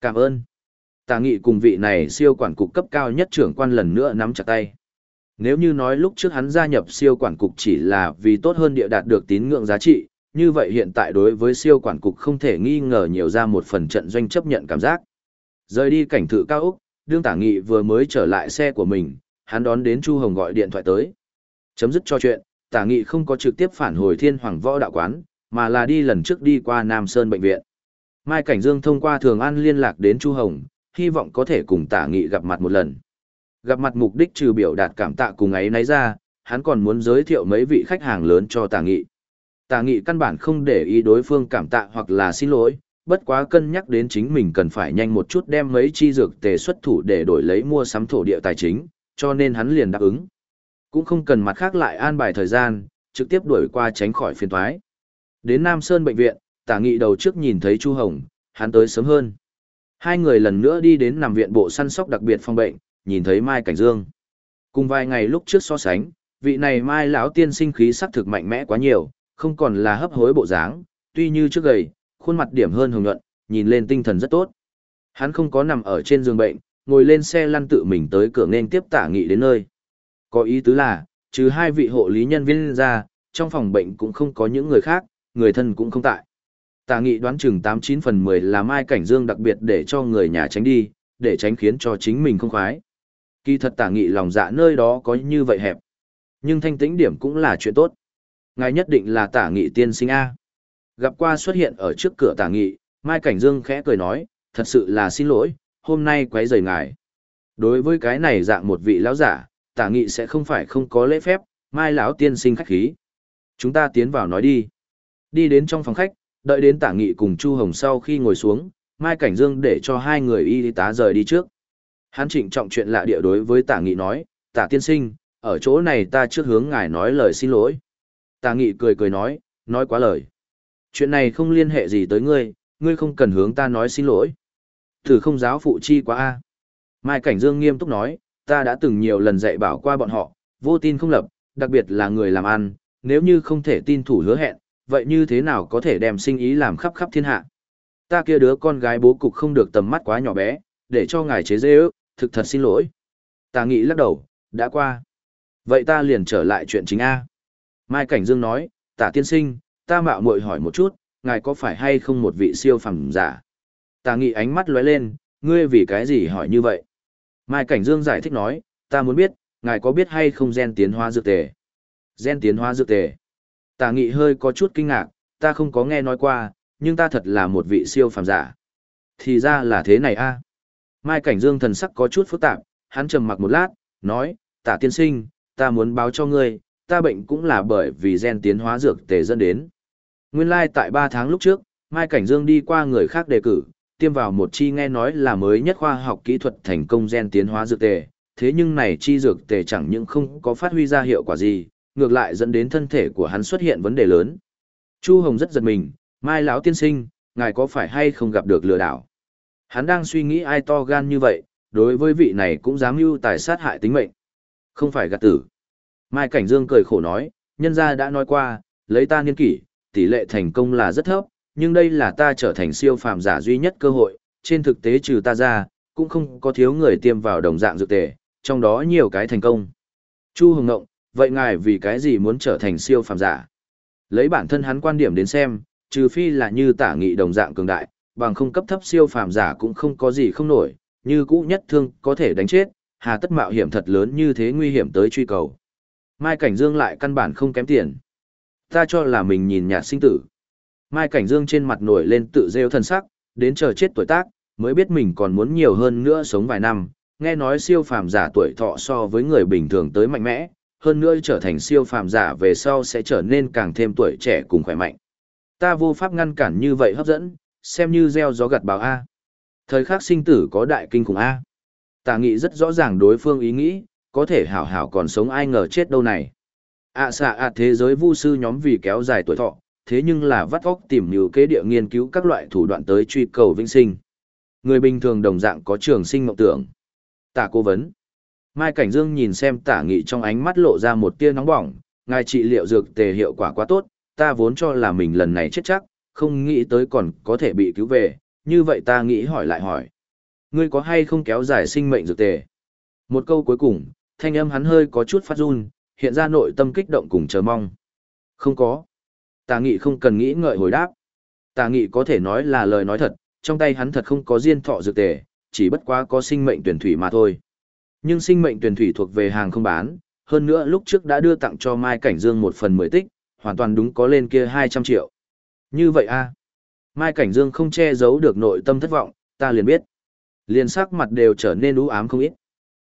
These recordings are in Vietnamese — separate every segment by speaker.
Speaker 1: Cảm ơn. Tả nghị cùng vị này siêu quản cục cấp cao nhất trưởng quan lần nữa nắm chặt tay. Nếu như nói lúc trước hắn gia nhập siêu quản cục chỉ là vì tốt hơn địa đạt được tín ngưỡng giá trị, như vậy hiện tại đối với siêu quản cục không thể nghi ngờ nhiều ra một phần trận doanh chấp nhận cảm giác. Rời đi cảnh thự cao Úc, đương tả nghị vừa mới trở lại xe của mình, hắn đón đến Chu Hồng gọi điện thoại tới. Chấm dứt cho chuyện, tả nghị không có trực tiếp phản hồi thiên hoàng võ đạo quán, mà là đi lần trước đi qua Nam Sơn Bệnh viện. Mai Cảnh Dương thông qua Thường An liên lạc đến Chu Hồng, hy vọng có thể cùng tả nghị gặp mặt một lần. Gặp mặt mục đích trừ biểu đạt cảm tạ cùng ấy nấy ra, hắn còn muốn giới thiệu mấy vị khách hàng lớn cho tả nghị. Tả nghị căn bản không để ý đối phương cảm tạ hoặc là xin lỗi, bất quá cân nhắc đến chính mình cần phải nhanh một chút đem mấy chi dược tề xuất thủ để đổi lấy mua sắm thổ địa tài chính, cho nên hắn liền đáp ứng. Cũng không cần mặt khác lại an bài thời gian, trực tiếp đuổi qua tránh khỏi phiền toái. Đến Nam Sơn bệnh viện, tả nghị đầu trước nhìn thấy Chu Hồng, hắn tới sớm hơn. Hai người lần nữa đi đến nằm viện bộ săn sóc đặc biệt phòng bệnh, nhìn thấy Mai Cảnh Dương. Cùng vài ngày lúc trước so sánh, vị này Mai lão tiên sinh khí sắc thực mạnh mẽ quá nhiều, không còn là hấp hối bộ dáng, tuy như trước gầy, khuôn mặt điểm hơn hồng nhuận, nhìn lên tinh thần rất tốt. Hắn không có nằm ở trên giường bệnh, ngồi lên xe lăn tự mình tới cửa nên tiếp tả nghị đến nơi. Có ý tứ là, trừ hai vị hộ lý nhân viên ra, trong phòng bệnh cũng không có những người khác, người thân cũng không tại. Tả nghị đoán chừng 89 phần 10 là Mai Cảnh Dương đặc biệt để cho người nhà tránh đi, để tránh khiến cho chính mình không khoái. Kỳ thật tả nghị lòng dạ nơi đó có như vậy hẹp. Nhưng thanh tĩnh điểm cũng là chuyện tốt. Ngài nhất định là tả nghị tiên sinh A. Gặp qua xuất hiện ở trước cửa tả nghị, Mai Cảnh Dương khẽ cười nói, thật sự là xin lỗi, hôm nay quấy rầy ngài. Đối với cái này dạng một vị lão giả, tả nghị sẽ không phải không có lễ phép, Mai lão tiên sinh khách khí. Chúng ta tiến vào nói đi. Đi đến trong phòng khách, đợi đến tả nghị cùng Chu Hồng sau khi ngồi xuống, Mai Cảnh Dương để cho hai người y tá rời đi trước. Hắn trịnh trọng chuyện lạ địa đối với tả nghị nói, tả tiên sinh, ở chỗ này ta trước hướng ngài nói lời xin lỗi. Tả nghị cười cười nói, nói quá lời. Chuyện này không liên hệ gì tới ngươi, ngươi không cần hướng ta nói xin lỗi. Thử không giáo phụ chi quá a. Mai Cảnh Dương nghiêm túc nói, ta đã từng nhiều lần dạy bảo qua bọn họ, vô tin không lập, đặc biệt là người làm ăn, nếu như không thể tin thủ hứa hẹn, vậy như thế nào có thể đem sinh ý làm khắp khắp thiên hạ. Ta kia đứa con gái bố cục không được tầm mắt quá nhỏ bé, để cho ngài chế dê ước, thực thật xin lỗi. Ta nghĩ lắc đầu, đã qua. Vậy ta liền trở lại chuyện chính A. Mai Cảnh Dương nói, tả tiên sinh, ta mạo muội hỏi một chút, ngài có phải hay không một vị siêu phẩm giả? Ta nghĩ ánh mắt lóe lên, ngươi vì cái gì hỏi như vậy? Mai Cảnh Dương giải thích nói, ta muốn biết, ngài có biết hay không gen tiến hóa dược tề? Gen tiến hóa dược tề. Tà nghị hơi có chút kinh ngạc, ta không có nghe nói qua, nhưng ta thật là một vị siêu phàm giả. Thì ra là thế này a. Mai Cảnh Dương thần sắc có chút phức tạp, hắn trầm mặc một lát, nói, tả tiên sinh, ta muốn báo cho ngươi, ta bệnh cũng là bởi vì gen tiến hóa dược tề dẫn đến. Nguyên lai like tại 3 tháng lúc trước, Mai Cảnh Dương đi qua người khác đề cử, tiêm vào một chi nghe nói là mới nhất khoa học kỹ thuật thành công gen tiến hóa dược tề, thế nhưng này chi dược tề chẳng những không có phát huy ra hiệu quả gì, ngược lại dẫn đến thân thể của hắn xuất hiện vấn đề lớn. Chu Hồng rất giật mình, Mai lão tiên sinh, ngài có phải hay không gặp được lừa đảo? Hắn đang suy nghĩ ai to gan như vậy, đối với vị này cũng dám mưu tài sát hại tính mệnh. Không phải gạt tử. Mai Cảnh Dương cười khổ nói, nhân gia đã nói qua, lấy ta niên kỷ, tỷ lệ thành công là rất thấp, nhưng đây là ta trở thành siêu phàm giả duy nhất cơ hội, trên thực tế trừ ta ra, cũng không có thiếu người tiêm vào đồng dạng dược tề, trong đó nhiều cái thành công. Chu Hồng Ngộng, vậy ngài vì cái gì muốn trở thành siêu phàm giả? Lấy bản thân hắn quan điểm đến xem, trừ phi là như tả nghị đồng dạng cường đại, bằng không cấp thấp siêu phàm giả cũng không có gì không nổi, như cũ nhất thương có thể đánh chết, hà tất mạo hiểm thật lớn như thế nguy hiểm tới truy cầu. Mai Cảnh Dương lại căn bản không kém tiền. Ta cho là mình nhìn nhạt sinh tử. Mai Cảnh Dương trên mặt nổi lên tự rêu thân sắc, đến chờ chết tuổi tác, mới biết mình còn muốn nhiều hơn nữa sống vài năm, nghe nói siêu phàm giả tuổi thọ so với người bình thường tới mạnh mẽ, hơn nữa trở thành siêu phàm giả về sau sẽ trở nên càng thêm tuổi trẻ cùng khỏe mạnh. Ta vô pháp ngăn cản như vậy hấp dẫn, xem như gieo gió gặt báo A. Thời khắc sinh tử có đại kinh khủng A. Tà nghị rất rõ ràng đối phương ý nghĩ, có thể hảo hảo còn sống ai ngờ chết đâu này. ạ xạ ạ thế giới vu sư nhóm vì kéo dài tuổi thọ, thế nhưng là vắt óc tìm nhiều kế địa nghiên cứu các loại thủ đoạn tới truy cầu vĩnh sinh. Người bình thường đồng dạng có trường sinh mộng tưởng. tạ cố vấn. Mai Cảnh Dương nhìn xem tả nghị trong ánh mắt lộ ra một tia nóng bỏng, ngài trị liệu dược tề hiệu quả quá tốt, ta vốn cho là mình lần này chết chắc, không nghĩ tới còn có thể bị cứu về, như vậy ta nghĩ hỏi lại hỏi. Ngươi có hay không kéo dài sinh mệnh dược tề? Một câu cuối cùng, thanh âm hắn hơi có chút phát run, hiện ra nội tâm kích động cùng chờ mong. Không có. Tà nghị không cần nghĩ ngợi hồi đáp. Tà nghị có thể nói là lời nói thật, trong tay hắn thật không có diên thọ dược tề, chỉ bất quá có sinh mệnh tuyển thủy mà thôi. Nhưng sinh mệnh tuyển thủy thuộc về hàng không bán, hơn nữa lúc trước đã đưa tặng cho Mai Cảnh Dương một phần mười tích, hoàn toàn đúng có lên kia 200 triệu. Như vậy a Mai Cảnh Dương không che giấu được nội tâm thất vọng, ta liền biết. Liền sắc mặt đều trở nên u ám không ít.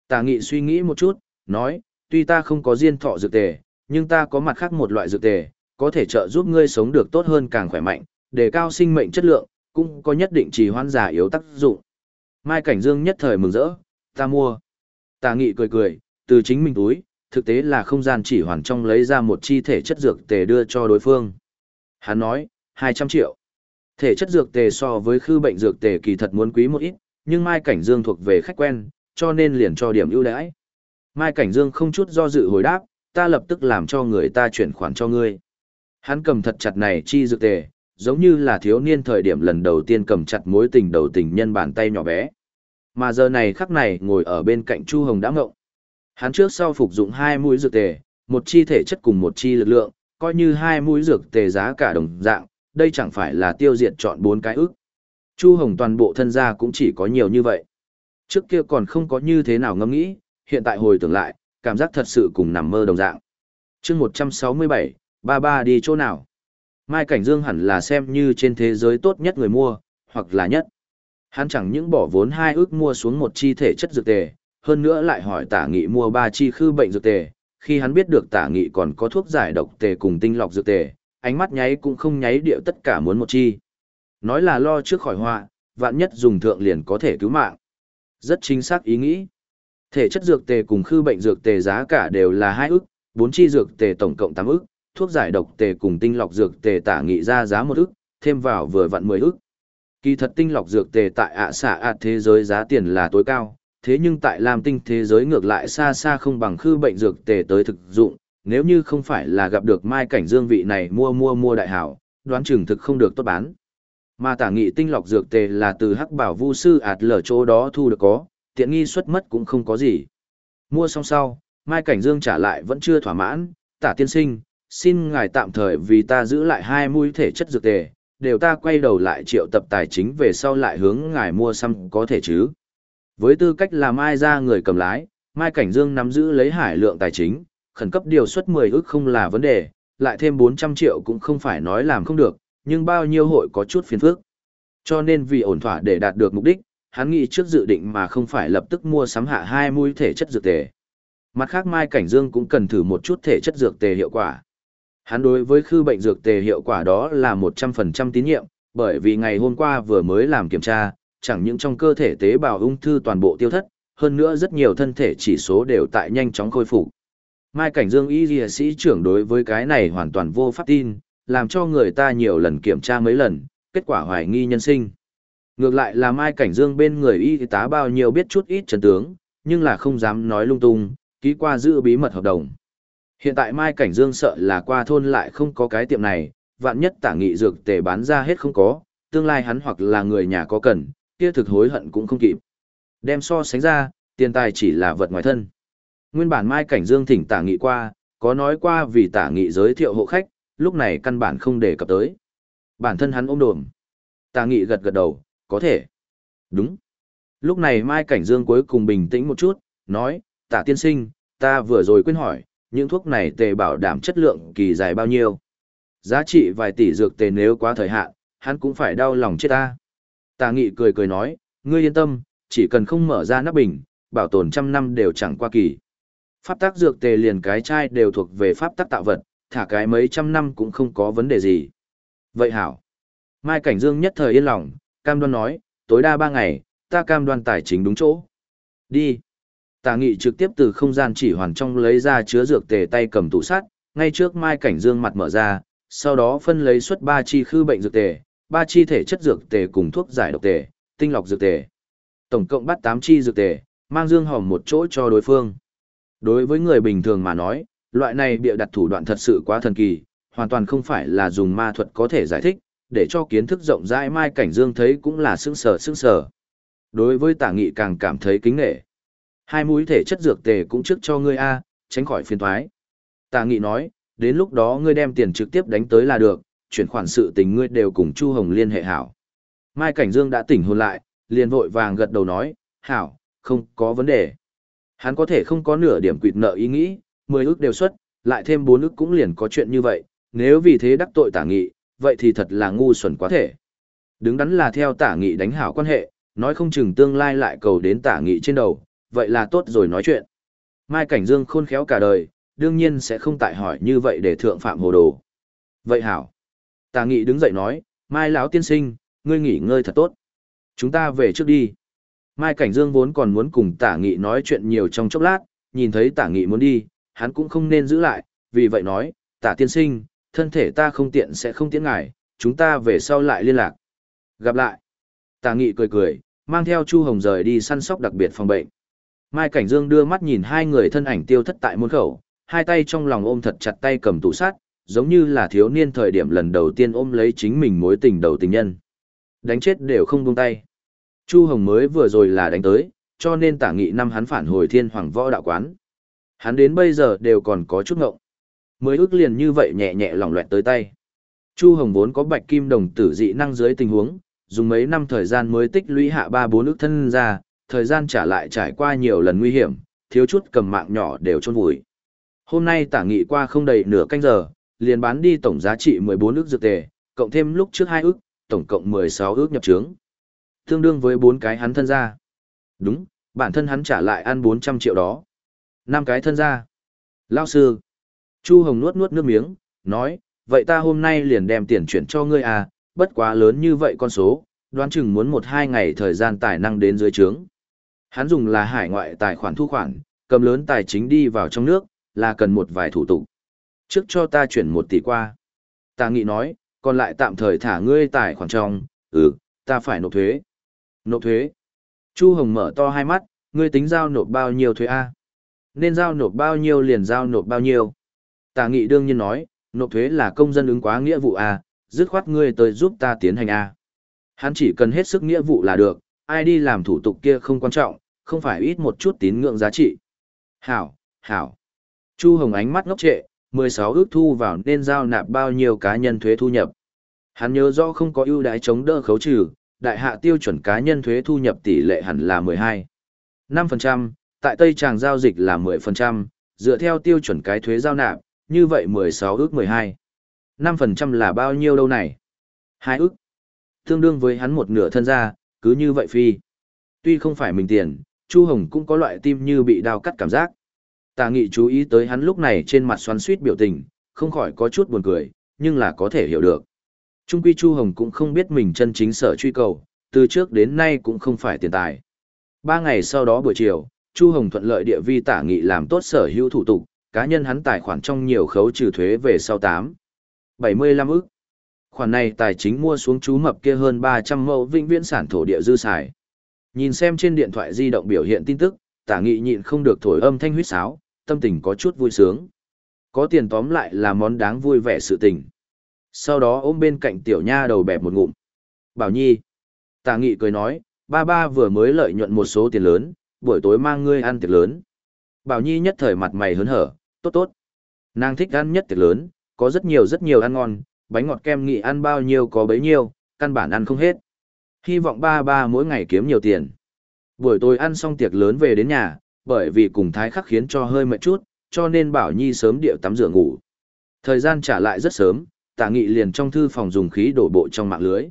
Speaker 1: Tà nghị suy nghĩ một chút, nói, tuy ta không có diên thọ dược tề, nhưng ta có mặt khác một loại dược tề, có thể trợ giúp ngươi sống được tốt hơn càng khỏe mạnh, đề cao sinh mệnh chất lượng, cũng có nhất định trì hoãn giả yếu tác dụng. Mai Cảnh Dương nhất thời mừng rỡ, ta mua. Tà nghị cười cười, từ chính mình túi, thực tế là không gian chỉ hoàn trong lấy ra một chi thể chất dược tề đưa cho đối phương. Hắn nói, 200 triệu. Thể chất dược tề so với khư bệnh dược tề kỳ thật muốn quý một ít, nhưng Mai Cảnh Dương thuộc về khách quen, cho nên liền cho điểm ưu đãi. Mai Cảnh Dương không chút do dự hồi đáp, ta lập tức làm cho người ta chuyển khoản cho ngươi. Hắn cầm thật chặt này chi dược tề, giống như là thiếu niên thời điểm lần đầu tiên cầm chặt mối tình đầu tình nhân bàn tay nhỏ bé. Mà giờ này khắc này ngồi ở bên cạnh Chu Hồng đã ngộng. Hắn trước sau phục dụng hai mũi dược tề, một chi thể chất cùng một chi lực lượng, coi như hai mũi dược tề giá cả đồng dạng, đây chẳng phải là tiêu diệt chọn bốn cái ức. Chu Hồng toàn bộ thân gia cũng chỉ có nhiều như vậy. Trước kia còn không có như thế nào ngẫm nghĩ, hiện tại hồi tưởng lại, cảm giác thật sự cùng nằm mơ đồng dạng. chương 167, ba ba đi chỗ nào? Mai Cảnh Dương hẳn là xem như trên thế giới tốt nhất người mua, hoặc là nhất. Hắn chẳng những bỏ vốn hai ước mua xuống một chi thể chất dược tề, hơn nữa lại hỏi tả nghị mua ba chi khư bệnh dược tề. Khi hắn biết được tả nghị còn có thuốc giải độc tề cùng tinh lọc dược tề, ánh mắt nháy cũng không nháy điệu tất cả muốn một chi. Nói là lo trước khỏi họa, vạn nhất dùng thượng liền có thể cứu mạng. Rất chính xác ý nghĩ. Thể chất dược tề cùng khư bệnh dược tề giá cả đều là hai ức, bốn chi dược tề tổng cộng 8 ức, thuốc giải độc tề cùng tinh lọc dược tề tả nghị ra giá một ức, thêm vào vừa vặn 10 ức. Kỳ thật tinh lọc dược tề tại ạ xạ ạ thế giới giá tiền là tối cao, thế nhưng tại làm Tinh thế giới ngược lại xa xa không bằng khư bệnh dược tề tới thực dụng, nếu như không phải là gặp được Mai Cảnh Dương vị này mua mua mua đại hảo, đoán chừng thực không được tốt bán. Mà tả nghị tinh lọc dược tề là từ hắc bảo vu sư ạt lở chỗ đó thu được có, tiện nghi xuất mất cũng không có gì. Mua xong sau, Mai Cảnh Dương trả lại vẫn chưa thỏa mãn, tả tiên sinh, xin ngài tạm thời vì ta giữ lại hai mũi thể chất dược tề, đều ta quay đầu lại triệu tập tài chính về sau lại hướng ngài mua xăm có thể chứ. Với tư cách là Mai ra người cầm lái, Mai Cảnh Dương nắm giữ lấy hải lượng tài chính, khẩn cấp điều suất 10 ước không là vấn đề, lại thêm 400 triệu cũng không phải nói làm không được, nhưng bao nhiêu hội có chút phiền phức. Cho nên vì ổn thỏa để đạt được mục đích, hắn nghĩ trước dự định mà không phải lập tức mua sắm hạ hai mũi thể chất dược tề. Mặt khác Mai Cảnh Dương cũng cần thử một chút thể chất dược tề hiệu quả. Hắn đối với khư bệnh dược tề hiệu quả đó là 100% tín nhiệm, bởi vì ngày hôm qua vừa mới làm kiểm tra, chẳng những trong cơ thể tế bào ung thư toàn bộ tiêu thất, hơn nữa rất nhiều thân thể chỉ số đều tại nhanh chóng khôi phục. Mai Cảnh Dương y dìa sĩ trưởng đối với cái này hoàn toàn vô pháp tin, làm cho người ta nhiều lần kiểm tra mấy lần, kết quả hoài nghi nhân sinh. Ngược lại là Mai Cảnh Dương bên người y tá bao nhiêu biết chút ít chân tướng, nhưng là không dám nói lung tung, ký qua giữ bí mật hợp đồng. Hiện tại Mai Cảnh Dương sợ là qua thôn lại không có cái tiệm này, vạn nhất tả nghị dược tề bán ra hết không có, tương lai hắn hoặc là người nhà có cần, kia thực hối hận cũng không kịp. Đem so sánh ra, tiền tài chỉ là vật ngoài thân. Nguyên bản Mai Cảnh Dương thỉnh tả nghị qua, có nói qua vì tả nghị giới thiệu hộ khách, lúc này căn bản không đề cập tới. Bản thân hắn ôm đồm. Tả nghị gật gật đầu, có thể. Đúng. Lúc này Mai Cảnh Dương cuối cùng bình tĩnh một chút, nói, tả tiên sinh, ta vừa rồi quên hỏi, những thuốc này tề bảo đảm chất lượng kỳ dài bao nhiêu. Giá trị vài tỷ dược tề nếu quá thời hạn, hắn cũng phải đau lòng chết ta. Tà nghị cười cười nói, ngươi yên tâm, chỉ cần không mở ra nắp bình, bảo tồn trăm năm đều chẳng qua kỳ. Pháp tác dược tề liền cái chai đều thuộc về pháp tác tạo vật, thả cái mấy trăm năm cũng không có vấn đề gì. Vậy hảo. Mai Cảnh Dương nhất thời yên lòng, cam đoan nói, tối đa ba ngày, ta cam đoan tài chính đúng chỗ. Đi. Tà nghị trực tiếp từ không gian chỉ hoàn trong lấy ra chứa dược tề tay cầm tủ sắt, ngay trước Mai Cảnh Dương mặt mở ra, sau đó phân lấy xuất ba chi khư bệnh dược tề, ba chi thể chất dược tề cùng thuốc giải độc tề, tinh lọc dược tề. Tổng cộng bắt tám chi dược tề, mang dương hòm một chỗ cho đối phương. Đối với người bình thường mà nói, loại này bịa đặt thủ đoạn thật sự quá thần kỳ, hoàn toàn không phải là dùng ma thuật có thể giải thích, để cho kiến thức rộng rãi Mai Cảnh Dương thấy cũng là sững sờ sững sờ. Đối với tả nghị càng cảm thấy kính nghệ. Hai mũi thể chất dược tề cũng trước cho ngươi A, tránh khỏi phiền thoái. tạ nghị nói, đến lúc đó ngươi đem tiền trực tiếp đánh tới là được, chuyển khoản sự tình ngươi đều cùng Chu Hồng liên hệ hảo. Mai Cảnh Dương đã tỉnh hồn lại, liền vội vàng gật đầu nói, hảo, không có vấn đề. Hắn có thể không có nửa điểm quỵt nợ ý nghĩ, 10 ước đều xuất, lại thêm 4 ước cũng liền có chuyện như vậy, nếu vì thế đắc tội tả nghị, vậy thì thật là ngu xuẩn quá thể. Đứng đắn là theo tả nghị đánh hảo quan hệ, nói không chừng tương lai lại cầu đến tả nghị trên đầu, vậy là tốt rồi nói chuyện. Mai Cảnh Dương khôn khéo cả đời, đương nhiên sẽ không tại hỏi như vậy để thượng phạm hồ đồ. Vậy hảo. Tà nghị đứng dậy nói, Mai lão tiên sinh, ngươi nghỉ ngơi thật tốt. Chúng ta về trước đi. Mai Cảnh Dương vốn còn muốn cùng tả nghị nói chuyện nhiều trong chốc lát, nhìn thấy tả nghị muốn đi, hắn cũng không nên giữ lại, vì vậy nói, tả tiên sinh, thân thể ta không tiện sẽ không tiễn ngài, chúng ta về sau lại liên lạc. Gặp lại. Tả nghị cười cười, mang theo Chu Hồng rời đi săn sóc đặc biệt phòng bệnh. Mai Cảnh Dương đưa mắt nhìn hai người thân ảnh tiêu thất tại môn khẩu, hai tay trong lòng ôm thật chặt tay cầm tủ sát, giống như là thiếu niên thời điểm lần đầu tiên ôm lấy chính mình mối tình đầu tình nhân. Đánh chết đều không buông tay. Chu Hồng mới vừa rồi là đánh tới, cho nên tả nghị năm hắn phản hồi thiên hoàng võ đạo quán. Hắn đến bây giờ đều còn có chút ngộng. Mới ước liền như vậy nhẹ nhẹ lỏng loẹt tới tay. Chu Hồng vốn có bạch kim đồng tử dị năng dưới tình huống, dùng mấy năm thời gian mới tích lũy hạ ba bốn ước thân ra, thời gian trả lại trải qua nhiều lần nguy hiểm, thiếu chút cầm mạng nhỏ đều chôn vùi. Hôm nay tả nghị qua không đầy nửa canh giờ, liền bán đi tổng giá trị 14 ước dược tề, cộng thêm lúc trước hai ước, tổng cộng 16 ước nhập trướng. Tương đương với bốn cái hắn thân ra. Đúng, bản thân hắn trả lại ăn 400 triệu đó. năm cái thân ra. Lao sư. Chu Hồng nuốt nuốt nước miếng, nói, vậy ta hôm nay liền đem tiền chuyển cho ngươi à, bất quá lớn như vậy con số, đoán chừng muốn một hai ngày thời gian tài năng đến dưới trướng. Hắn dùng là hải ngoại tài khoản thu khoản, cầm lớn tài chính đi vào trong nước, là cần một vài thủ tục. Trước cho ta chuyển một tỷ qua. Ta nghĩ nói, còn lại tạm thời thả ngươi tài khoản trong, ừ, ta phải nộp thuế. Nộp thuế. Chu Hồng mở to hai mắt, ngươi tính giao nộp bao nhiêu thuế A? Nên giao nộp bao nhiêu liền giao nộp bao nhiêu? Tà nghị đương nhiên nói, nộp thuế là công dân ứng quá nghĩa vụ A, dứt khoát ngươi tới giúp ta tiến hành A. Hắn chỉ cần hết sức nghĩa vụ là được, ai đi làm thủ tục kia không quan trọng, không phải ít một chút tín ngưỡng giá trị. Hảo, hảo. Chu Hồng ánh mắt ngốc trệ, 16 ước thu vào nên giao nạp bao nhiêu cá nhân thuế thu nhập. Hắn nhớ rõ không có ưu đãi chống đỡ khấu trừ, đại hạ tiêu chuẩn cá nhân thuế thu nhập tỷ lệ hẳn là 12. 5%, tại Tây Tràng giao dịch là 10%, dựa theo tiêu chuẩn cái thuế giao nạp, như vậy 16 ước 12. 5% là bao nhiêu đâu này? 2 ước. Tương đương với hắn một nửa thân gia cứ như vậy phi. Tuy không phải mình tiền, Chu Hồng cũng có loại tim như bị đau cắt cảm giác. Tà nghị chú ý tới hắn lúc này trên mặt xoắn suýt biểu tình, không khỏi có chút buồn cười, nhưng là có thể hiểu được. Trung quy Chu Hồng cũng không biết mình chân chính sở truy cầu, từ trước đến nay cũng không phải tiền tài. Ba ngày sau đó buổi chiều, Chu Hồng thuận lợi địa vi tả nghị làm tốt sở hữu thủ tục, cá nhân hắn tài khoản trong nhiều khấu trừ thuế về sau 8. 75 ức. Khoản này tài chính mua xuống chú mập kia hơn 300 mẫu vĩnh viễn sản thổ địa dư xài. Nhìn xem trên điện thoại di động biểu hiện tin tức, tả nghị nhịn không được thổi âm thanh huyết sáo, tâm tình có chút vui sướng. Có tiền tóm lại là món đáng vui vẻ sự tình. Sau đó ôm bên cạnh tiểu nha đầu bẹp một ngụm. Bảo Nhi. Tả nghị cười nói, ba ba vừa mới lợi nhuận một số tiền lớn, buổi tối mang ngươi ăn tiệc lớn. Bảo Nhi nhất thời mặt mày hớn hở, tốt tốt. Nàng thích ăn nhất tiệc lớn, có rất nhiều rất nhiều ăn ngon, bánh ngọt kem nghị ăn bao nhiêu có bấy nhiêu, căn bản ăn không hết. Hy vọng ba ba mỗi ngày kiếm nhiều tiền. Buổi tối ăn xong tiệc lớn về đến nhà, bởi vì cùng thái khắc khiến cho hơi mệt chút, cho nên Bảo Nhi sớm điệu tắm rửa ngủ. Thời gian trả lại rất sớm, tả nghị liền trong thư phòng dùng khí đổ bộ trong mạng lưới.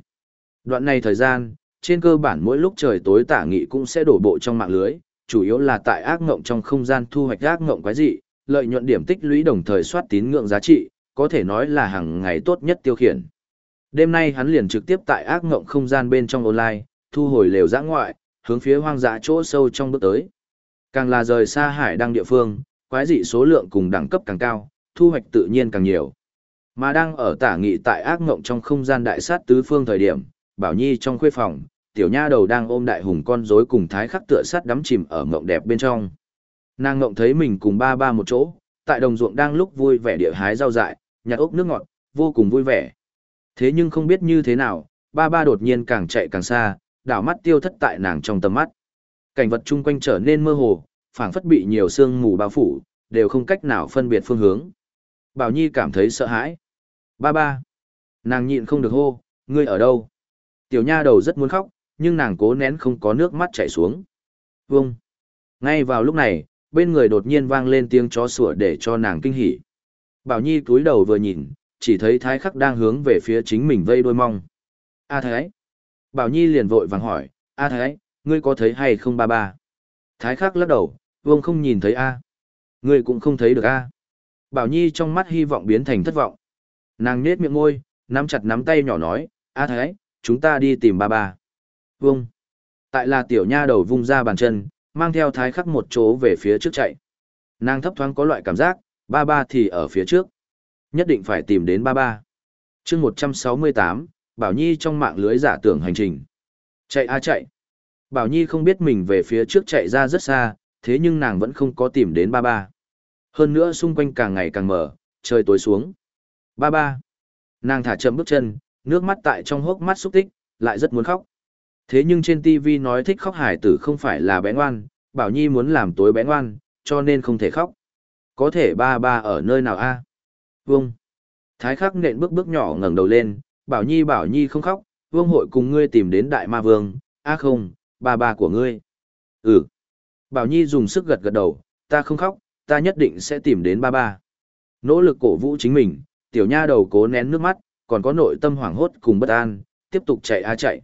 Speaker 1: Đoạn này thời gian, trên cơ bản mỗi lúc trời tối tả nghị cũng sẽ đổ bộ trong mạng lưới, chủ yếu là tại ác ngộng trong không gian thu hoạch ác ngộng quái dị, lợi nhuận điểm tích lũy đồng thời soát tín ngưỡng giá trị, có thể nói là hàng ngày tốt nhất tiêu khiển. Đêm nay hắn liền trực tiếp tại ác ngộng không gian bên trong online, thu hồi lều giã ngoại, hướng phía hoang dã chỗ sâu trong bước tới. Càng là rời xa hải đăng địa phương, quái dị số lượng cùng đẳng cấp càng cao, thu hoạch tự nhiên càng nhiều. Mà đang ở tả nghị tại ác ngộng trong không gian đại sát tứ phương thời điểm, Bảo Nhi trong khuê phòng, tiểu nha đầu đang ôm đại hùng con rối cùng thái khắc tựa sát đắm chìm ở ngộng đẹp bên trong. Nàng ngộng thấy mình cùng ba ba một chỗ, tại đồng ruộng đang lúc vui vẻ địa hái rau dại, nhặt ốc nước ngọt, vô cùng vui vẻ. Thế nhưng không biết như thế nào, ba ba đột nhiên càng chạy càng xa, đảo mắt tiêu thất tại nàng trong tầm mắt. Cảnh vật chung quanh trở nên mơ hồ, phảng phất bị nhiều sương mù bao phủ, đều không cách nào phân biệt phương hướng. Bảo Nhi cảm thấy sợ hãi. Ba ba. Nàng nhịn không được hô, ngươi ở đâu? Tiểu nha đầu rất muốn khóc, nhưng nàng cố nén không có nước mắt chảy xuống. Vông. Ngay vào lúc này, bên người đột nhiên vang lên tiếng chó sủa để cho nàng kinh hỉ. Bảo Nhi cúi đầu vừa nhìn, chỉ thấy Thái Khắc đang hướng về phía chính mình vây đôi mong. A Thái. Bảo Nhi liền vội vàng hỏi, A Thái, ngươi có thấy hay không ba ba? Thái Khắc lắc đầu, vương không nhìn thấy A. Ngươi cũng không thấy được A. Bảo Nhi trong mắt hy vọng biến thành thất vọng. Nàng nết miệng môi, nắm chặt nắm tay nhỏ nói, A Thái, chúng ta đi tìm ba ba. Vương, Tại là tiểu nha đầu vung ra bàn chân, mang theo thái khắc một chỗ về phía trước chạy. Nàng thấp thoáng có loại cảm giác, ba ba thì ở phía trước. Nhất định phải tìm đến ba ba. chương 168, Bảo Nhi trong mạng lưới giả tưởng hành trình. Chạy a chạy. Bảo Nhi không biết mình về phía trước chạy ra rất xa, thế nhưng nàng vẫn không có tìm đến ba ba. Hơn nữa xung quanh càng ngày càng mở, trời tối xuống. Ba ba. Nàng thả chậm bước chân, nước mắt tại trong hốc mắt xúc tích, lại rất muốn khóc. Thế nhưng trên TV nói thích khóc hải tử không phải là bé ngoan, Bảo Nhi muốn làm tối bé ngoan, cho nên không thể khóc. Có thể ba ba ở nơi nào a? À? Vâng. Thái khắc nện bước bước nhỏ ngẩng đầu lên, Bảo Nhi Bảo Nhi không khóc, vương hội cùng ngươi tìm đến đại ma vương, a không, ba ba của ngươi. Ừ. Bảo Nhi dùng sức gật gật đầu, ta không khóc, ta nhất định sẽ tìm đến ba ba. Nỗ lực cổ vũ chính mình, tiểu nha đầu cố nén nước mắt, còn có nội tâm hoảng hốt cùng bất an, tiếp tục chạy a chạy.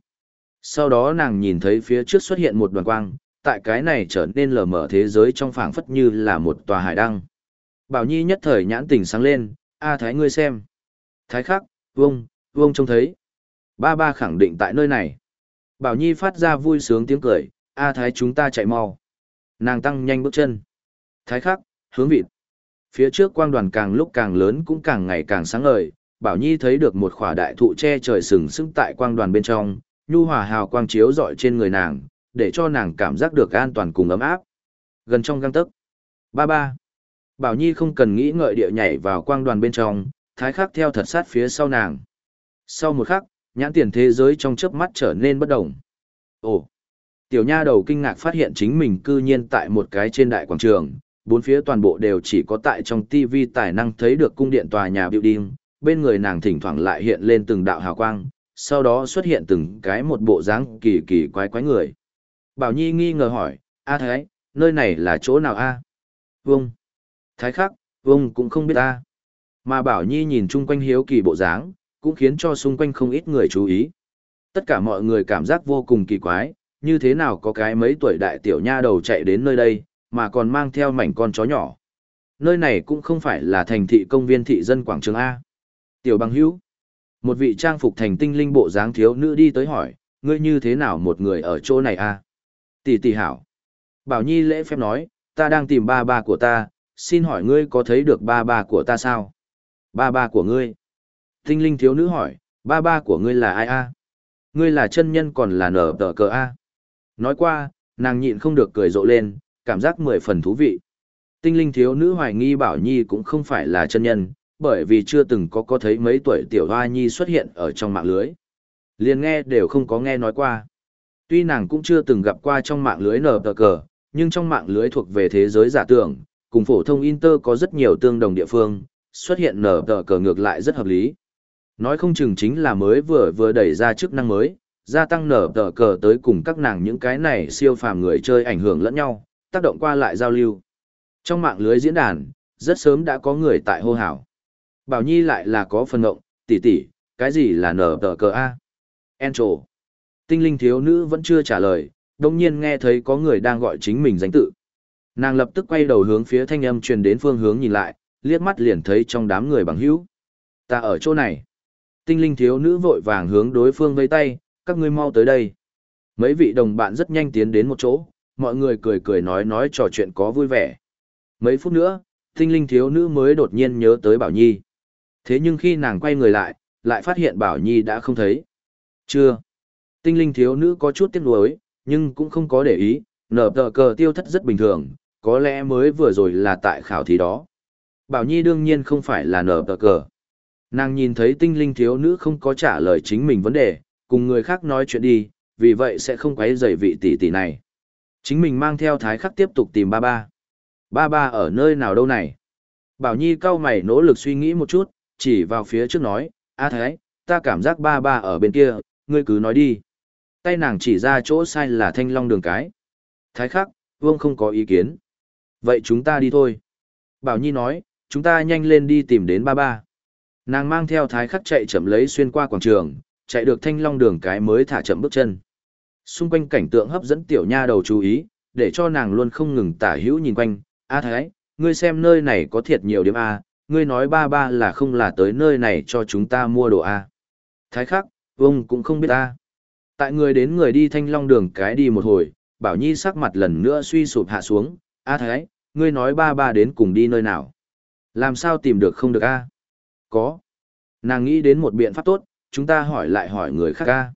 Speaker 1: Sau đó nàng nhìn thấy phía trước xuất hiện một đoàn quang, tại cái này trở nên lờ mờ thế giới trong phảng phất như là một tòa hải đăng. Bảo Nhi nhất thời nhãn tình sáng lên, a thái ngươi xem. Thái khắc, vông, vông trông thấy. Ba ba khẳng định tại nơi này. Bảo Nhi phát ra vui sướng tiếng cười, a thái chúng ta chạy mau. Nàng tăng nhanh bước chân. Thái khắc, hướng vịt. Phía trước quang đoàn càng lúc càng lớn cũng càng ngày càng sáng ngời, Bảo Nhi thấy được một khỏa đại thụ che trời sừng sững tại quang đoàn bên trong, nhu hòa hào quang chiếu rọi trên người nàng, để cho nàng cảm giác được an toàn cùng ấm áp. Gần trong găng tấc. Ba ba. Bảo Nhi không cần nghĩ ngợi địa nhảy vào quang đoàn bên trong, thái khắc theo thật sát phía sau nàng. Sau một khắc, nhãn tiền thế giới trong chớp mắt trở nên bất động. Ồ. Tiểu nha đầu kinh ngạc phát hiện chính mình cư nhiên tại một cái trên đại quảng trường, bốn phía toàn bộ đều chỉ có tại trong TV tài năng thấy được cung điện tòa nhà building, bên người nàng thỉnh thoảng lại hiện lên từng đạo hào quang, sau đó xuất hiện từng cái một bộ dáng kỳ kỳ quái quái người. Bảo Nhi nghi ngờ hỏi, A Thái, nơi này là chỗ nào A? Vông. Thái khắc, vông cũng không biết A. Mà Bảo Nhi nhìn chung quanh hiếu kỳ bộ dáng, cũng khiến cho xung quanh không ít người chú ý. Tất cả mọi người cảm giác vô cùng kỳ quái, như thế nào có cái mấy tuổi đại tiểu nha đầu chạy đến nơi đây, mà còn mang theo mảnh con chó nhỏ. Nơi này cũng không phải là thành thị công viên thị dân quảng trường A. Tiểu bằng hữu. Một vị trang phục thành tinh linh bộ dáng thiếu nữ đi tới hỏi, ngươi như thế nào một người ở chỗ này A? Tỷ tỷ hảo. Bảo Nhi lễ phép nói, ta đang tìm ba ba của ta, xin hỏi ngươi có thấy được ba ba của ta sao? Ba ba của ngươi. Tinh linh thiếu nữ hỏi, ba ba của ngươi là ai a? Ngươi là chân nhân còn là nở tờ cờ a? Nói qua, nàng nhịn không được cười rộ lên, cảm giác mười phần thú vị. Tinh linh thiếu nữ hoài nghi Bảo Nhi cũng không phải là chân nhân, bởi vì chưa từng có có thấy mấy tuổi tiểu hoa nhi xuất hiện ở trong mạng lưới. Liền nghe đều không có nghe nói qua. Tuy nàng cũng chưa từng gặp qua trong mạng lưới nở tờ cờ, nhưng trong mạng lưới thuộc về thế giới giả tưởng, cùng phổ thông Inter có rất nhiều tương đồng địa phương, xuất hiện nở tờ cờ ngược lại rất hợp lý. Nói không chừng chính là mới vừa vừa đẩy ra chức năng mới, gia tăng nở tờ cờ tới cùng các nàng những cái này siêu phàm người chơi ảnh hưởng lẫn nhau, tác động qua lại giao lưu. Trong mạng lưới diễn đàn, rất sớm đã có người tại hô hào. Bảo Nhi lại là có phần ngộng, tỷ tỷ, cái gì là nở tờ cờ A? Encho. Tinh linh thiếu nữ vẫn chưa trả lời, đồng nhiên nghe thấy có người đang gọi chính mình danh tự. Nàng lập tức quay đầu hướng phía thanh âm truyền đến phương hướng nhìn lại, liếc mắt liền thấy trong đám người bằng hữu. Ta ở chỗ này. Tinh linh thiếu nữ vội vàng hướng đối phương vây tay, các ngươi mau tới đây. Mấy vị đồng bạn rất nhanh tiến đến một chỗ, mọi người cười cười nói nói trò chuyện có vui vẻ. Mấy phút nữa, tinh linh thiếu nữ mới đột nhiên nhớ tới Bảo Nhi. Thế nhưng khi nàng quay người lại, lại phát hiện Bảo Nhi đã không thấy. Chưa. Tinh linh thiếu nữ có chút tiếc nuối, nhưng cũng không có để ý, nở tờ cờ tiêu thất rất bình thường, có lẽ mới vừa rồi là tại khảo thí đó. Bảo Nhi đương nhiên không phải là nở tờ cờ. Nàng nhìn thấy tinh linh thiếu nữ không có trả lời chính mình vấn đề, cùng người khác nói chuyện đi, vì vậy sẽ không quấy rầy vị tỷ tỷ này. Chính mình mang theo thái khắc tiếp tục tìm ba ba. Ba ba ở nơi nào đâu này? Bảo Nhi cau mày nỗ lực suy nghĩ một chút, chỉ vào phía trước nói, a thái, ta cảm giác ba ba ở bên kia, ngươi cứ nói đi. Tay nàng chỉ ra chỗ sai là thanh long đường cái. Thái khắc, vương không có ý kiến. Vậy chúng ta đi thôi. Bảo Nhi nói, chúng ta nhanh lên đi tìm đến ba ba. Nàng mang theo thái khắc chạy chậm lấy xuyên qua quảng trường, chạy được thanh long đường cái mới thả chậm bước chân. Xung quanh cảnh tượng hấp dẫn tiểu nha đầu chú ý, để cho nàng luôn không ngừng tả hữu nhìn quanh. A thái, ngươi xem nơi này có thiệt nhiều điểm A, ngươi nói ba ba là không là tới nơi này cho chúng ta mua đồ A. Thái khắc, vông cũng không biết A. Tại người đến người đi thanh long đường cái đi một hồi, Bảo Nhi sắc mặt lần nữa suy sụp hạ xuống. A thái, ngươi nói ba ba đến cùng đi nơi nào? Làm sao tìm được không được A? Có. Nàng nghĩ đến một biện pháp tốt, chúng ta hỏi lại hỏi người khác A.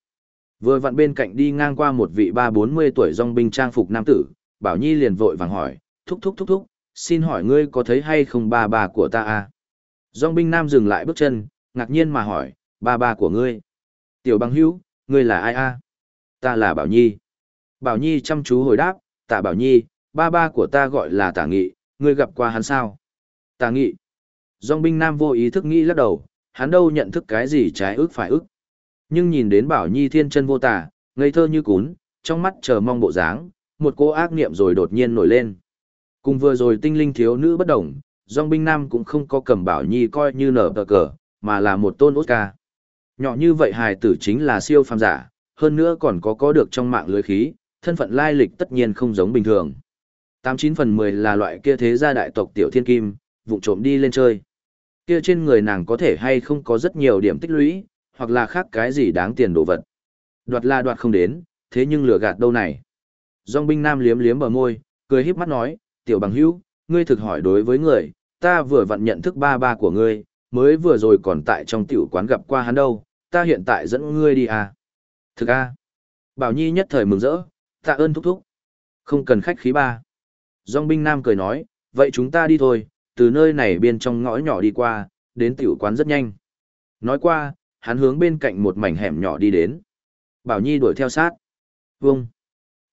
Speaker 1: Vừa vặn bên cạnh đi ngang qua một vị ba bốn mươi tuổi dòng binh trang phục nam tử, Bảo Nhi liền vội vàng hỏi, thúc thúc thúc thúc, xin hỏi ngươi có thấy hay không ba bà của ta a? Dòng binh nam dừng lại bước chân, ngạc nhiên mà hỏi, ba bà của ngươi. Tiểu bằng hữu, ngươi là ai a? Ta là Bảo Nhi. Bảo Nhi chăm chú hồi đáp, tạ Bảo Nhi, ba ba của ta gọi là tả nghị, ngươi gặp qua hắn sao? Tả nghị. Dòng binh nam vô ý thức nghĩ lắc đầu, hắn đâu nhận thức cái gì trái ước phải ước. Nhưng nhìn đến Bảo Nhi thiên chân vô tả, ngây thơ như cún, trong mắt chờ mong bộ dáng, một cô ác niệm rồi đột nhiên nổi lên. Cùng vừa rồi tinh linh thiếu nữ bất đồng, dòng binh nam cũng không có cầm Bảo Nhi coi như nở tờ cờ, mà là một tôn Oscar. Nhỏ như vậy hài tử chính là siêu phàm giả, hơn nữa còn có có được trong mạng lưới khí, thân phận lai lịch tất nhiên không giống bình thường. 89 phần 10 là loại kia thế gia đại tộc tiểu thiên kim, vụng trộm đi lên chơi. Kia trên người nàng có thể hay không có rất nhiều điểm tích lũy, hoặc là khác cái gì đáng tiền đồ vật. Đoạt la đoạt không đến, thế nhưng lừa gạt đâu này. dong binh nam liếm liếm bờ môi, cười híp mắt nói, tiểu bằng hữu, ngươi thực hỏi đối với người, ta vừa vặn nhận thức ba ba của ngươi, mới vừa rồi còn tại trong tiểu quán gặp qua hắn đâu, ta hiện tại dẫn ngươi đi à. Thực a Bảo Nhi nhất thời mừng rỡ, tạ ơn thúc thúc. Không cần khách khí ba. Dòng binh nam cười nói, vậy chúng ta đi thôi, từ nơi này bên trong ngõ nhỏ đi qua, đến tiểu quán rất nhanh. Nói qua, hắn hướng bên cạnh một mảnh hẻm nhỏ đi đến. Bảo Nhi đuổi theo sát. Vâng.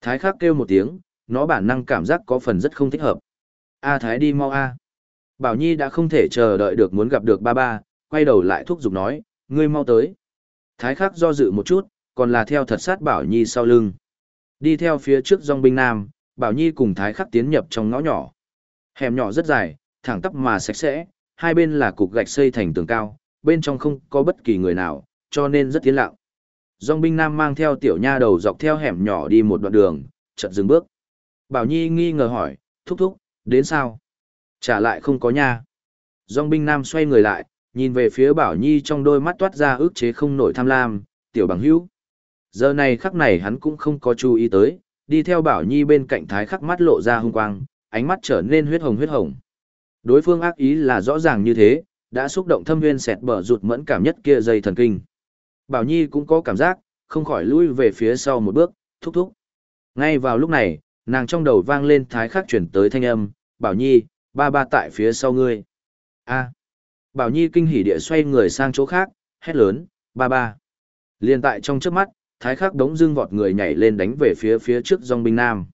Speaker 1: Thái khắc kêu một tiếng, nó bản năng cảm giác có phần rất không thích hợp. A Thái đi mau A. Bảo Nhi đã không thể chờ đợi được muốn gặp được ba ba, quay đầu lại thúc giục nói, ngươi mau tới. Thái khắc do dự một chút, còn là theo thật sát Bảo Nhi sau lưng. Đi theo phía trước dòng binh nam, Bảo Nhi cùng Thái khắc tiến nhập trong ngõ nhỏ. Hẻm nhỏ rất dài, thẳng tắp mà sạch sẽ, hai bên là cục gạch xây thành tường cao, bên trong không có bất kỳ người nào, cho nên rất tiến lặng. Dòng binh nam mang theo tiểu nha đầu dọc theo hẻm nhỏ đi một đoạn đường, chợt dừng bước. Bảo Nhi nghi ngờ hỏi, thúc thúc, đến sao? Trả lại không có nha. Dòng binh nam xoay người lại, nhìn về phía Bảo Nhi trong đôi mắt toát ra ước chế không nổi tham lam, tiểu bằng hữu. Giờ này khắc này hắn cũng không có chú ý tới, đi theo Bảo Nhi bên cạnh thái khắc mắt lộ ra hung quang, ánh mắt trở nên huyết hồng huyết hồng. Đối phương ác ý là rõ ràng như thế, đã xúc động thâm viên sẹt bờ rụt mẫn cảm nhất kia dây thần kinh. Bảo Nhi cũng có cảm giác, không khỏi lui về phía sau một bước, thúc thúc. Ngay vào lúc này, nàng trong đầu vang lên thái khắc chuyển tới thanh âm, Bảo Nhi, ba ba tại phía sau ngươi. a à. Bảo Nhi kinh hỉ địa xoay người sang chỗ khác, hét lớn, ba ba. Liên tại trong trước mắt, thái khắc đống dưng vọt người nhảy lên đánh về phía phía trước dòng binh nam.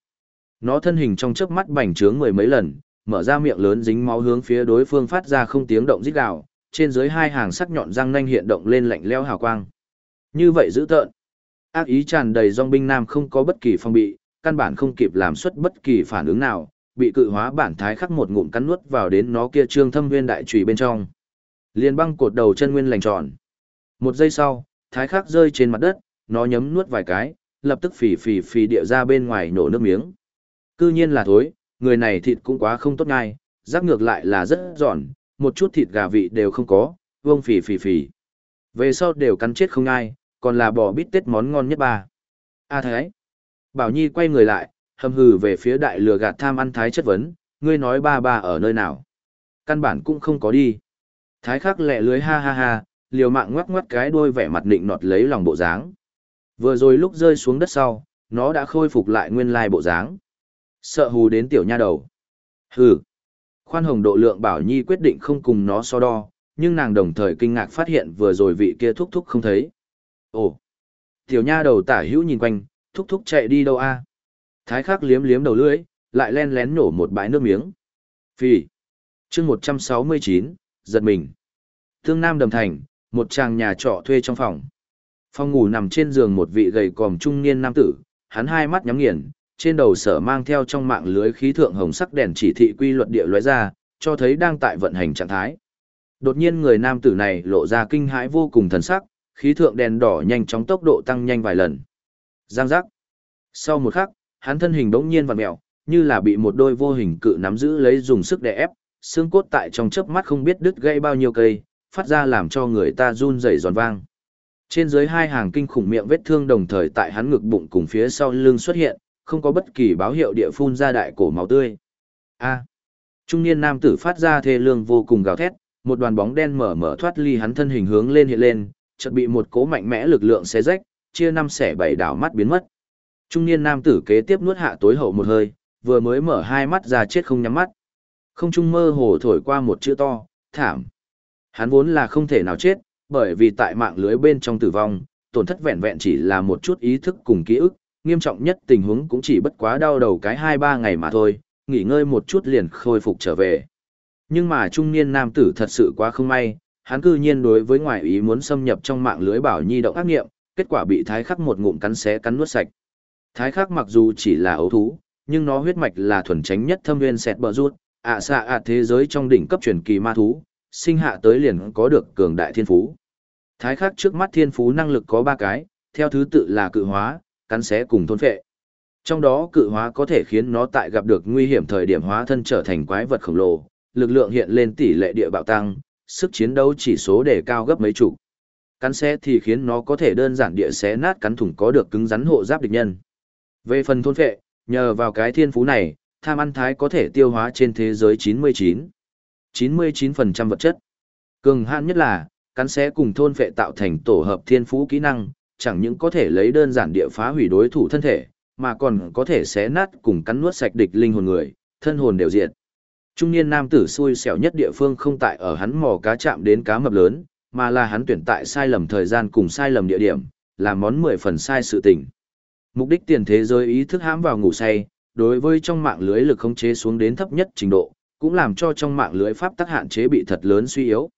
Speaker 1: Nó thân hình trong chớp mắt bành trướng mười mấy lần, mở ra miệng lớn dính máu hướng phía đối phương phát ra không tiếng động rít gào, trên dưới hai hàng sắc nhọn răng nanh hiện động lên lạnh lẽo hào quang. Như vậy dữ tợn. Ác ý tràn đầy dòng binh nam không có bất kỳ phong bị, căn bản không kịp làm xuất bất kỳ phản ứng nào, bị cự hóa bản thái khắc một ngụm cắn nuốt vào đến nó kia trương thâm nguyên đại trùy bên trong. Liên băng cột đầu chân nguyên lành tròn. Một giây sau, thái khắc rơi trên mặt đất, nó nhấm nuốt vài cái, lập tức phì phì phì địa ra bên ngoài nổ nước miếng. Cư nhiên là thối, người này thịt cũng quá không tốt ngay, rắc ngược lại là rất giòn, một chút thịt gà vị đều không có, vông phì phì phì. Về sau đều cắn chết không ai, còn là bò bít tết món ngon nhất ba. A Thái. Bảo Nhi quay người lại, hầm hừ về phía đại lừa gạt tham ăn Thái chất vấn, ngươi nói ba ba ở nơi nào. Căn bản cũng không có đi. Thái khắc lẹ lưới ha ha ha, liều mạng ngoắc ngoắc cái đuôi vẻ mặt định nọt lấy lòng bộ dáng. Vừa rồi lúc rơi xuống đất sau, nó đã khôi phục lại nguyên lai bộ dáng. Sợ hù đến tiểu nha đầu. Hừ. Khoan hồng độ lượng Bảo Nhi quyết định không cùng nó so đo, nhưng nàng đồng thời kinh ngạc phát hiện vừa rồi vị kia thúc thúc không thấy. Ồ! Tiểu nha đầu tả hữu nhìn quanh, thúc thúc chạy đi đâu a? Thái khắc liếm liếm đầu lưỡi, lại len lén nổ một bãi nước miếng. Phì! chương 169, giật mình. Thương Nam Đầm Thành, một chàng nhà trọ thuê trong phòng. Phòng ngủ nằm trên giường một vị gầy còm trung niên nam tử, hắn hai mắt nhắm nghiền, trên đầu sở mang theo trong mạng lưới khí thượng hồng sắc đèn chỉ thị quy luật địa lóe ra, cho thấy đang tại vận hành trạng thái. Đột nhiên người nam tử này lộ ra kinh hãi vô cùng thần sắc, khí thượng đèn đỏ nhanh chóng tốc độ tăng nhanh vài lần. Giang giác. Sau một khắc, hắn thân hình đống nhiên vặn mèo, như là bị một đôi vô hình cự nắm giữ lấy dùng sức đè ép, xương cốt tại trong chớp mắt không biết đứt gãy bao nhiêu cây, phát ra làm cho người ta run rẩy giòn vang. Trên dưới hai hàng kinh khủng miệng vết thương đồng thời tại hắn ngực bụng cùng phía sau lưng xuất hiện, không có bất kỳ báo hiệu địa phun ra đại cổ máu tươi. A. Trung niên nam tử phát ra thê lương vô cùng gào thét, một đoàn bóng đen mở mở thoát ly hắn thân hình hướng lên hiện lên, chợt bị một cố mạnh mẽ lực lượng xé rách, chia năm xẻ bảy đảo mắt biến mất. Trung niên nam tử kế tiếp nuốt hạ tối hậu một hơi, vừa mới mở hai mắt ra chết không nhắm mắt. Không trung mơ hồ thổi qua một chữ to, thảm. Hắn vốn là không thể nào chết, bởi vì tại mạng lưới bên trong tử vong, tổn thất vẹn vẹn chỉ là một chút ý thức cùng ký ức, nghiêm trọng nhất tình huống cũng chỉ bất quá đau đầu cái 2-3 ngày mà thôi, nghỉ ngơi một chút liền khôi phục trở về. Nhưng mà trung niên nam tử thật sự quá không may, hắn cư nhiên đối với ngoại ý muốn xâm nhập trong mạng lưới bảo nhi động ác nghiệm, kết quả bị thái khắc một ngụm cắn xé cắn nuốt sạch. Thái khắc mặc dù chỉ là ấu thú, nhưng nó huyết mạch là thuần tránh nhất thâm nguyên sẹt bờ rút, ạ xạ ạ thế giới trong đỉnh cấp truyền kỳ ma thú, sinh hạ tới liền có được cường đại thiên phú. Thái khắc trước mắt thiên phú năng lực có ba cái, theo thứ tự là cự hóa, cắn xé cùng thôn phệ. Trong đó cự hóa có thể khiến nó tại gặp được nguy hiểm thời điểm hóa thân trở thành quái vật khổng lồ, lực lượng hiện lên tỷ lệ địa bạo tăng, sức chiến đấu chỉ số đề cao gấp mấy chục. Cắn xé thì khiến nó có thể đơn giản địa xé nát cắn thủng có được cứng rắn hộ giáp địch nhân. Về phần thôn phệ, nhờ vào cái thiên phú này, tham ăn thái có thể tiêu hóa trên thế giới 99. 99% vật chất. Cường hạn nhất là, cắn xé cùng thôn phệ tạo thành tổ hợp thiên phú kỹ năng, chẳng những có thể lấy đơn giản địa phá hủy đối thủ thân thể, mà còn có thể xé nát cùng cắn nuốt sạch địch linh hồn người, thân hồn đều diệt. Trung niên nam tử xui xẻo nhất địa phương không tại ở hắn mò cá chạm đến cá mập lớn, mà là hắn tuyển tại sai lầm thời gian cùng sai lầm địa điểm, làm món mười phần sai sự tình. Mục đích tiền thế giới ý thức hãm vào ngủ say, đối với trong mạng lưới lực khống chế xuống đến thấp nhất trình độ, cũng làm cho trong mạng lưới pháp tắc hạn chế bị thật lớn suy yếu.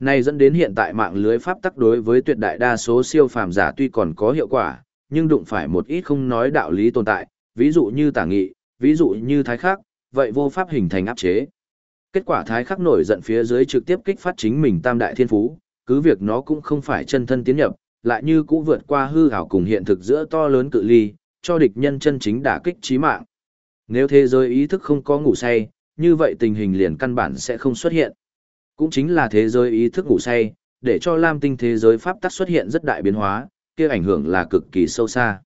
Speaker 1: Này dẫn đến hiện tại mạng lưới pháp tắc đối với tuyệt đại đa số siêu phàm giả tuy còn có hiệu quả, nhưng đụng phải một ít không nói đạo lý tồn tại, ví dụ như tả nghị, ví dụ như thái khắc, vậy vô pháp hình thành áp chế. Kết quả thái khắc nổi giận phía dưới trực tiếp kích phát chính mình tam đại thiên phú, cứ việc nó cũng không phải chân thân tiến nhập, lại như cũ vượt qua hư ảo cùng hiện thực giữa to lớn cự ly, cho địch nhân chân chính đả kích chí mạng. Nếu thế giới ý thức không có ngủ say, như vậy tình hình liền căn bản sẽ không xuất hiện. Cũng chính là thế giới ý thức ngủ say, để cho lam tinh thế giới pháp tắc xuất hiện rất đại biến hóa, kia ảnh hưởng là cực kỳ sâu xa.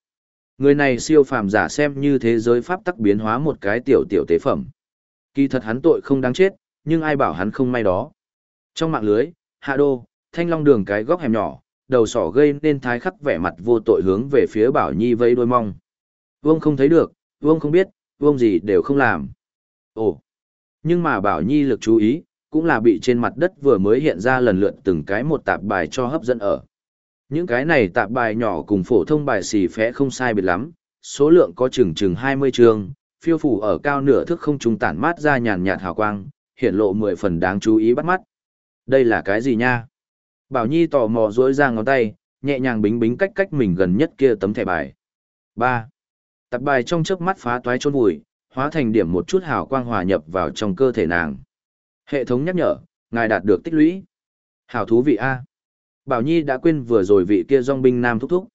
Speaker 1: Người này siêu phàm giả xem như thế giới pháp tắc biến hóa một cái tiểu tiểu tế phẩm. Kỳ thật hắn tội không đáng chết, nhưng ai bảo hắn không may đó. Trong mạng lưới, hạ đô, thanh long đường cái góc hẻm nhỏ, đầu sỏ gây nên thái khắc vẻ mặt vô tội hướng về phía bảo nhi vây đôi mong. Vương không thấy được, vương không biết, vương gì đều không làm. Ồ, nhưng mà bảo nhi lực chú ý, cũng là bị trên mặt đất vừa mới hiện ra lần lượt từng cái một tạp bài cho hấp dẫn ở. Những cái này tạp bài nhỏ cùng phổ thông bài xì phé không sai biệt lắm, số lượng có chừng chừng 20 chương, phiêu phủ ở cao nửa thước không trung tản mát ra nhàn nhạt hào quang, hiện lộ 10 phần đáng chú ý bắt mắt. Đây là cái gì nha? Bảo Nhi tò mò duỗi ra ngón tay, nhẹ nhàng bính bính cách cách mình gần nhất kia tấm thẻ bài. 3. Tạp bài trong chớp mắt phá toái chôn vùi, hóa thành điểm một chút hào quang hòa nhập vào trong cơ thể nàng. Hệ thống nhắc nhở, ngài đạt được tích lũy. Hào thú vị A. Bảo Nhi đã quên vừa rồi vị kia dòng binh nam thúc thúc.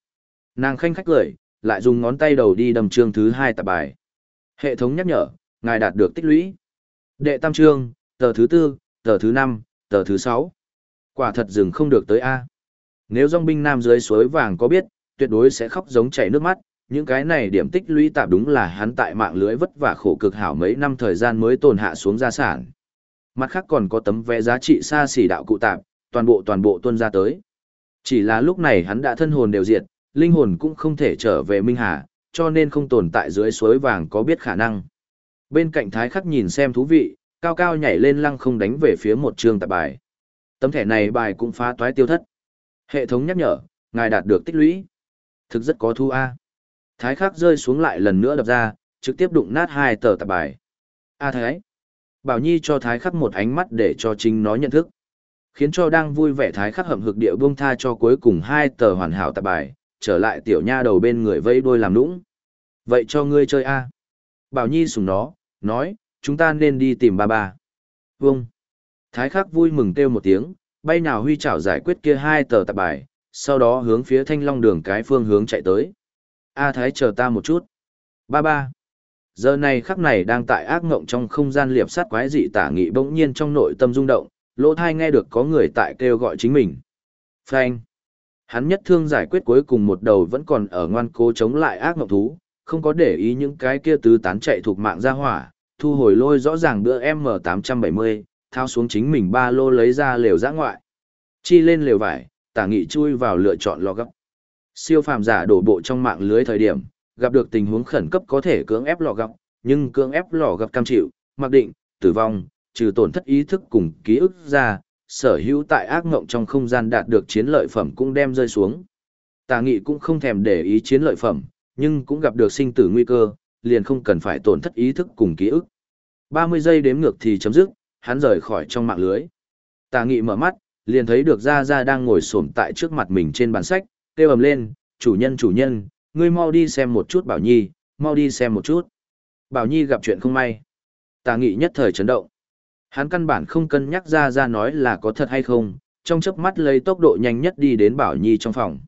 Speaker 1: Nàng khanh khách cười, lại dùng ngón tay đầu đi đầm chương thứ hai tạp bài. Hệ thống nhắc nhở, ngài đạt được tích lũy. Đệ tam chương, tờ thứ tư, tờ thứ năm, tờ thứ sáu. Quả thật dừng không được tới A. Nếu dòng binh nam dưới suối vàng có biết, tuyệt đối sẽ khóc giống chảy nước mắt. Những cái này điểm tích lũy tạp đúng là hắn tại mạng lưới vất vả khổ cực hảo mấy năm thời gian mới tồn hạ xuống gia sản. Mặt khác còn có tấm vé giá trị xa xỉ đạo cụ tạp, toàn bộ toàn bộ tuân ra tới. Chỉ là lúc này hắn đã thân hồn đều diệt, linh hồn cũng không thể trở về Minh Hà, cho nên không tồn tại dưới suối vàng có biết khả năng. Bên cạnh thái khắc nhìn xem thú vị, cao cao nhảy lên lăng không đánh về phía một trường tạp bài. Tấm thẻ này bài cũng phá toái tiêu thất. Hệ thống nhắc nhở, ngài đạt được tích lũy. Thực rất có thu A. Thái khắc rơi xuống lại lần nữa đập ra, trực tiếp đụng nát hai tờ tạp bài. A Thái. Bảo Nhi cho Thái khắc một ánh mắt để cho chính nó nhận thức. Khiến cho đang vui vẻ Thái khắc hậm hực địa buông tha cho cuối cùng hai tờ hoàn hảo tạp bài, trở lại tiểu nha đầu bên người vây đôi làm nũng. Vậy cho ngươi chơi A. Bảo Nhi sùng nó, nói, chúng ta nên đi tìm ba ba. Vâng. Thái khắc vui mừng kêu một tiếng, bay nào huy chảo giải quyết kia hai tờ tạp bài, sau đó hướng phía thanh long đường cái phương hướng chạy tới. A Thái chờ ta một chút. Ba ba. Giờ này khắc này đang tại ác ngộng trong không gian liệp sát quái dị tả nghị bỗng nhiên trong nội tâm rung động, lỗ thai nghe được có người tại kêu gọi chính mình. Phanh. Hắn nhất thương giải quyết cuối cùng một đầu vẫn còn ở ngoan cố chống lại ác ngộng thú, không có để ý những cái kia tứ tán chạy thuộc mạng ra hỏa, thu hồi lôi rõ ràng bữa M870, thao xuống chính mình ba lô lấy ra lều giã ngoại. Chi lên lều vải, tả nghị chui vào lựa chọn lò gấp. Siêu phàm giả đổ bộ trong mạng lưới thời điểm, gặp được tình huống khẩn cấp có thể cưỡng ép lò gặp, nhưng cưỡng ép lò gặp cam chịu, mặc định, tử vong, trừ tổn thất ý thức cùng ký ức ra, sở hữu tại ác ngộng trong không gian đạt được chiến lợi phẩm cũng đem rơi xuống. Tà nghị cũng không thèm để ý chiến lợi phẩm, nhưng cũng gặp được sinh tử nguy cơ, liền không cần phải tổn thất ý thức cùng ký ức. 30 giây đếm ngược thì chấm dứt, hắn rời khỏi trong mạng lưới. Tà nghị mở mắt, liền thấy được Gia Gia đang ngồi xổm tại trước mặt mình trên bàn sách, kêu ầm lên, chủ nhân chủ nhân, ngươi mau đi xem một chút Bảo Nhi, mau đi xem một chút. Bảo Nhi gặp chuyện không may. Tà nghị nhất thời chấn động. Hắn căn bản không cân nhắc ra ra nói là có thật hay không, trong chớp mắt lấy tốc độ nhanh nhất đi đến Bảo Nhi trong phòng.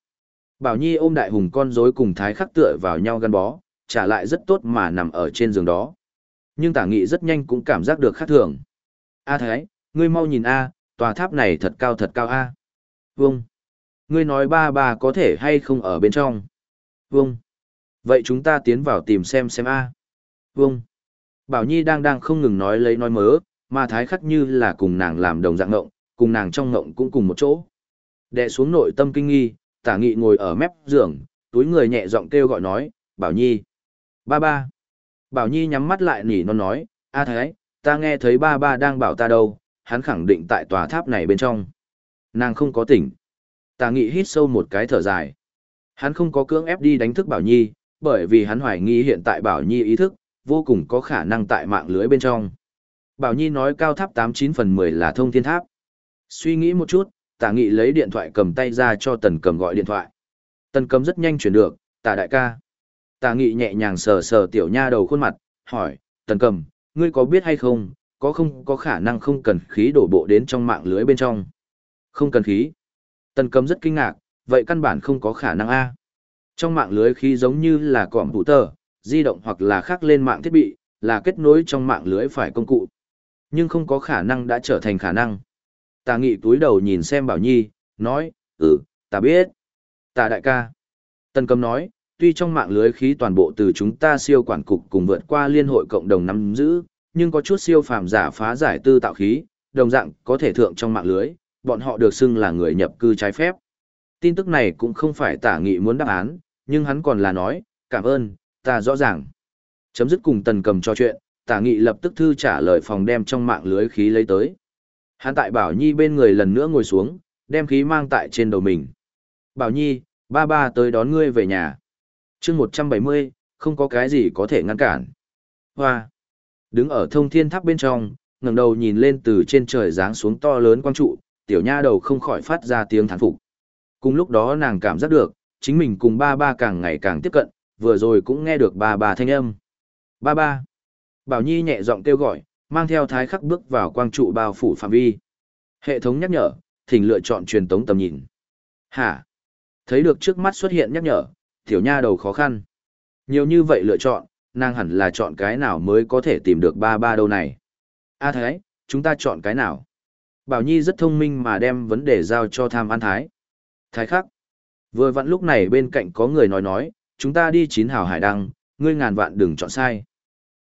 Speaker 1: Bảo Nhi ôm đại hùng con rối cùng thái khắc tựa vào nhau gắn bó, trả lại rất tốt mà nằm ở trên giường đó. Nhưng tả nghị rất nhanh cũng cảm giác được khác thường. A Thái, ngươi mau nhìn A, tòa tháp này thật cao thật cao A. Vâng. Ngươi nói ba ba có thể hay không ở bên trong. Vâng. Vậy chúng ta tiến vào tìm xem xem A. Vâng. Bảo Nhi đang đang không ngừng nói lấy nói mớ, mà Thái khắc như là cùng nàng làm đồng dạng ngộng, cùng nàng trong ngộng cũng cùng một chỗ. Đệ xuống nội tâm kinh nghi, tả nghị ngồi ở mép giường, túi người nhẹ giọng kêu gọi nói, Bảo Nhi. Ba ba. Bảo Nhi nhắm mắt lại nỉ non nói, A Thái, ta nghe thấy ba ba đang bảo ta đâu, hắn khẳng định tại tòa tháp này bên trong. Nàng không có tỉnh. Tà nghị hít sâu một cái thở dài. Hắn không có cưỡng ép đi đánh thức Bảo Nhi, bởi vì hắn hoài nghi hiện tại Bảo Nhi ý thức, vô cùng có khả năng tại mạng lưới bên trong. Bảo Nhi nói cao tháp 89 phần 10 là thông thiên tháp. Suy nghĩ một chút, tà nghị lấy điện thoại cầm tay ra cho tần cầm gọi điện thoại. Tần cầm rất nhanh chuyển được, tà đại ca. Tà nghị nhẹ nhàng sờ sờ tiểu nha đầu khuôn mặt, hỏi, tần cầm, ngươi có biết hay không, có không có khả năng không cần khí đổ bộ đến trong mạng lưới bên trong. Không cần khí. Tần Cấm rất kinh ngạc, vậy căn bản không có khả năng A. Trong mạng lưới khí giống như là cỏm thủ tờ, di động hoặc là khác lên mạng thiết bị, là kết nối trong mạng lưới phải công cụ. Nhưng không có khả năng đã trở thành khả năng. Tà nghị túi đầu nhìn xem Bảo Nhi, nói, ừ, ta biết. Tà đại ca. Tần Cấm nói, tuy trong mạng lưới khí toàn bộ từ chúng ta siêu quản cục cùng vượt qua liên hội cộng đồng nắm giữ, nhưng có chút siêu phàm giả phá giải tư tạo khí, đồng dạng có thể thượng trong mạng lưới, bọn họ được xưng là người nhập cư trái phép. Tin tức này cũng không phải tả nghị muốn đáp án, nhưng hắn còn là nói, cảm ơn, ta rõ ràng. Chấm dứt cùng tần cầm trò chuyện, tả nghị lập tức thư trả lời phòng đem trong mạng lưới khí lấy tới. Hắn tại Bảo Nhi bên người lần nữa ngồi xuống, đem khí mang tại trên đầu mình. Bảo Nhi, ba ba tới đón ngươi về nhà chương một trăm bảy mươi không có cái gì có thể ngăn cản hoa đứng ở thông thiên tháp bên trong ngẩng đầu nhìn lên từ trên trời giáng xuống to lớn quang trụ tiểu nha đầu không khỏi phát ra tiếng thán phục cùng lúc đó nàng cảm giác được chính mình cùng ba ba càng ngày càng tiếp cận vừa rồi cũng nghe được ba ba thanh âm ba ba bảo nhi nhẹ giọng kêu gọi mang theo thái khắc bước vào quang trụ bao phủ phạm vi hệ thống nhắc nhở thỉnh lựa chọn truyền tống tầm nhìn hả thấy được trước mắt xuất hiện nhắc nhở tiểu nha đầu khó khăn. Nhiều như vậy lựa chọn, nàng hẳn là chọn cái nào mới có thể tìm được ba ba đâu này. A Thái, chúng ta chọn cái nào? Bảo Nhi rất thông minh mà đem vấn đề giao cho tham an Thái. Thái khắc. Vừa vặn lúc này bên cạnh có người nói nói, chúng ta đi chín hào hải đăng, ngươi ngàn vạn đừng chọn sai.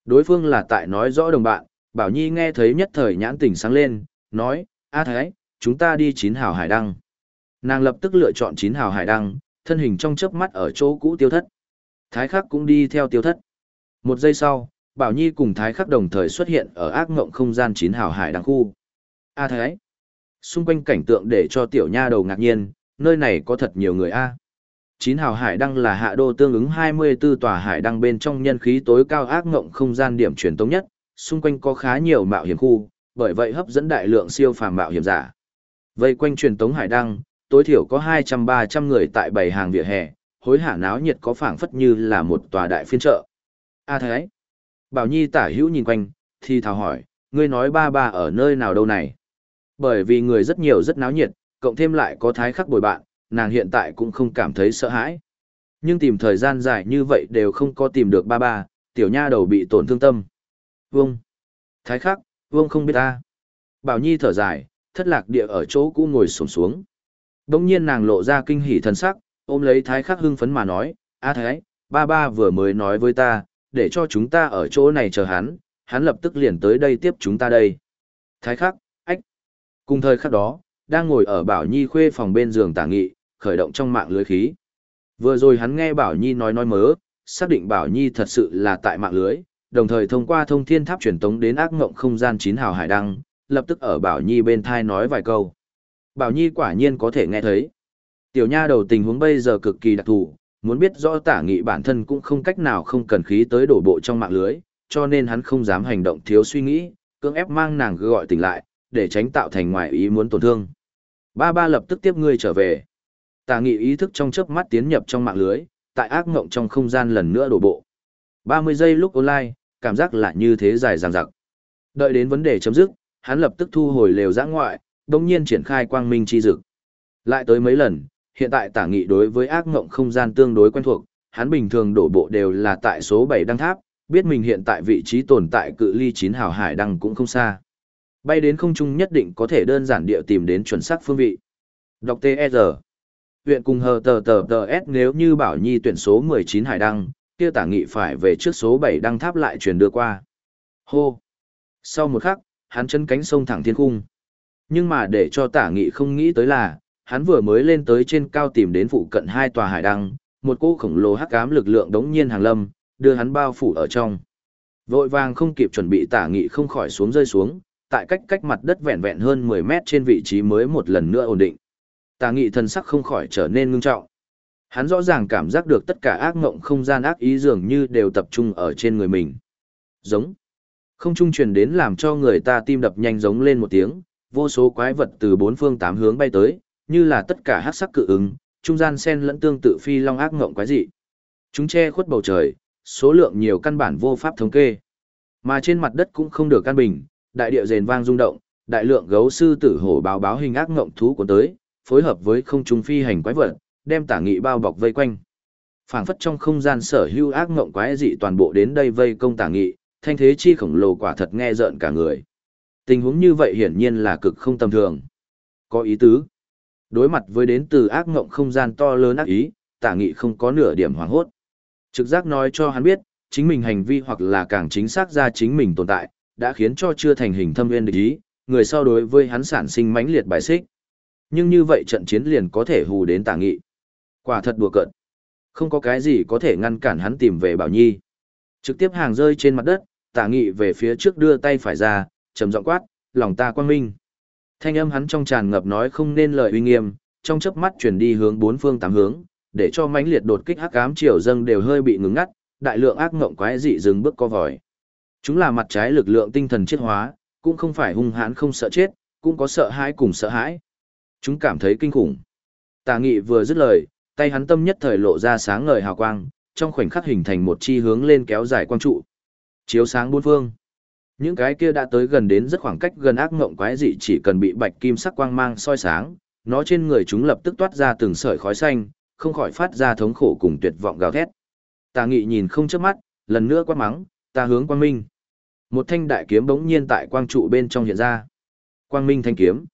Speaker 1: Đối phương là tại nói rõ đồng bạn, Bảo Nhi nghe thấy nhất thời nhãn tỉnh sáng lên, nói, A Thái, chúng ta đi chín hào hải đăng. Nàng lập tức lựa chọn chín hào hải đăng, thân hình trong chớp mắt ở chỗ cũ tiêu thất. Thái khắc cũng đi theo tiêu thất. Một giây sau, Bảo Nhi cùng Thái khắc đồng thời xuất hiện ở ác ngộng không gian chín hào hải đăng khu. A Thái! Xung quanh cảnh tượng để cho tiểu nha đầu ngạc nhiên, nơi này có thật nhiều người a. Chín hào hải đăng là hạ đô tương ứng 24 tòa hải đăng bên trong nhân khí tối cao ác ngộng không gian điểm truyền tống nhất, xung quanh có khá nhiều mạo hiểm khu, bởi vậy hấp dẫn đại lượng siêu phàm mạo hiểm giả. Vây quanh truyền tống hải đăng, tối thiểu có 200-300 người tại bảy hàng vỉa hè, hối hả náo nhiệt có phảng phất như là một tòa đại phiên chợ. A Thái. Bảo Nhi tả hữu nhìn quanh, thì thào hỏi, ngươi nói ba ba ở nơi nào đâu này? Bởi vì người rất nhiều rất náo nhiệt, cộng thêm lại có thái khắc bồi bạn, nàng hiện tại cũng không cảm thấy sợ hãi. Nhưng tìm thời gian dài như vậy đều không có tìm được ba ba, tiểu nha đầu bị tổn thương tâm. Vương. Thái khắc, Vương không biết ta. Bảo Nhi thở dài, thất lạc địa ở chỗ cũ ngồi sổm xuống. Đông nhiên nàng lộ ra kinh hỉ thần sắc, ôm lấy thái khắc hưng phấn mà nói, a thái, ba ba vừa mới nói với ta, để cho chúng ta ở chỗ này chờ hắn, hắn lập tức liền tới đây tiếp chúng ta đây. Thái khắc. Cùng thời khắc đó, đang ngồi ở Bảo Nhi khuê phòng bên giường tả nghị, khởi động trong mạng lưới khí. Vừa rồi hắn nghe Bảo Nhi nói nói mớ, xác định Bảo Nhi thật sự là tại mạng lưới, đồng thời thông qua thông thiên tháp truyền tống đến ác ngộng không gian chín hào hải đăng, lập tức ở Bảo Nhi bên thai nói vài câu. Bảo Nhi quả nhiên có thể nghe thấy. Tiểu nha đầu tình huống bây giờ cực kỳ đặc thù, muốn biết rõ tả nghị bản thân cũng không cách nào không cần khí tới đổ bộ trong mạng lưới, cho nên hắn không dám hành động thiếu suy nghĩ, cưỡng ép mang nàng gọi tỉnh lại, để tránh tạo thành ngoại ý muốn tổn thương. Ba ba lập tức tiếp ngươi trở về. Tà nghị ý thức trong chớp mắt tiến nhập trong mạng lưới, tại ác ngộng trong không gian lần nữa đổ bộ. 30 giây lúc online, cảm giác lại như thế dài dằng dặc. Đợi đến vấn đề chấm dứt, hắn lập tức thu hồi lều giã ngoại, đồng nhiên triển khai quang minh chi dực. Lại tới mấy lần, hiện tại tả nghị đối với ác ngộng không gian tương đối quen thuộc, hắn bình thường đổ bộ đều là tại số 7 đăng tháp, biết mình hiện tại vị trí tồn tại cự ly 9 hào hải đăng cũng không xa. Bay đến không trung nhất định có thể đơn giản địa tìm đến chuẩn xác phương vị. Đọc TR. Huyện cùng hờ tờ tờ tờ S nếu như bảo nhi tuyển số 19 hải đăng, kia tả nghị phải về trước số 7 đăng tháp lại truyền đưa qua. Hô. Sau một khắc, hắn chân cánh sông thẳng thiên cung. Nhưng mà để cho tả nghị không nghĩ tới là, hắn vừa mới lên tới trên cao tìm đến phụ cận hai tòa hải đăng, một cỗ khổng lồ hắc ám lực lượng đống nhiên hàng lâm, đưa hắn bao phủ ở trong. Vội vàng không kịp chuẩn bị tả nghị không khỏi xuống rơi xuống, tại cách cách mặt đất vẹn vẹn hơn 10 mét trên vị trí mới một lần nữa ổn định. Tà nghị thần sắc không khỏi trở nên ngưng trọng. Hắn rõ ràng cảm giác được tất cả ác ngộng không gian ác ý dường như đều tập trung ở trên người mình. Giống. Không trung truyền đến làm cho người ta tim đập nhanh giống lên một tiếng, vô số quái vật từ bốn phương tám hướng bay tới, như là tất cả hắc sắc cự ứng, trung gian sen lẫn tương tự phi long ác ngộng quái dị. Chúng che khuất bầu trời, số lượng nhiều căn bản vô pháp thống kê. Mà trên mặt đất cũng không được căn bình, đại địa rền vang rung động, đại lượng gấu sư tử hổ báo báo hình ác ngộng thú của tới, phối hợp với không trung phi hành quái vật, đem tả nghị bao bọc vây quanh. Phảng phất trong không gian sở hữu ác ngộng quái dị toàn bộ đến đây vây công tả nghị, thanh thế chi khổng lồ quả thật nghe rợn cả người. Tình huống như vậy hiển nhiên là cực không tầm thường. Có ý tứ. Đối mặt với đến từ ác ngộng không gian to lớn ác ý, tả nghị không có nửa điểm hoảng hốt. Trực giác nói cho hắn biết, chính mình hành vi hoặc là càng chính xác ra chính mình tồn tại, đã khiến cho chưa thành hình thâm nguyên địch ý, người sau đối với hắn sản sinh mãnh liệt bài xích. Nhưng như vậy trận chiến liền có thể hù đến tả nghị. Quả thật đùa cợt. Không có cái gì có thể ngăn cản hắn tìm về Bảo Nhi. Trực tiếp hàng rơi trên mặt đất, tả nghị về phía trước đưa tay phải ra, trầm giọng quát, lòng ta quang minh. Thanh âm hắn trong tràn ngập nói không nên lời uy nghiêm, trong chớp mắt chuyển đi hướng bốn phương tám hướng, để cho mãnh liệt đột kích hắc ám triều dâng đều hơi bị ngừng ngắt, đại lượng ác ngộng quái dị dừng bước co vòi. Chúng là mặt trái lực lượng tinh thần chết hóa, cũng không phải hung hãn không sợ chết, cũng có sợ hãi cùng sợ hãi. Chúng cảm thấy kinh khủng. Tà nghị vừa dứt lời, tay hắn tâm nhất thời lộ ra sáng ngời hào quang, trong khoảnh khắc hình thành một chi hướng lên kéo dài quang trụ. Chiếu sáng bốn phương. Những cái kia đã tới gần đến rất khoảng cách gần ác ngộng quái dị chỉ cần bị bạch kim sắc quang mang soi sáng, nó trên người chúng lập tức toát ra từng sợi khói xanh, không khỏi phát ra thống khổ cùng tuyệt vọng gào thét. Tà Nghị nhìn không chớp mắt, lần nữa quát mắng, ta hướng quang minh. Một thanh đại kiếm bỗng nhiên tại quang trụ bên trong hiện ra. Quang minh thanh kiếm.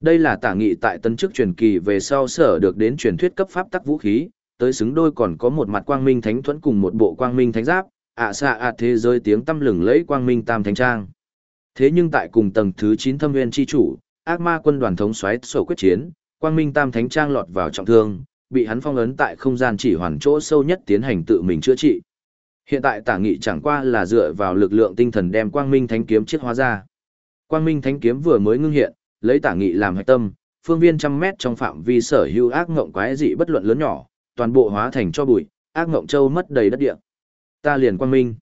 Speaker 1: Đây là Tả Nghị tại tân chức truyền kỳ về sau sở được đến truyền thuyết cấp pháp tắc vũ khí, tới xứng đôi còn có một mặt quang minh thánh thuẫn cùng một bộ quang minh thánh giáp, ạ xạ ạ thế giới tiếng tâm lừng lẫy quang minh tam thánh trang. Thế nhưng tại cùng tầng thứ 9 thâm nguyên chi chủ, ác ma quân đoàn thống xoáy sổ quyết chiến, quang minh tam thánh trang lọt vào trọng thương, bị hắn phong ấn tại không gian chỉ hoàn chỗ sâu nhất tiến hành tự mình chữa trị. Hiện tại tả nghị chẳng qua là dựa vào lực lượng tinh thần đem quang minh thánh kiếm chiết hóa ra. Quang minh thánh kiếm vừa mới ngưng hiện, lấy tả nghị làm hạch tâm, phương viên trăm mét trong phạm vi sở hữu ác ngộng quái dị bất luận lớn nhỏ, toàn bộ hóa thành cho bụi, ác ngộng châu mất đầy đất địa. Ta liền quang minh.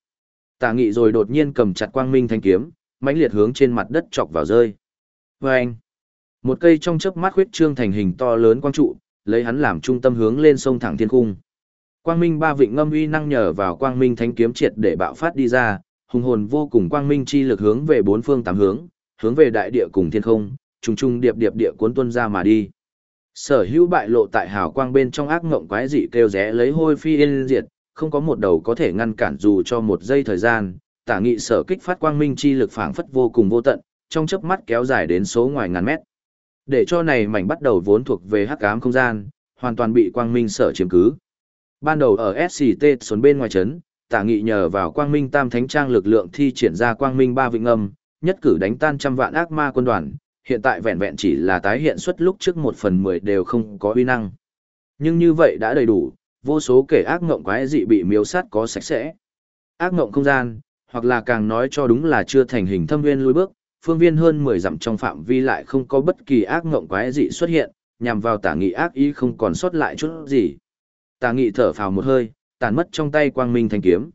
Speaker 1: Tả nghị rồi đột nhiên cầm chặt quang minh thanh kiếm, mãnh liệt hướng trên mặt đất chọc vào rơi. Và anh, một cây trong chớp mắt huyết trương thành hình to lớn quang trụ, lấy hắn làm trung tâm hướng lên sông thẳng thiên cung. Quang minh ba vịnh ngâm uy năng nhờ vào quang minh thánh kiếm triệt để bạo phát đi ra, hùng hồn vô cùng quang minh chi lực hướng về bốn phương tám hướng, hướng về đại địa cùng thiên không, trùng trùng điệp điệp địa cuốn tuân ra mà đi. Sở hữu bại lộ tại hào quang bên trong ác ngộng quái dị kêu rẽ lấy hôi phi yên diệt, không có một đầu có thể ngăn cản dù cho một giây thời gian, tả nghị sở kích phát quang minh chi lực phảng phất vô cùng vô tận, trong chớp mắt kéo dài đến số ngoài ngàn mét. Để cho này mảnh bắt đầu vốn thuộc về hắc ám không gian, hoàn toàn bị quang minh sở chiếm cứ. Ban đầu ở SCT xuống bên ngoài chấn, tả nghị nhờ vào quang minh tam thánh trang lực lượng thi triển ra quang minh ba vịnh âm, nhất cử đánh tan trăm vạn ác ma quân đoàn, hiện tại vẹn vẹn chỉ là tái hiện suất lúc trước một phần mười đều không có uy năng. Nhưng như vậy đã đầy đủ, vô số kẻ ác ngộng quái dị bị miếu sát có sạch sẽ. Ác ngộng không gian, hoặc là càng nói cho đúng là chưa thành hình thâm viên lùi bước, phương viên hơn 10 dặm trong phạm vi lại không có bất kỳ ác ngộng quái dị xuất hiện, nhằm vào tả nghị ác ý không còn sót lại chút gì tà nghị thở phào một hơi, tàn mất trong tay quang minh thanh kiếm.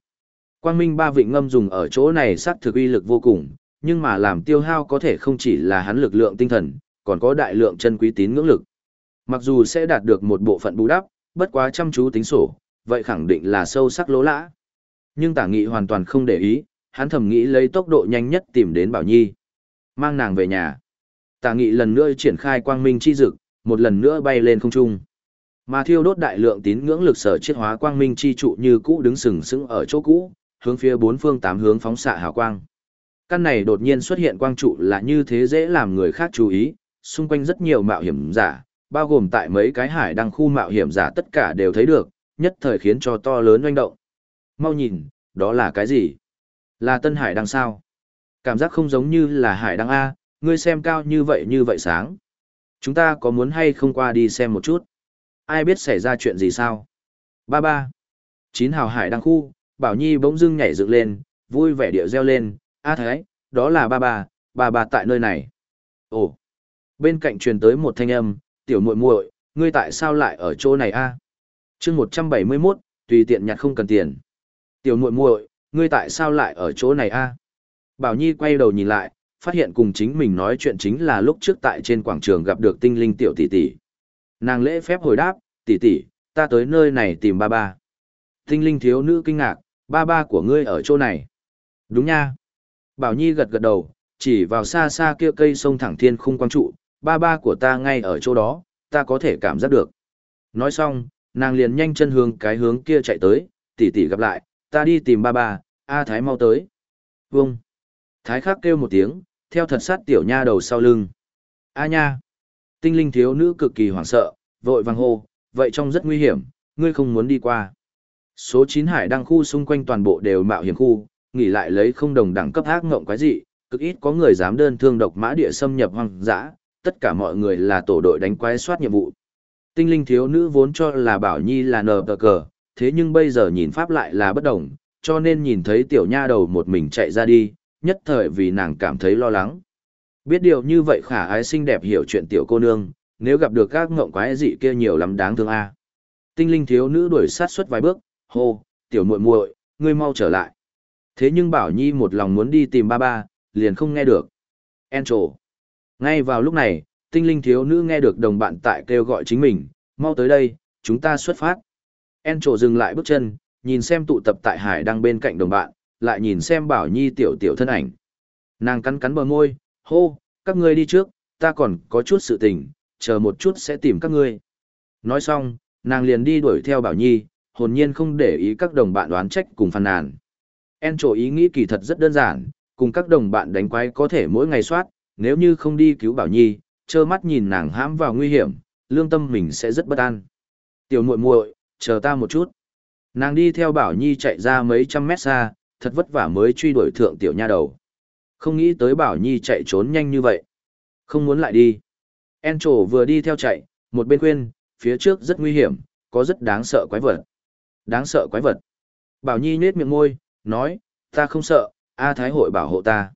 Speaker 1: Quang minh ba vịnh ngâm dùng ở chỗ này sát thực uy lực vô cùng, nhưng mà làm tiêu hao có thể không chỉ là hắn lực lượng tinh thần, còn có đại lượng chân quý tín ngưỡng lực. Mặc dù sẽ đạt được một bộ phận bù đắp, bất quá chăm chú tính sổ, vậy khẳng định là sâu sắc lỗ lã. Nhưng tả nghị hoàn toàn không để ý, hắn thầm nghĩ lấy tốc độ nhanh nhất tìm đến Bảo Nhi. Mang nàng về nhà. Tả nghị lần nữa triển khai quang minh chi dực, một lần nữa bay lên không trung. Mà thiêu đốt đại lượng tín ngưỡng lực sở chiết hóa quang minh chi trụ như cũ đứng sừng sững ở chỗ cũ, hướng phía bốn phương tám hướng phóng xạ hào quang. Căn này đột nhiên xuất hiện quang trụ là như thế dễ làm người khác chú ý, xung quanh rất nhiều mạo hiểm giả, bao gồm tại mấy cái hải đăng khu mạo hiểm giả tất cả đều thấy được, nhất thời khiến cho to lớn oanh động. Mau nhìn, đó là cái gì? Là Tân Hải đăng sao? Cảm giác không giống như là hải đăng A, ngươi xem cao như vậy như vậy sáng. Chúng ta có muốn hay không qua đi xem một chút? Ai biết xảy ra chuyện gì sao? Ba ba. Chín hào hải đăng khu, Bảo Nhi bỗng dưng nhảy dựng lên, vui vẻ điệu reo lên, A Thái, đó là ba ba, ba ba tại nơi này. Ồ. Bên cạnh truyền tới một thanh âm, tiểu muội muội, ngươi tại sao lại ở chỗ này a? Chương 171, tùy tiện nhặt không cần tiền. Tiểu muội muội, ngươi tại sao lại ở chỗ này a? Bảo Nhi quay đầu nhìn lại, phát hiện cùng chính mình nói chuyện chính là lúc trước tại trên quảng trường gặp được tinh linh tiểu tỷ tỷ. Nàng lễ phép hồi đáp, tỷ tỷ, ta tới nơi này tìm ba ba. Tinh linh thiếu nữ kinh ngạc, ba ba của ngươi ở chỗ này. Đúng nha. Bảo Nhi gật gật đầu, chỉ vào xa xa kia cây sông thẳng thiên khung quang trụ, ba ba của ta ngay ở chỗ đó, ta có thể cảm giác được. Nói xong, nàng liền nhanh chân hướng cái hướng kia chạy tới, tỷ tỷ gặp lại, ta đi tìm ba ba, A Thái mau tới. Vâng. Thái khắc kêu một tiếng, theo thật sát tiểu nha đầu sau lưng. A nha. Tinh linh thiếu nữ cực kỳ hoảng sợ, vội vàng hô, vậy trong rất nguy hiểm, ngươi không muốn đi qua. Số 9 hải đăng khu xung quanh toàn bộ đều mạo hiểm khu, nghỉ lại lấy không đồng đẳng cấp ác ngộng quái dị, cực ít có người dám đơn thương độc mã địa xâm nhập hoang dã, tất cả mọi người là tổ đội đánh quái soát nhiệm vụ. Tinh linh thiếu nữ vốn cho là Bảo Nhi là nờ tờ cờ, thế nhưng bây giờ nhìn pháp lại là bất đồng, cho nên nhìn thấy tiểu nha đầu một mình chạy ra đi, nhất thời vì nàng cảm thấy lo lắng. Biết điều như vậy khả ái xinh đẹp hiểu chuyện tiểu cô nương, nếu gặp được các ngộng quái dị kia nhiều lắm đáng thương a. Tinh linh thiếu nữ đuổi sát suốt vài bước, hô, tiểu muội muội, ngươi mau trở lại. Thế nhưng Bảo Nhi một lòng muốn đi tìm ba ba, liền không nghe được. Encho. Ngay vào lúc này, tinh linh thiếu nữ nghe được đồng bạn tại kêu gọi chính mình, mau tới đây, chúng ta xuất phát. Encho dừng lại bước chân, nhìn xem tụ tập tại hải đang bên cạnh đồng bạn, lại nhìn xem Bảo Nhi tiểu tiểu thân ảnh. Nàng cắn cắn bờ môi, hô, các ngươi đi trước, ta còn có chút sự tình, chờ một chút sẽ tìm các ngươi. Nói xong, nàng liền đi đuổi theo Bảo Nhi, hồn nhiên không để ý các đồng bạn đoán trách cùng phàn nàn. En trổ ý nghĩ kỳ thật rất đơn giản, cùng các đồng bạn đánh quái có thể mỗi ngày soát, nếu như không đi cứu Bảo Nhi, trơ mắt nhìn nàng hãm vào nguy hiểm, lương tâm mình sẽ rất bất an. Tiểu muội muội, chờ ta một chút. Nàng đi theo Bảo Nhi chạy ra mấy trăm mét xa, thật vất vả mới truy đuổi thượng tiểu nha đầu. Không nghĩ tới Bảo Nhi chạy trốn nhanh như vậy. Không muốn lại đi. En trổ vừa đi theo chạy, một bên khuyên, phía trước rất nguy hiểm, có rất đáng sợ quái vật. Đáng sợ quái vật. Bảo Nhi nhếch miệng môi, nói, ta không sợ, A Thái hội bảo hộ ta.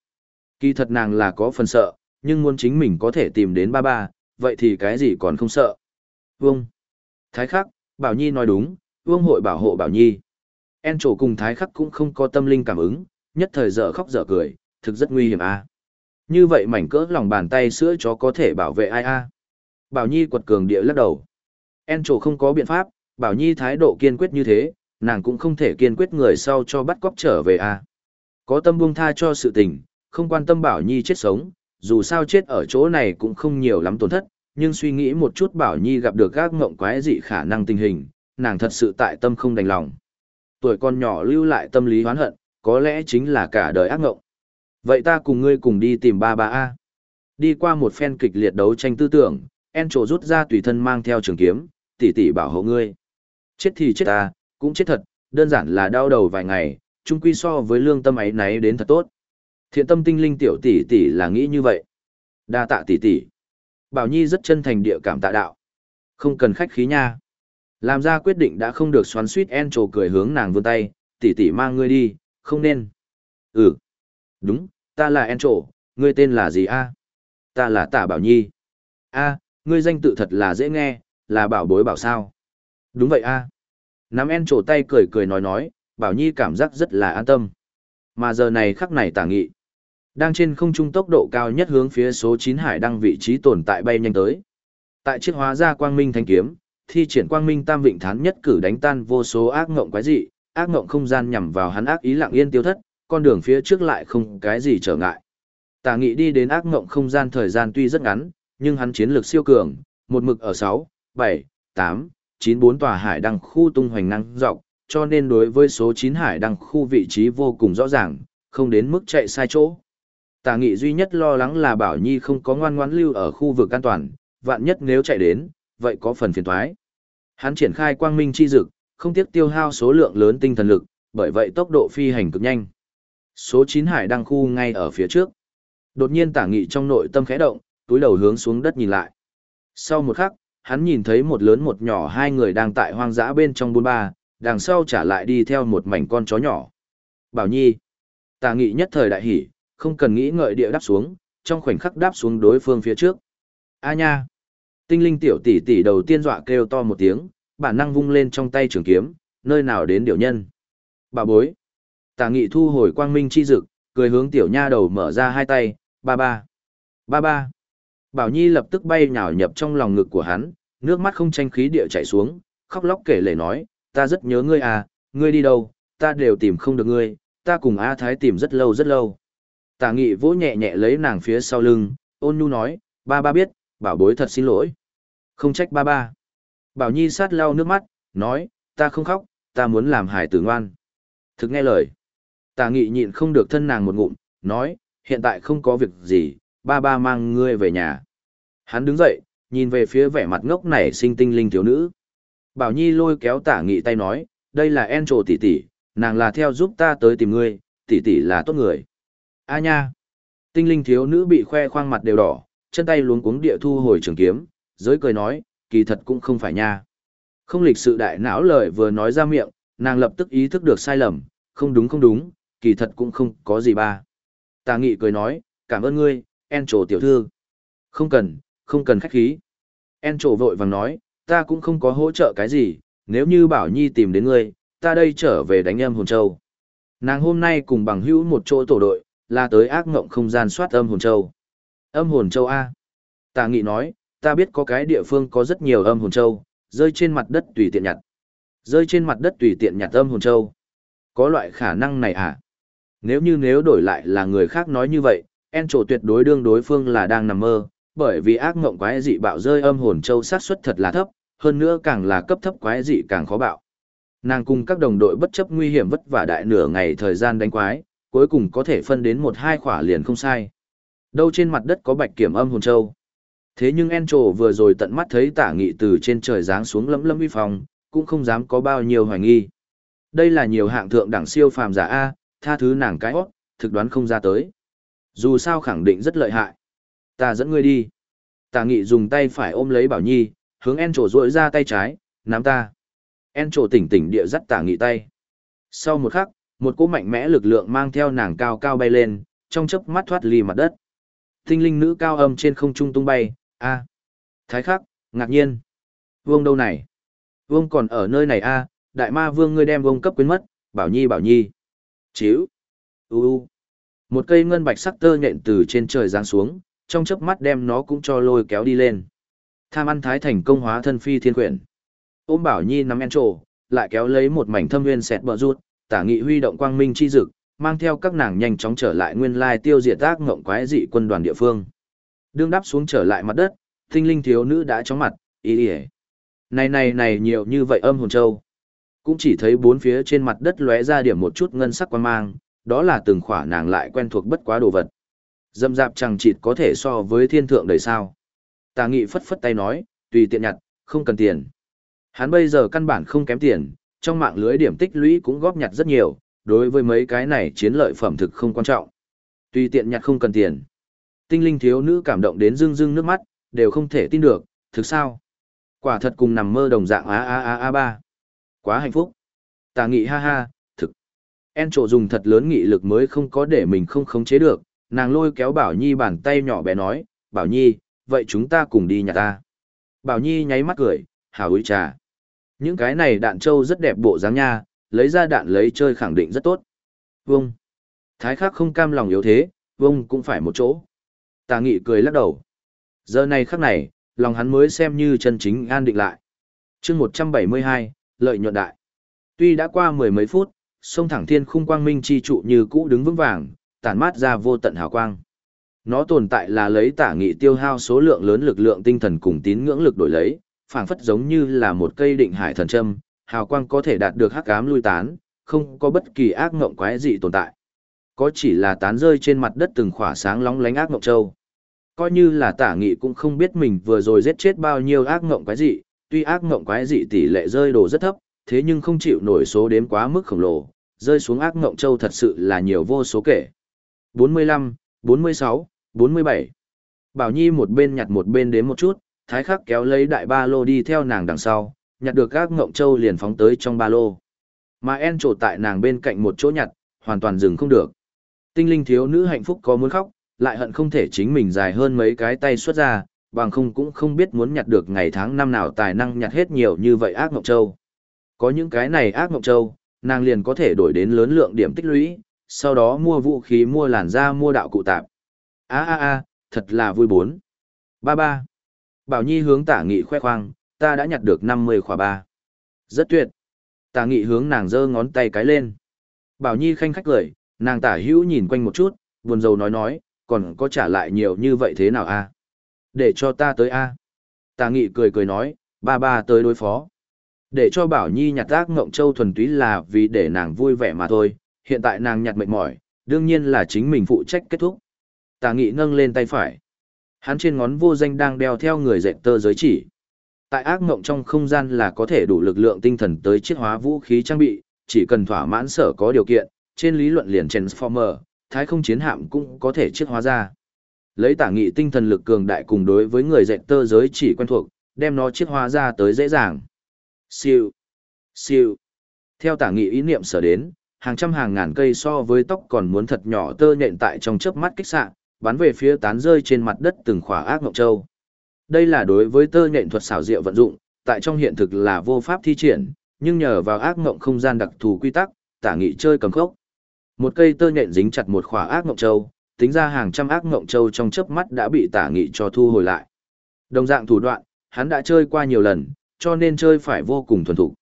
Speaker 1: Kỳ thật nàng là có phần sợ, nhưng muốn chính mình có thể tìm đến ba ba, vậy thì cái gì còn không sợ. Vương. Thái khắc, Bảo Nhi nói đúng, Vương hội bảo hộ Bảo Nhi. En trổ cùng Thái khắc cũng không có tâm linh cảm ứng, nhất thời dở khóc dở cười, thực rất nguy hiểm a. Như vậy mảnh cỡ lòng bàn tay sữa chó có thể bảo vệ ai a? Bảo Nhi quật cường địa lắc đầu. En trổ không có biện pháp, Bảo Nhi thái độ kiên quyết như thế, nàng cũng không thể kiên quyết người sau cho bắt cóc trở về a. Có tâm buông tha cho sự tình, không quan tâm Bảo Nhi chết sống, dù sao chết ở chỗ này cũng không nhiều lắm tổn thất, nhưng suy nghĩ một chút Bảo Nhi gặp được các ngộng quái dị khả năng tình hình, nàng thật sự tại tâm không đành lòng. Tuổi con nhỏ lưu lại tâm lý hoán hận, có lẽ chính là cả đời ác ngộng. Vậy ta cùng ngươi cùng đi tìm ba ba A. Đi qua một phen kịch liệt đấu tranh tư tưởng, En trổ rút ra tùy thân mang theo trường kiếm, tỷ tỷ bảo hộ ngươi. Chết thì chết ta, cũng chết thật, đơn giản là đau đầu vài ngày, chung quy so với lương tâm ấy nấy đến thật tốt. Thiện tâm tinh linh tiểu tỷ tỷ là nghĩ như vậy. Đa tạ tỷ tỷ. Bảo Nhi rất chân thành địa cảm tạ đạo. Không cần khách khí nha. Làm ra quyết định đã không được xoắn suýt En trổ cười hướng nàng vươn tay, tỷ tỷ mang ngươi đi, không nên. Ừ. Đúng, ta là En trổ, ngươi tên là gì a? Ta là Tả Bảo Nhi. A, ngươi danh tự thật là dễ nghe, là bảo bối bảo sao. Đúng vậy a. Nắm En trổ tay cười cười nói nói, Bảo Nhi cảm giác rất là an tâm. Mà giờ này khắc này tả nghị. Đang trên không trung tốc độ cao nhất hướng phía số 9 hải đăng vị trí tồn tại bay nhanh tới. Tại chiếc hóa ra quang minh thanh kiếm, thi triển quang minh tam vịnh thán nhất cử đánh tan vô số ác ngộng quái dị, ác ngộng không gian nhằm vào hắn ác ý lặng yên tiêu thất, con đường phía trước lại không cái gì trở ngại. Tả nghị đi đến ác ngộng không gian thời gian tuy rất ngắn, nhưng hắn chiến lược siêu cường, một mực ở 6, 7, 8, 9 bốn tòa hải đăng khu tung hoành năng dọc, cho nên đối với số 9 hải đăng khu vị trí vô cùng rõ ràng, không đến mức chạy sai chỗ. Tả nghị duy nhất lo lắng là Bảo Nhi không có ngoan ngoãn lưu ở khu vực an toàn, vạn nhất nếu chạy đến, vậy có phần phiền thoái. Hắn triển khai quang minh chi dực, không tiếc tiêu hao số lượng lớn tinh thần lực, bởi vậy tốc độ phi hành cực nhanh. Số 9 hải đăng khu ngay ở phía trước. Đột nhiên tả nghị trong nội tâm khẽ động, túi đầu hướng xuống đất nhìn lại. Sau một khắc, hắn nhìn thấy một lớn một nhỏ hai người đang tại hoang dã bên trong buôn ba, đằng sau trả lại đi theo một mảnh con chó nhỏ. Bảo Nhi. Tả nghị nhất thời đại hỉ, không cần nghĩ ngợi địa đáp xuống, trong khoảnh khắc đáp xuống đối phương phía trước. A nha. Tinh linh tiểu tỷ tỷ đầu tiên dọa kêu to một tiếng, bản năng vung lên trong tay trường kiếm, nơi nào đến điểu nhân. Bà bối. Tả nghị thu hồi quang minh chi dực, cười hướng tiểu nha đầu mở ra hai tay, ba ba. Ba ba. Bảo Nhi lập tức bay nhào nhập trong lòng ngực của hắn, nước mắt không tranh khí địa chảy xuống, khóc lóc kể lể nói, ta rất nhớ ngươi à, ngươi đi đâu, ta đều tìm không được ngươi, ta cùng A Thái tìm rất lâu rất lâu. Tả nghị vỗ nhẹ nhẹ lấy nàng phía sau lưng, ôn nhu nói, ba ba biết, bảo bối thật xin lỗi. Không trách ba ba. Bảo Nhi sát lau nước mắt, nói, ta không khóc, ta muốn làm hài tử ngoan. Thực nghe lời. Tà nghị nhịn không được thân nàng một ngụm, nói, hiện tại không có việc gì, ba ba mang ngươi về nhà. Hắn đứng dậy, nhìn về phía vẻ mặt ngốc nảy sinh tinh linh thiếu nữ. Bảo Nhi lôi kéo tả nghị tay nói, đây là En trồ tỷ tỷ, nàng là theo giúp ta tới tìm ngươi, tỷ tỷ là tốt người. A nha! Tinh linh thiếu nữ bị khoe khoang mặt đều đỏ, chân tay luống cuống địa thu hồi trường kiếm, giới cười nói, kỳ thật cũng không phải nha. Không lịch sự đại não lời vừa nói ra miệng, nàng lập tức ý thức được sai lầm, không đúng không đúng, kỳ thật cũng không có gì ba. Tà nghị cười nói, cảm ơn ngươi, en trổ tiểu thư. Không cần, không cần khách khí. En trổ vội vàng nói, ta cũng không có hỗ trợ cái gì, nếu như bảo nhi tìm đến ngươi, ta đây trở về đánh âm hồn châu. Nàng hôm nay cùng bằng hữu một chỗ tổ đội, là tới ác ngộng không gian soát âm hồn châu. Âm hồn châu A. Tà nghị nói, ta biết có cái địa phương có rất nhiều âm hồn châu, rơi trên mặt đất tùy tiện nhặt. Rơi trên mặt đất tùy tiện nhặt âm hồn châu. Có loại khả năng này à? Nếu như nếu đổi lại là người khác nói như vậy, en trổ tuyệt đối đương đối phương là đang nằm mơ, bởi vì ác mộng quái dị bạo rơi âm hồn châu sát suất thật là thấp, hơn nữa càng là cấp thấp quái dị càng khó bạo. Nàng cùng các đồng đội bất chấp nguy hiểm vất vả đại nửa ngày thời gian đánh quái, cuối cùng có thể phân đến một hai khỏa liền không sai. Đâu trên mặt đất có bạch kiểm âm hồn châu. Thế nhưng En Trổ vừa rồi tận mắt thấy tả nghị từ trên trời giáng xuống lấm lấm uy phong, cũng không dám có bao nhiêu hoài nghi. Đây là nhiều hạng thượng đẳng siêu phàm giả A, tha thứ nàng cái hót, thực đoán không ra tới. Dù sao khẳng định rất lợi hại. Ta dẫn ngươi đi. Tả nghị dùng tay phải ôm lấy Bảo Nhi, hướng En Trổ rội ra tay trái, nắm ta. En Trổ tỉnh tỉnh địa dắt tả nghị tay. Sau một khắc, một cỗ mạnh mẽ lực lượng mang theo nàng cao cao bay lên, trong chớp mắt thoát ly mặt đất. tinh linh nữ cao âm trên không trung tung bay, a Thái khắc, ngạc nhiên. Vương đâu này? Vương còn ở nơi này a đại ma vương ngươi đem vương cấp quyến mất, bảo nhi bảo nhi. Chíu. U. Một cây ngân bạch sắc tơ nhện từ trên trời giáng xuống, trong chớp mắt đem nó cũng cho lôi kéo đi lên. Tham ăn thái thành công hóa thân phi thiên quyển. Ôm bảo nhi nắm en trổ, lại kéo lấy một mảnh thâm nguyên sẹt bờ rút, tả nghị huy động quang minh chi dực, mang theo các nàng nhanh chóng trở lại nguyên lai tiêu diệt tác ngộng quái dị quân đoàn địa phương. Đương đáp xuống trở lại mặt đất, tinh linh thiếu nữ đã chóng mặt, ý ý Này này này nhiều như vậy âm hồn châu. Cũng chỉ thấy bốn phía trên mặt đất lóe ra điểm một chút ngân sắc quan mang, đó là từng khỏa nàng lại quen thuộc bất quá đồ vật. Dâm dạp chẳng chịt có thể so với thiên thượng đời sao. Tà nghị phất phất tay nói, tùy tiện nhặt, không cần tiền. Hắn bây giờ căn bản không kém tiền, trong mạng lưới điểm tích lũy cũng góp nhặt rất nhiều, đối với mấy cái này chiến lợi phẩm thực không quan trọng. Tùy tiện nhặt không cần tiền. Tinh linh thiếu nữ cảm động đến rưng rưng nước mắt, đều không thể tin được, thực sao? Quả thật cùng nằm mơ đồng dạng a a a a ba. Quá hạnh phúc. Tà nghị ha ha, thực. En trộ dùng thật lớn nghị lực mới không có để mình không khống chế được, nàng lôi kéo Bảo Nhi bàn tay nhỏ bé nói, Bảo Nhi, vậy chúng ta cùng đi nhà ta. Bảo Nhi nháy mắt cười, hào úi trà. Những cái này đạn trâu rất đẹp bộ dáng nha, lấy ra đạn lấy chơi khẳng định rất tốt. Vông. Thái khắc không cam lòng yếu thế, vông cũng phải một chỗ. Tà nghị cười lắc đầu. Giờ này khắc này, lòng hắn mới xem như chân chính an định lại. chương 172, lợi nhuận đại. Tuy đã qua mười mấy phút, sông thẳng thiên khung quang minh chi trụ như cũ đứng vững vàng, tản mát ra vô tận hào quang. Nó tồn tại là lấy tả nghị tiêu hao số lượng lớn lực lượng tinh thần cùng tín ngưỡng lực đổi lấy, phảng phất giống như là một cây định hải thần châm, hào quang có thể đạt được hắc ám lui tán, không có bất kỳ ác ngộng quái dị tồn tại. Có chỉ là tán rơi trên mặt đất từng khỏa sáng lóng lánh ác ngộng châu. Coi như là tả nghị cũng không biết mình vừa rồi giết chết bao nhiêu ác ngộng quái dị, tuy ác ngộng quái dị tỷ lệ rơi đồ rất thấp, thế nhưng không chịu nổi số đếm quá mức khổng lồ, rơi xuống ác ngộng châu thật sự là nhiều vô số kể. 45, 46, 47. Bảo Nhi một bên nhặt một bên đếm một chút, thái khắc kéo lấy đại ba lô đi theo nàng đằng sau, nhặt được các ngộng châu liền phóng tới trong ba lô. Mà en trổ tại nàng bên cạnh một chỗ nhặt, hoàn toàn dừng không được. Tinh linh thiếu nữ hạnh phúc có muốn khóc, lại hận không thể chính mình dài hơn mấy cái tay xuất ra, bằng không cũng không biết muốn nhặt được ngày tháng năm nào tài năng nhặt hết nhiều như vậy ác ngộng châu. Có những cái này ác ngộng châu, nàng liền có thể đổi đến lớn lượng điểm tích lũy, sau đó mua vũ khí mua làn da mua đạo cụ tạp. a a a thật là vui bốn. Ba ba. Bảo Nhi hướng tả nghị khoe khoang, ta đã nhặt được 50 khỏa ba. Rất tuyệt. Tả nghị hướng nàng giơ ngón tay cái lên. Bảo Nhi khanh khách cười, nàng tả hữu nhìn quanh một chút, buồn rầu nói nói, còn có trả lại nhiều như vậy thế nào a? Để cho ta tới a. tà nghị cười cười nói, ba ba tới đối phó. Để cho Bảo Nhi nhặt tác ngộng châu thuần túy là vì để nàng vui vẻ mà thôi, hiện tại nàng nhặt mệt mỏi, đương nhiên là chính mình phụ trách kết thúc. Tà nghị nâng lên tay phải. Hắn trên ngón vô danh đang đeo theo người dạy tơ giới chỉ. Tại ác ngộng trong không gian là có thể đủ lực lượng tinh thần tới chiết hóa vũ khí trang bị, chỉ cần thỏa mãn sở có điều kiện, trên lý luận liền Transformer, thái không chiến hạm cũng có thể chiết hóa ra. Lấy tả nghị tinh thần lực cường đại cùng đối với người dạy tơ giới chỉ quen thuộc, đem nó chiết hóa ra tới dễ dàng. Siêu, siêu. Theo tả nghị ý niệm sở đến, hàng trăm hàng ngàn cây so với tóc còn muốn thật nhỏ tơ nhện tại trong chớp mắt kích xạ, bắn về phía tán rơi trên mặt đất từng khỏa ác ngọc châu. Đây là đối với tơ nhện thuật xảo diệu vận dụng, tại trong hiện thực là vô pháp thi triển, nhưng nhờ vào ác ngộng không gian đặc thù quy tắc, tả nghị chơi cầm khốc. Một cây tơ nhện dính chặt một khỏa ác ngộng châu, tính ra hàng trăm ác ngộng châu trong chớp mắt đã bị tả nghị cho thu hồi lại. Đồng dạng thủ đoạn, hắn đã chơi qua nhiều lần, cho nên chơi phải vô cùng thuần thục.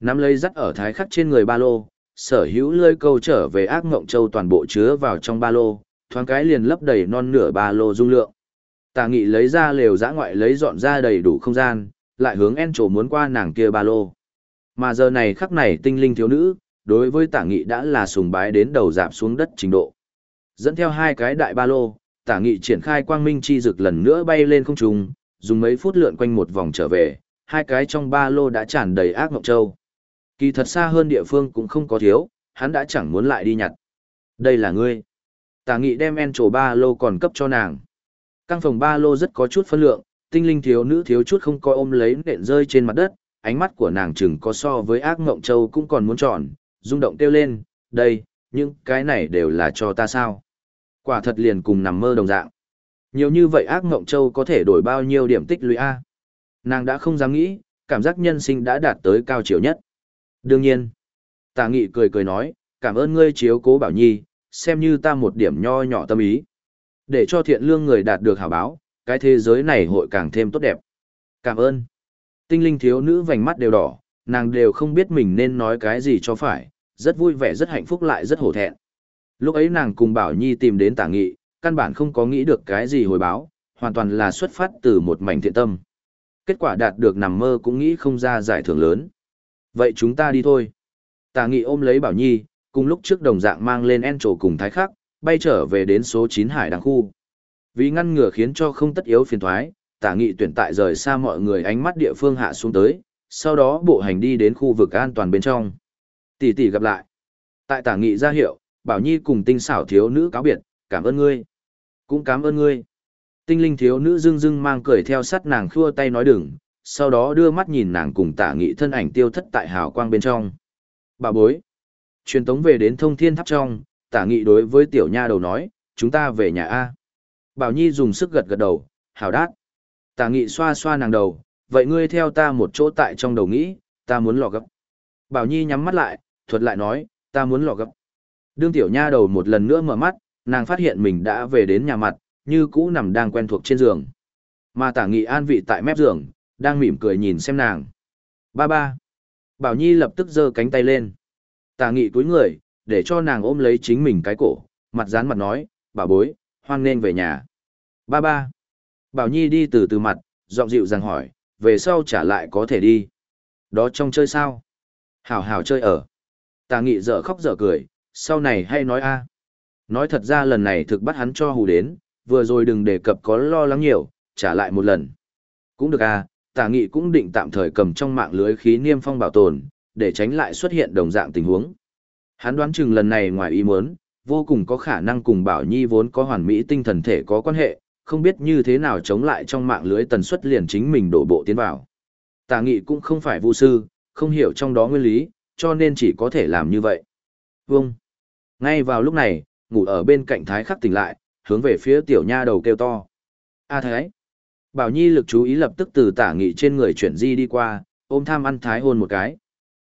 Speaker 1: Nắm lấy dắt ở thái khắc trên người ba lô, sở hữu lơi câu trở về ác ngộng châu toàn bộ chứa vào trong ba lô, thoáng cái liền lấp đầy non nửa ba lô dung lượng. Tả nghị lấy ra lều giã ngoại lấy dọn ra đầy đủ không gian, lại hướng en trổ muốn qua nàng kia ba lô. Mà giờ này khắc này tinh linh thiếu nữ, đối với tả nghị đã là sùng bái đến đầu dạp xuống đất trình độ. Dẫn theo hai cái đại ba lô, tả nghị triển khai quang minh chi dực lần nữa bay lên không trung, dùng mấy phút lượn quanh một vòng trở về, hai cái trong ba lô đã tràn đầy ác mộng châu. Kỳ thật xa hơn địa phương cũng không có thiếu, hắn đã chẳng muốn lại đi nhặt. Đây là ngươi. Tả nghị đem en trổ ba lô còn cấp cho nàng. Căng phòng ba lô rất có chút phân lượng, tinh linh thiếu nữ thiếu chút không coi ôm lấy nện rơi trên mặt đất, ánh mắt của nàng chừng có so với ác mộng châu cũng còn muốn tròn, rung động kêu lên, đây, những cái này đều là cho ta sao. Quả thật liền cùng nằm mơ đồng dạng. Nhiều như vậy ác ngộng châu có thể đổi bao nhiêu điểm tích lũy A. Nàng đã không dám nghĩ, cảm giác nhân sinh đã đạt tới cao chiều nhất. Đương nhiên, tà nghị cười cười nói, cảm ơn ngươi chiếu cố bảo nhi, xem như ta một điểm nho nhỏ tâm ý. Để cho thiện lương người đạt được hảo báo, cái thế giới này hội càng thêm tốt đẹp. Cảm ơn. Tinh linh thiếu nữ vành mắt đều đỏ, nàng đều không biết mình nên nói cái gì cho phải, rất vui vẻ rất hạnh phúc lại rất hổ thẹn. Lúc ấy nàng cùng Bảo Nhi tìm đến tả nghị, căn bản không có nghĩ được cái gì hồi báo, hoàn toàn là xuất phát từ một mảnh thiện tâm. Kết quả đạt được nằm mơ cũng nghĩ không ra giải thưởng lớn. Vậy chúng ta đi thôi. Tả nghị ôm lấy Bảo Nhi, cùng lúc trước đồng dạng mang lên en trổ cùng thái khắc, bay trở về đến số 9 hải đăng khu. Vì ngăn ngừa khiến cho không tất yếu phiền thoái, tả nghị tuyển tại rời xa mọi người ánh mắt địa phương hạ xuống tới, sau đó bộ hành đi đến khu vực an toàn bên trong. Tỷ tỷ gặp lại. Tại tả nghị ra hiệu, Bảo Nhi cùng tinh xảo thiếu nữ cáo biệt, cảm ơn ngươi. Cũng cảm ơn ngươi. Tinh linh thiếu nữ dưng dưng mang cười theo sát nàng khua tay nói đừng, sau đó đưa mắt nhìn nàng cùng tả nghị thân ảnh tiêu thất tại hào quang bên trong. Bà bối. Truyền tống về đến thông thiên tháp trong, tả nghị đối với tiểu nha đầu nói, chúng ta về nhà A. Bảo Nhi dùng sức gật gật đầu, hào đát. Tả nghị xoa xoa nàng đầu, vậy ngươi theo ta một chỗ tại trong đầu nghĩ, ta muốn lò gấp. Bảo Nhi nhắm mắt lại, thuật lại nói, ta muốn lò gấp. Đương tiểu nha đầu một lần nữa mở mắt, nàng phát hiện mình đã về đến nhà mặt, như cũ nằm đang quen thuộc trên giường. Mà tả nghị an vị tại mép giường, đang mỉm cười nhìn xem nàng. Ba ba. Bảo Nhi lập tức giơ cánh tay lên. Tả nghị cúi người, để cho nàng ôm lấy chính mình cái cổ, mặt dán mặt nói, bà bối, hoan nên về nhà. Ba ba. Bảo Nhi đi từ từ mặt, giọng dịu dàng hỏi, về sau trả lại có thể đi. Đó trong chơi sao? Hảo hảo chơi ở. Tà nghị dở khóc dở cười, sau này hay nói a Nói thật ra lần này thực bắt hắn cho hù đến, vừa rồi đừng đề cập có lo lắng nhiều, trả lại một lần. Cũng được a tà nghị cũng định tạm thời cầm trong mạng lưới khí niêm phong bảo tồn, để tránh lại xuất hiện đồng dạng tình huống. Hắn đoán chừng lần này ngoài ý muốn, vô cùng có khả năng cùng Bảo Nhi vốn có hoàn mỹ tinh thần thể có quan hệ, không biết như thế nào chống lại trong mạng lưới tần suất liền chính mình đổ bộ tiến vào. Tà nghị cũng không phải vô sư, không hiểu trong đó nguyên lý, cho nên chỉ có thể làm như vậy. Vâng. Ngay vào lúc này, ngủ ở bên cạnh Thái khắc tỉnh lại, hướng về phía tiểu nha đầu kêu to. A Thái. Bảo Nhi lực chú ý lập tức từ tả nghị trên người chuyển di đi qua, ôm tham ăn Thái hôn một cái.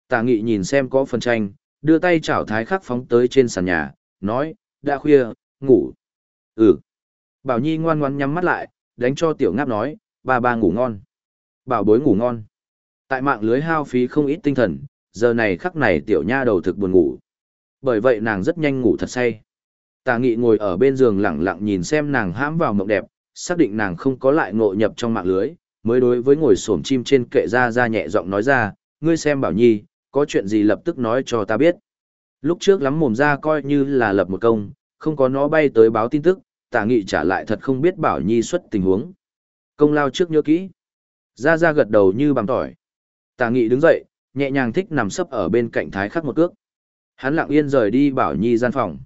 Speaker 1: Tả nghị nhìn xem có phần tranh, đưa tay chảo Thái khắc phóng tới trên sàn nhà, nói, đã khuya, ngủ. Ừ. Bảo Nhi ngoan ngoan nhắm mắt lại, đánh cho tiểu ngáp nói, ba ba ngủ ngon. Bảo bối ngủ ngon. Tại mạng lưới hao phí không ít tinh thần, giờ này khắc này tiểu nha đầu thực buồn ngủ. Bởi vậy nàng rất nhanh ngủ thật say. Tà nghị ngồi ở bên giường lặng lặng nhìn xem nàng hãm vào mộng đẹp, xác định nàng không có lại ngộ nhập trong mạng lưới, mới đối với ngồi xổm chim trên kệ ra ra nhẹ giọng nói ra, ngươi xem bảo nhi, có chuyện gì lập tức nói cho ta biết. Lúc trước lắm mồm ra coi như là lập một công, không có nó bay tới báo tin tức, tả nghị trả lại thật không biết bảo nhi xuất tình huống. Công lao trước nhớ kỹ. Ra ra gật đầu như bằng tỏi. Tả nghị đứng dậy, nhẹ nhàng thích nằm sấp ở bên cạnh thái khắc một cước. Hắn lặng yên rời đi bảo nhi gian phòng.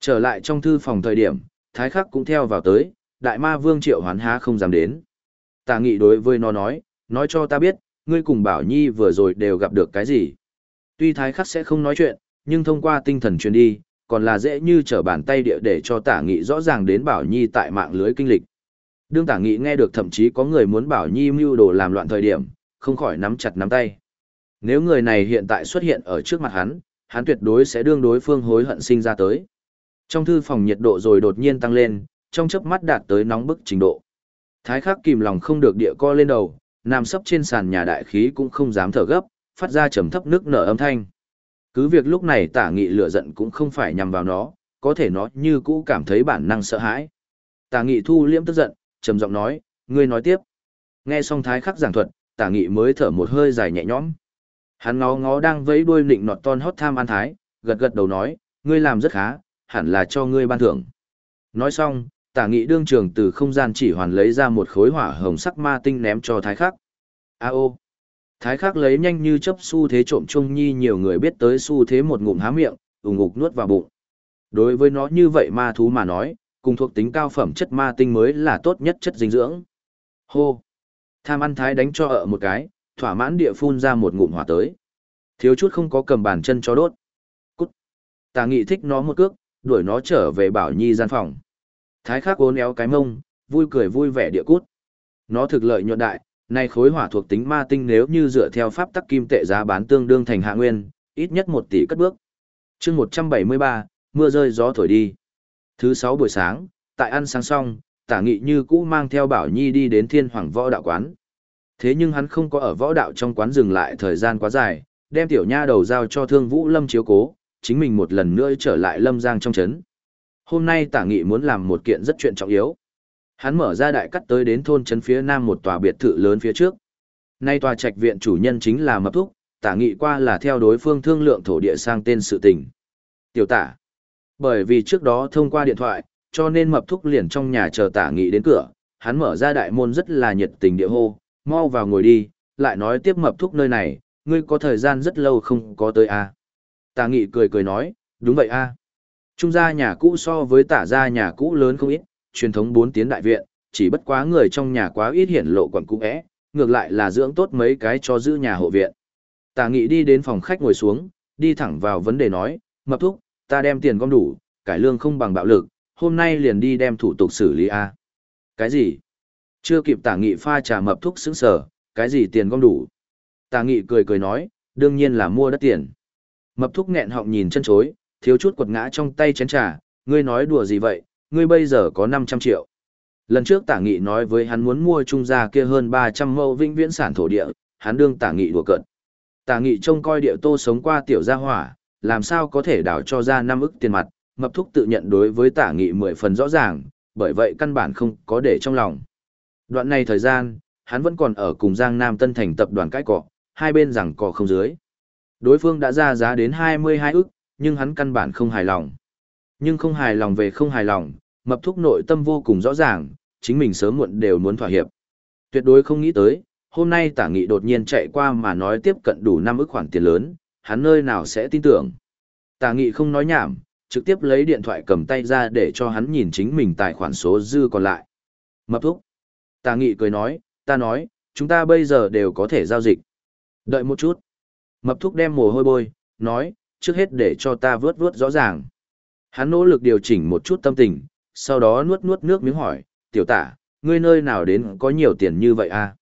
Speaker 1: Trở lại trong thư phòng thời điểm, thái khắc cũng theo vào tới, đại ma vương triệu hoán há không dám đến. Tả nghị đối với nó nói, nói cho ta biết, ngươi cùng bảo nhi vừa rồi đều gặp được cái gì. Tuy thái khắc sẽ không nói chuyện, nhưng thông qua tinh thần truyền đi, còn là dễ như trở bàn tay địa để cho tả nghị rõ ràng đến bảo nhi tại mạng lưới kinh lịch. Đương tả nghị nghe được thậm chí có người muốn bảo nhi mưu đồ làm loạn thời điểm, không khỏi nắm chặt nắm tay. Nếu người này hiện tại xuất hiện ở trước mặt hắn, hắn tuyệt đối sẽ đương đối phương hối hận sinh ra tới. Trong thư phòng nhiệt độ rồi đột nhiên tăng lên, trong chớp mắt đạt tới nóng bức trình độ. Thái khắc kìm lòng không được địa co lên đầu, nằm sấp trên sàn nhà đại khí cũng không dám thở gấp, phát ra trầm thấp nước nở âm thanh. Cứ việc lúc này tả nghị lửa giận cũng không phải nhằm vào nó, có thể nó như cũ cảm thấy bản năng sợ hãi. Tả nghị thu liễm tức giận, trầm giọng nói, ngươi nói tiếp. Nghe xong thái khắc giảng thuật, tả nghị mới thở một hơi dài nhẹ nhõm. Hắn ngó ngó đang vẫy đuôi nịnh nọt ton hót tham an thái, gật gật đầu nói, ngươi làm rất khá, hẳn là cho ngươi ban thưởng. Nói xong, tả nghị đương trường từ không gian chỉ hoàn lấy ra một khối hỏa hồng sắc ma tinh ném cho thái khắc. A ô! Thái khắc lấy nhanh như chấp xu thế trộm chung nhi nhiều người biết tới xu thế một ngụm há miệng, ủng ngục nuốt vào bụng. Đối với nó như vậy ma thú mà nói, cùng thuộc tính cao phẩm chất ma tinh mới là tốt nhất chất dinh dưỡng. Hô! Tham ăn thái đánh cho ở một cái, thỏa mãn địa phun ra một ngụm hỏa tới. Thiếu chút không có cầm bàn chân cho đốt. Cút! Tà nghị thích nó một cước, đuổi nó trở về bảo nhi gian phòng. Thái khắc ốn éo cái mông, vui cười vui vẻ địa cút. Nó thực lợi nhuận đại, nay khối hỏa thuộc tính ma tinh nếu như dựa theo pháp tắc kim tệ giá bán tương đương thành hạ nguyên, ít nhất một tỷ cất bước. chương 173, mưa rơi gió thổi đi. Thứ sáu buổi sáng, tại ăn sáng xong, tả nghị như cũ mang theo Bảo Nhi đi đến thiên hoàng võ đạo quán. Thế nhưng hắn không có ở võ đạo trong quán dừng lại thời gian quá dài, đem tiểu nha đầu giao cho thương vũ lâm chiếu cố, chính mình một lần nữa trở lại lâm giang trong chấn. Hôm nay tả nghị muốn làm một kiện rất chuyện trọng yếu. Hắn mở ra đại cắt tới đến thôn trấn phía nam một tòa biệt thự lớn phía trước. Nay tòa trạch viện chủ nhân chính là Mập Thúc, tả nghị qua là theo đối phương thương lượng thổ địa sang tên sự tình. Tiểu tả. Bởi vì trước đó thông qua điện thoại, cho nên Mập Thúc liền trong nhà chờ tả nghị đến cửa, hắn mở ra đại môn rất là nhiệt tình địa hô, mau vào ngồi đi, lại nói tiếp Mập Thúc nơi này, ngươi có thời gian rất lâu không có tới à? Tả nghị cười cười nói, đúng vậy a à? Trung gia nhà cũ so với tả gia nhà cũ lớn không ít, truyền thống bốn tiến đại viện, chỉ bất quá người trong nhà quá ít hiển lộ quẩn cũ é, ngược lại là dưỡng tốt mấy cái cho giữ nhà hộ viện. Tả nghị đi đến phòng khách ngồi xuống, đi thẳng vào vấn đề nói, mập thúc, ta đem tiền gom đủ, cải lương không bằng bạo lực, hôm nay liền đi đem thủ tục xử lý A. Cái gì? Chưa kịp tả nghị pha trà mập thúc xứng sở, cái gì tiền gom đủ? Tả nghị cười cười nói, đương nhiên là mua đất tiền. Mập thúc nghẹn họng nhìn chân chối, thiếu chút quật ngã trong tay chén trà, ngươi nói đùa gì vậy, ngươi bây giờ có 500 triệu. Lần trước tả nghị nói với hắn muốn mua trung gia kia hơn 300 mẫu vĩnh viễn sản thổ địa, hắn đương tả nghị đùa cợt. Tả nghị trông coi địa tô sống qua tiểu gia hỏa, làm sao có thể đảo cho ra năm ức tiền mặt, mập thúc tự nhận đối với tả nghị 10 phần rõ ràng, bởi vậy căn bản không có để trong lòng. Đoạn này thời gian, hắn vẫn còn ở cùng Giang Nam Tân Thành tập đoàn cái cọ, hai bên rằng cọ không dưới. Đối phương đã ra giá đến 22 ức, nhưng hắn căn bản không hài lòng. Nhưng không hài lòng về không hài lòng, mập thúc nội tâm vô cùng rõ ràng, chính mình sớm muộn đều muốn thỏa hiệp. Tuyệt đối không nghĩ tới, hôm nay tả nghị đột nhiên chạy qua mà nói tiếp cận đủ năm ức khoản tiền lớn, hắn nơi nào sẽ tin tưởng. Tả nghị không nói nhảm, trực tiếp lấy điện thoại cầm tay ra để cho hắn nhìn chính mình tài khoản số dư còn lại. Mập thúc. Tả nghị cười nói, ta nói, chúng ta bây giờ đều có thể giao dịch. Đợi một chút. Mập thúc đem mồ hôi bôi, nói, trước hết để cho ta vớt vớt rõ ràng. Hắn nỗ lực điều chỉnh một chút tâm tình, sau đó nuốt nuốt nước miếng hỏi, tiểu tả, ngươi nơi nào đến có nhiều tiền như vậy? À?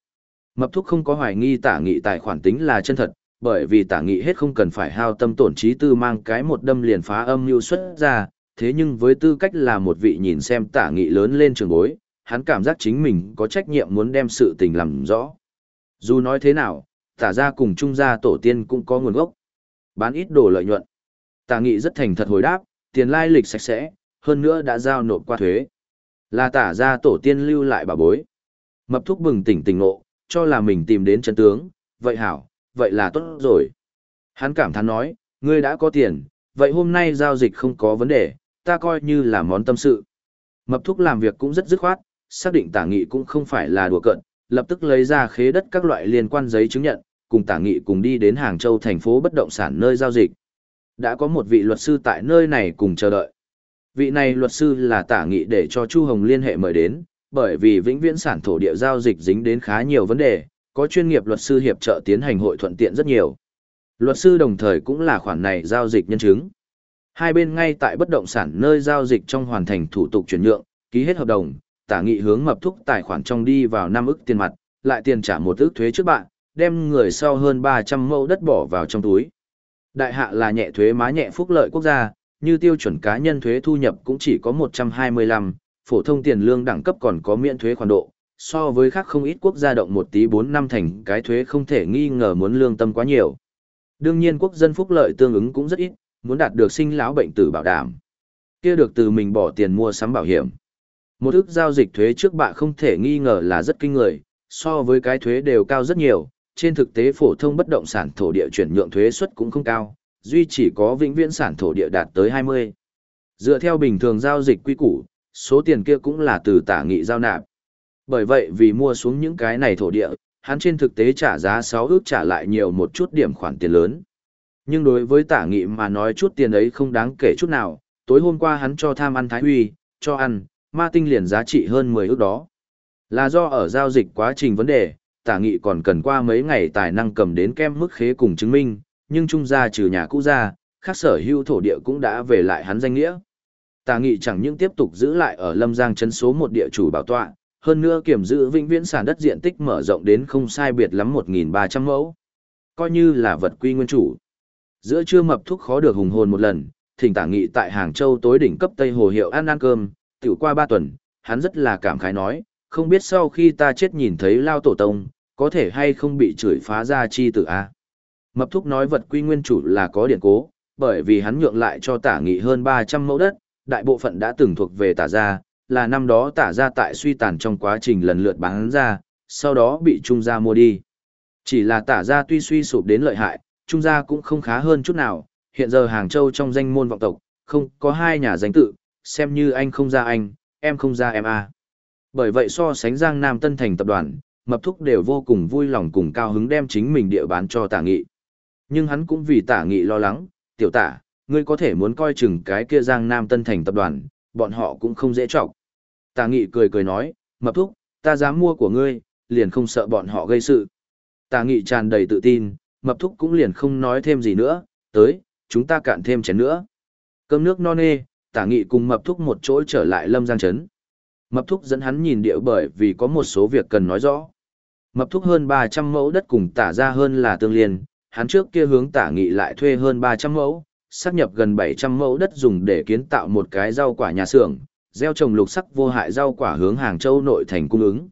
Speaker 1: Mập thúc không có hoài nghi tả nghị tài khoản tính là chân thật, bởi vì tả nghị hết không cần phải hao tâm tổn trí tư mang cái một đâm liền phá âm mưu xuất ra, thế nhưng với tư cách là một vị nhìn xem tả nghị lớn lên trường bối, hắn cảm giác chính mình có trách nhiệm muốn đem sự tình làm rõ. Dù nói thế nào, tả ra cùng trung gia tổ tiên cũng có nguồn gốc. Bán ít đồ lợi nhuận. Tả nghị rất thành thật hồi đáp, tiền lai lịch sạch sẽ, hơn nữa đã giao nộp qua thuế. Là tả ra tổ tiên lưu lại bà bối. Mập thúc bừng tỉnh tỉnh ngộ, cho là mình tìm đến chân tướng, vậy hảo, vậy là tốt rồi. Hắn cảm thán nói, ngươi đã có tiền, vậy hôm nay giao dịch không có vấn đề, ta coi như là món tâm sự. Mập thúc làm việc cũng rất dứt khoát, xác định tả nghị cũng không phải là đùa cận, lập tức lấy ra khế đất các loại liên quan giấy chứng nhận, cùng tả nghị cùng đi đến Hàng Châu thành phố bất động sản nơi giao dịch. Đã có một vị luật sư tại nơi này cùng chờ đợi. Vị này luật sư là tả nghị để cho Chu Hồng liên hệ mời đến, bởi vì vĩnh viễn sản thổ địa giao dịch dính đến khá nhiều vấn đề, có chuyên nghiệp luật sư hiệp trợ tiến hành hội thuận tiện rất nhiều. Luật sư đồng thời cũng là khoản này giao dịch nhân chứng. Hai bên ngay tại bất động sản nơi giao dịch trong hoàn thành thủ tục chuyển nhượng, ký hết hợp đồng, tả nghị hướng mập thúc tài khoản trong đi vào năm ức tiền mặt, lại tiền trả một ức thuế trước bạn, đem người sau hơn 300 mẫu đất bỏ vào trong túi. Đại hạ là nhẹ thuế má nhẹ phúc lợi quốc gia, như tiêu chuẩn cá nhân thuế thu nhập cũng chỉ có 125, phổ thông tiền lương đẳng cấp còn có miễn thuế khoản độ, so với khác không ít quốc gia động một tí 4 năm thành cái thuế không thể nghi ngờ muốn lương tâm quá nhiều. Đương nhiên quốc dân phúc lợi tương ứng cũng rất ít, muốn đạt được sinh lão bệnh tử bảo đảm. Kia được từ mình bỏ tiền mua sắm bảo hiểm. Một ước giao dịch thuế trước bạ không thể nghi ngờ là rất kinh người, so với cái thuế đều cao rất nhiều, trên thực tế phổ thông bất động sản thổ địa chuyển nhượng thuế suất cũng không cao, duy chỉ có vĩnh viễn sản thổ địa đạt tới 20. Dựa theo bình thường giao dịch quy củ, số tiền kia cũng là từ tả nghị giao nạp. Bởi vậy vì mua xuống những cái này thổ địa, hắn trên thực tế trả giá 6 ước trả lại nhiều một chút điểm khoản tiền lớn. Nhưng đối với tả nghị mà nói chút tiền ấy không đáng kể chút nào, tối hôm qua hắn cho tham ăn thái huy, cho ăn, ma tinh liền giá trị hơn 10 ước đó. Là do ở giao dịch quá trình vấn đề, tả nghị còn cần qua mấy ngày tài năng cầm đến kem mức khế cùng chứng minh, nhưng trung gia trừ nhà cũ ra, khác sở hữu thổ địa cũng đã về lại hắn danh nghĩa. Tả nghị chẳng những tiếp tục giữ lại ở lâm giang chấn số một địa chủ bảo tọa, hơn nữa kiểm giữ vĩnh viễn sản đất diện tích mở rộng đến không sai biệt lắm 1.300 mẫu. Coi như là vật quy nguyên chủ. Giữa trưa mập thúc khó được hùng hồn một lần, thỉnh tả nghị tại Hàng Châu tối đỉnh cấp Tây Hồ Hiệu ăn ăn cơm, tiểu qua ba tuần, hắn rất là cảm khái nói, không biết sau khi ta chết nhìn thấy lao tổ tông, có thể hay không bị chửi phá ra chi tử a Mập thúc nói vật quy nguyên chủ là có điện cố, bởi vì hắn nhượng lại cho tả nghị hơn 300 mẫu đất, đại bộ phận đã từng thuộc về tả gia, là năm đó tả gia tại suy tàn trong quá trình lần lượt bán ra, sau đó bị trung gia mua đi. Chỉ là tả gia tuy suy sụp đến lợi hại, trung gia cũng không khá hơn chút nào, hiện giờ Hàng Châu trong danh môn vọng tộc, không có hai nhà danh tự, xem như anh không ra anh, em không ra em a. Bởi vậy so sánh Giang Nam Tân Thành tập đoàn, Mập Thúc đều vô cùng vui lòng cùng cao hứng đem chính mình địa bán cho tả nghị. Nhưng hắn cũng vì tả nghị lo lắng, tiểu tả, ngươi có thể muốn coi chừng cái kia Giang Nam Tân Thành tập đoàn, bọn họ cũng không dễ trọng. Tả nghị cười cười nói, Mập Thúc, ta dám mua của ngươi, liền không sợ bọn họ gây sự. Tả nghị tràn đầy tự tin, Mập Thúc cũng liền không nói thêm gì nữa, tới, chúng ta cạn thêm chén nữa. Cơm nước no nê, tả nghị cùng Mập Thúc một chỗ trở lại Lâm Giang Trấn. Mập Thúc dẫn hắn nhìn địa bởi vì có một số việc cần nói rõ. Mập Thúc hơn 300 mẫu đất cùng tả ra hơn là tương liên, hắn trước kia hướng tả nghị lại thuê hơn 300 mẫu, sắp nhập gần 700 mẫu đất dùng để kiến tạo một cái rau quả nhà xưởng, gieo trồng lục sắc vô hại rau quả hướng Hàng Châu nội thành cung ứng.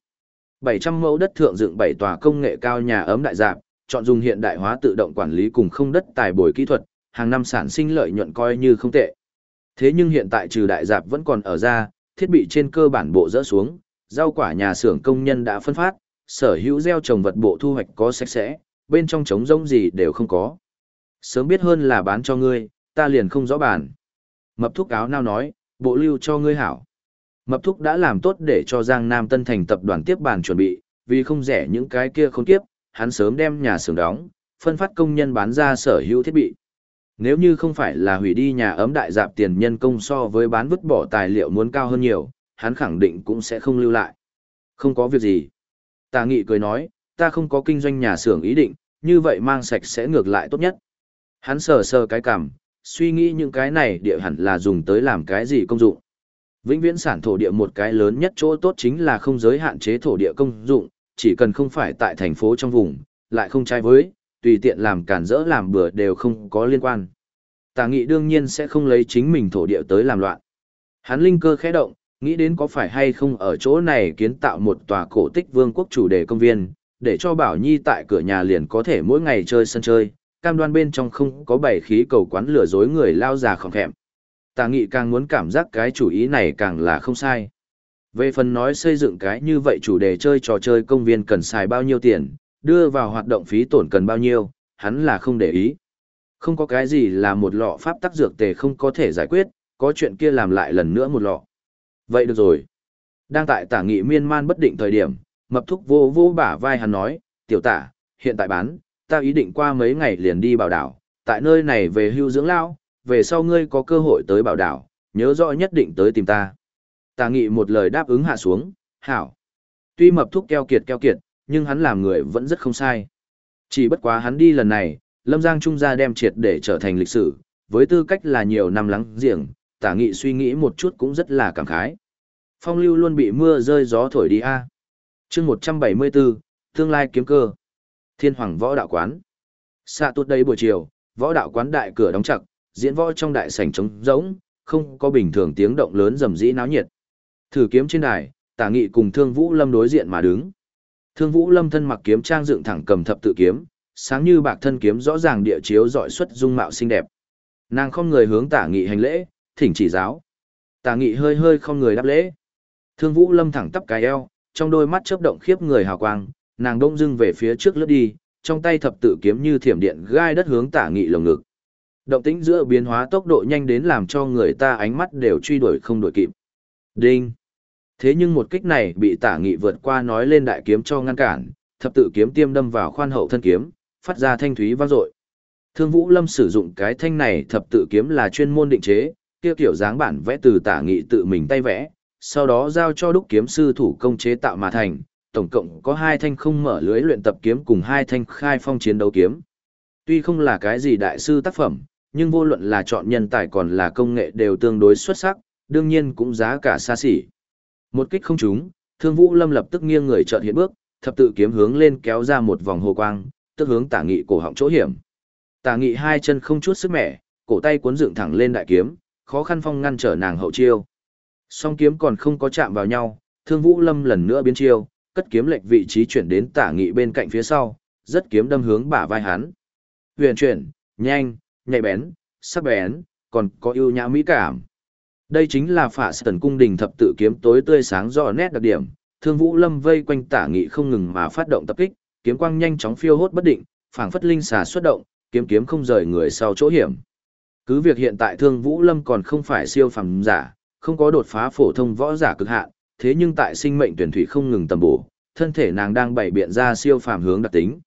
Speaker 1: 700 mẫu đất thượng dựng bảy tòa công nghệ cao nhà ấm đại dạp chọn dùng hiện đại hóa tự động quản lý cùng không đất tài bồi kỹ thuật, hàng năm sản sinh lợi nhuận coi như không tệ. Thế nhưng hiện tại trừ đại dạp vẫn còn ở ra, thiết bị trên cơ bản bộ rỡ xuống, rau quả nhà xưởng công nhân đã phân phát, sở hữu gieo trồng vật bộ thu hoạch có sạch sẽ, bên trong trống rông gì đều không có. Sớm biết hơn là bán cho ngươi, ta liền không rõ bản. Mập thúc áo nào nói, bộ lưu cho ngươi hảo. Mập thúc đã làm tốt để cho Giang Nam Tân Thành tập đoàn tiếp bàn chuẩn bị, vì không rẻ những cái kia không tiếp, hắn sớm đem nhà xưởng đóng, phân phát công nhân bán ra sở hữu thiết bị. Nếu như không phải là hủy đi nhà ấm đại dạp tiền nhân công so với bán vứt bỏ tài liệu muốn cao hơn nhiều, hắn khẳng định cũng sẽ không lưu lại. Không có việc gì. Tà nghị cười nói, ta không có kinh doanh nhà xưởng ý định, như vậy mang sạch sẽ ngược lại tốt nhất. Hắn sờ sờ cái cằm, suy nghĩ những cái này địa hẳn là dùng tới làm cái gì công dụng. Vĩnh viễn sản thổ địa một cái lớn nhất chỗ tốt chính là không giới hạn chế thổ địa công dụng, chỉ cần không phải tại thành phố trong vùng, lại không trái với, tùy tiện làm cản rỡ làm bừa đều không có liên quan. Tà nghị đương nhiên sẽ không lấy chính mình thổ địa tới làm loạn. Hắn linh cơ khẽ động, nghĩ đến có phải hay không ở chỗ này kiến tạo một tòa cổ tích vương quốc chủ đề công viên, để cho Bảo Nhi tại cửa nhà liền có thể mỗi ngày chơi sân chơi, cam đoan bên trong không có bảy khí cầu quán lừa dối người lao già khỏng khẹm. Tà nghị càng muốn cảm giác cái chủ ý này càng là không sai. Về phần nói xây dựng cái như vậy chủ đề chơi trò chơi công viên cần xài bao nhiêu tiền, đưa vào hoạt động phí tổn cần bao nhiêu, hắn là không để ý. Không có cái gì là một lọ pháp tắc dược tề không có thể giải quyết, có chuyện kia làm lại lần nữa một lọ. Vậy được rồi. Đang tại tả nghị miên man bất định thời điểm, mập thúc vô vô bả vai hắn nói, tiểu tả, hiện tại bán, ta ý định qua mấy ngày liền đi bảo đảo, tại nơi này về hưu dưỡng lao, về sau ngươi có cơ hội tới bảo đảo, nhớ rõ nhất định tới tìm ta. Tả nghị một lời đáp ứng hạ xuống, hảo. Tuy mập thúc keo kiệt keo kiệt, nhưng hắn làm người vẫn rất không sai. Chỉ bất quá hắn đi lần này, Lâm Giang Trung gia đem triệt để trở thành lịch sử, với tư cách là nhiều năm lắng giềng, tả nghị suy nghĩ một chút cũng rất là cảm khái. Phong lưu luôn bị mưa rơi gió thổi đi a. À. Chương 174, tương lai kiếm cơ. Thiên Hoàng Võ Đạo Quán. Xạ tuột đây buổi chiều, võ đạo quán đại cửa đóng chặt, diễn võ trong đại sảnh trống rỗng, không có bình thường tiếng động lớn rầm rĩ náo nhiệt. Thử kiếm trên đài, Tả Nghị cùng Thương Vũ Lâm đối diện mà đứng. Thương Vũ Lâm thân mặc kiếm trang dựng thẳng cầm thập tự kiếm, sáng như bạc thân kiếm rõ ràng địa chiếu dọi xuất dung mạo xinh đẹp. Nàng không người hướng Tả Nghị hành lễ, thỉnh chỉ giáo. Tả Nghị hơi hơi không người đáp lễ. Thương Vũ Lâm thẳng tắp cái eo, trong đôi mắt chớp động khiếp người hào quang, nàng đông dưng về phía trước lướt đi, trong tay thập tự kiếm như thiểm điện gai đất hướng Tả Nghị lồng ngực. Động tĩnh giữa biến hóa tốc độ nhanh đến làm cho người ta ánh mắt đều truy đuổi không đuổi kịp. Đinh. Thế nhưng một kích này bị tả nghị vượt qua nói lên đại kiếm cho ngăn cản, thập tự kiếm tiêm đâm vào khoan hậu thân kiếm, phát ra thanh thúy vang dội. Thương Vũ Lâm sử dụng cái thanh này thập tự kiếm là chuyên môn định chế, kia kiểu dáng bản vẽ từ tả nghị tự mình tay vẽ, sau đó giao cho đúc kiếm sư thủ công chế tạo mà thành, tổng cộng có hai thanh không mở lưới luyện tập kiếm cùng hai thanh khai phong chiến đấu kiếm. Tuy không là cái gì đại sư tác phẩm, nhưng vô luận là chọn nhân tài còn là công nghệ đều tương đối xuất sắc, đương nhiên cũng giá cả xa xỉ. Một kích không trúng, Thương Vũ Lâm lập tức nghiêng người chợt hiện bước, thập tự kiếm hướng lên kéo ra một vòng hồ quang, tức hướng Tả Nghị cổ họng chỗ hiểm. Tả Nghị hai chân không chút sức mẻ, cổ tay cuốn dựng thẳng lên đại kiếm, khó khăn phong ngăn trở nàng hậu chiêu. Song kiếm còn không có chạm vào nhau, Thương Vũ Lâm lần nữa biến chiêu, cất kiếm lệch vị trí chuyển đến Tả Nghị bên cạnh phía sau, rất kiếm đâm hướng bả vai hắn. Huyền chuyển, nhanh, nhạy bén, sắc bén, còn có ưu nhã mỹ cảm. Đây chính là phả tần cung đình thập tự kiếm tối tươi sáng rõ nét đặc điểm, thương vũ lâm vây quanh tả nghị không ngừng mà phát động tập kích, kiếm quang nhanh chóng phiêu hốt bất định, phảng phất linh xà xuất động, kiếm kiếm không rời người sau chỗ hiểm. Cứ việc hiện tại thương vũ lâm còn không phải siêu phàm giả, không có đột phá phổ thông võ giả cực hạn, thế nhưng tại sinh mệnh tuyển thủy không ngừng tầm bổ, thân thể nàng đang bày biện ra siêu phàm hướng đặc tính.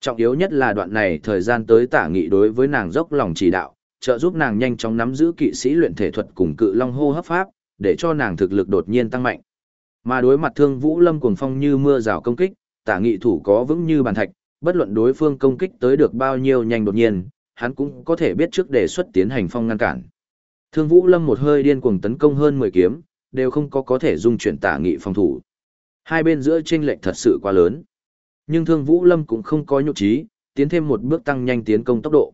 Speaker 1: Trọng yếu nhất là đoạn này thời gian tới tả nghị đối với nàng dốc lòng chỉ đạo, trợ giúp nàng nhanh chóng nắm giữ kỵ sĩ luyện thể thuật cùng cự long hô hấp pháp, để cho nàng thực lực đột nhiên tăng mạnh. Mà đối mặt thương vũ lâm cuồng phong như mưa rào công kích, tả nghị thủ có vững như bàn thạch, bất luận đối phương công kích tới được bao nhiêu nhanh đột nhiên, hắn cũng có thể biết trước đề xuất tiến hành phong ngăn cản. Thương vũ lâm một hơi điên cuồng tấn công hơn 10 kiếm, đều không có có thể dung chuyển tả nghị phòng thủ. Hai bên giữa chênh lệch thật sự quá lớn. Nhưng Thương Vũ Lâm cũng không có nhục trí, tiến thêm một bước tăng nhanh tiến công tốc độ.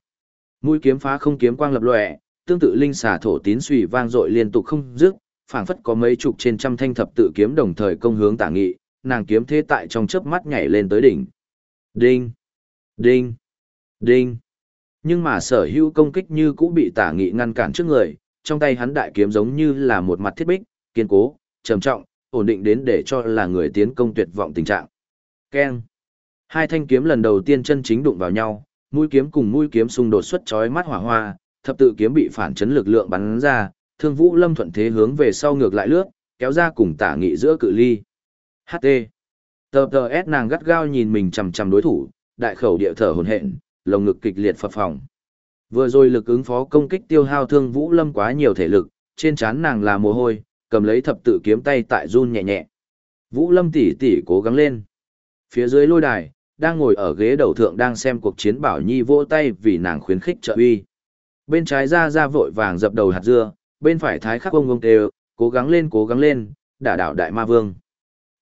Speaker 1: Mũi kiếm phá không kiếm quang lập lòe, tương tự linh xà thổ tín suy vang dội liên tục không dứt, phảng phất có mấy chục trên trăm thanh thập tự kiếm đồng thời công hướng Tả Nghị, nàng kiếm thế tại trong chớp mắt nhảy lên tới đỉnh. Đinh, đinh, đinh. Nhưng mà sở hữu công kích như cũ bị Tả Nghị ngăn cản trước người, trong tay hắn đại kiếm giống như là một mặt thiết bích, kiên cố, trầm trọng, ổn định đến để cho là người tiến công tuyệt vọng tình trạng. Keng. Hai thanh kiếm lần đầu tiên chân chính đụng vào nhau, mũi kiếm cùng mũi kiếm xung đột xuất chói mắt hỏa hoa, thập tự kiếm bị phản chấn lực lượng bắn ra, Thương Vũ Lâm thuận thế hướng về sau ngược lại lướt, kéo ra cùng tả nghị giữa cự ly. HT. Tờ tờ S nàng gắt gao nhìn mình chằm chằm đối thủ, đại khẩu địa thở hồn hện, lồng ngực kịch liệt phập phồng. Vừa rồi lực ứng phó công kích tiêu hao Thương Vũ Lâm quá nhiều thể lực, trên trán nàng là mồ hôi, cầm lấy thập tự kiếm tay tại run nhẹ nhẹ. Vũ Lâm tỷ tỷ cố gắng lên. Phía dưới lôi đài, đang ngồi ở ghế đầu thượng đang xem cuộc chiến Bảo Nhi vỗ tay vì nàng khuyến khích trợ uy. Bên trái ra ra vội vàng dập đầu hạt dưa, bên phải thái khắc ông ông tê cố gắng lên cố gắng lên, đả đảo đại ma vương.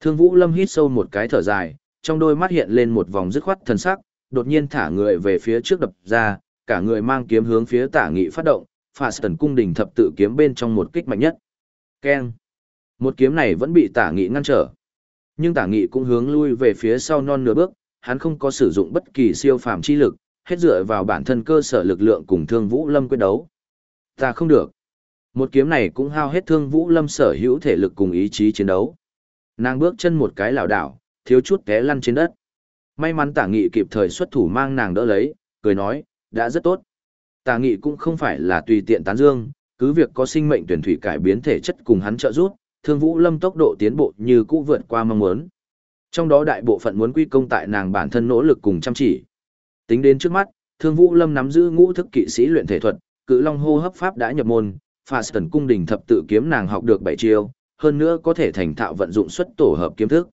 Speaker 1: Thương Vũ Lâm hít sâu một cái thở dài, trong đôi mắt hiện lên một vòng dứt khoát thần sắc, đột nhiên thả người về phía trước đập ra, cả người mang kiếm hướng phía tả nghị phát động, phà tần cung đình thập tự kiếm bên trong một kích mạnh nhất. Keng! Một kiếm này vẫn bị tả nghị ngăn trở. Nhưng tả nghị cũng hướng lui về phía sau non nửa bước, hắn không có sử dụng bất kỳ siêu phàm chi lực, hết dựa vào bản thân cơ sở lực lượng cùng Thương Vũ Lâm quyết đấu. Ta không được. Một kiếm này cũng hao hết Thương Vũ Lâm sở hữu thể lực cùng ý chí chiến đấu. Nàng bước chân một cái lảo đảo, thiếu chút té lăn trên đất. May mắn Tả Nghị kịp thời xuất thủ mang nàng đỡ lấy, cười nói, đã rất tốt. Tả Nghị cũng không phải là tùy tiện tán dương, cứ việc có sinh mệnh tuyển thủy cải biến thể chất cùng hắn trợ giúp, Thương Vũ Lâm tốc độ tiến bộ như cũ vượt qua mong muốn. Trong đó đại bộ phận muốn quy công tại nàng bản thân nỗ lực cùng chăm chỉ. Tính đến trước mắt, Thương Vũ Lâm nắm giữ ngũ thức kỵ sĩ luyện thể thuật, cự long hô hấp pháp đã nhập môn, pha sơn cung đình thập tự kiếm nàng học được bảy chiêu, hơn nữa có thể thành thạo vận dụng xuất tổ hợp kiếm thức.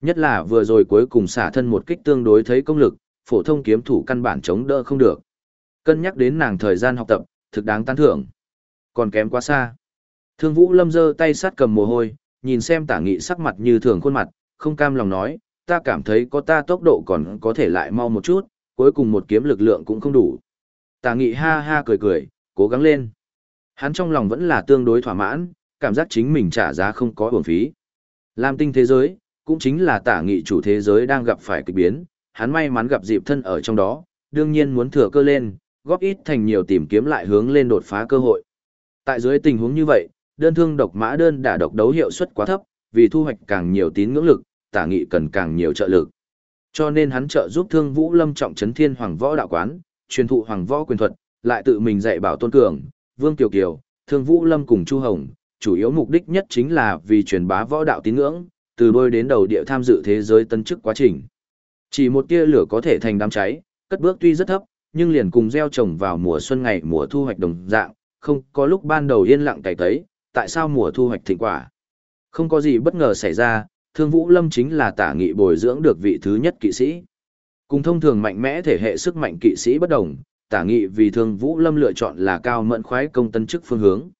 Speaker 1: Nhất là vừa rồi cuối cùng xả thân một kích tương đối thấy công lực, phổ thông kiếm thủ căn bản chống đỡ không được. Cân nhắc đến nàng thời gian học tập, thực đáng tán thưởng. Còn kém quá xa. Thương Vũ Lâm giơ tay sát cầm mồ hôi, nhìn xem Tả Nghị sắc mặt như thường khuôn mặt, không cam lòng nói, ta cảm thấy có ta tốc độ còn có thể lại mau một chút, cuối cùng một kiếm lực lượng cũng không đủ. Tà nghị ha ha cười cười, cố gắng lên. Hắn trong lòng vẫn là tương đối thỏa mãn, cảm giác chính mình trả giá không có uổng phí. Lam tinh thế giới, cũng chính là tả nghị chủ thế giới đang gặp phải kịch biến, hắn may mắn gặp dịp thân ở trong đó, đương nhiên muốn thừa cơ lên, góp ít thành nhiều tìm kiếm lại hướng lên đột phá cơ hội. Tại dưới tình huống như vậy, đơn thương độc mã đơn đả độc đấu hiệu suất quá thấp, vì thu hoạch càng nhiều tín ngưỡng lực, tả nghị cần càng nhiều trợ lực. Cho nên hắn trợ giúp Thương Vũ Lâm trọng trấn thiên hoàng võ đạo quán, truyền thụ hoàng võ quyền thuật, lại tự mình dạy bảo Tôn Cường, Vương Kiều Kiều, Thương Vũ Lâm cùng Chu Hồng, chủ yếu mục đích nhất chính là vì truyền bá võ đạo tín ngưỡng, từ đôi đến đầu địa tham dự thế giới tân chức quá trình. Chỉ một tia lửa có thể thành đám cháy, cất bước tuy rất thấp, nhưng liền cùng gieo trồng vào mùa xuân ngày mùa thu hoạch đồng dạng, không có lúc ban đầu yên lặng cày tấy, tại sao mùa thu hoạch thịnh quả. Không có gì bất ngờ xảy ra, Thương Vũ Lâm chính là tả nghị bồi dưỡng được vị thứ nhất kỵ sĩ. Cùng thông thường mạnh mẽ thể hệ sức mạnh kỵ sĩ bất đồng, tả nghị vì Thương Vũ Lâm lựa chọn là cao mẫn khoái công tân chức phương hướng.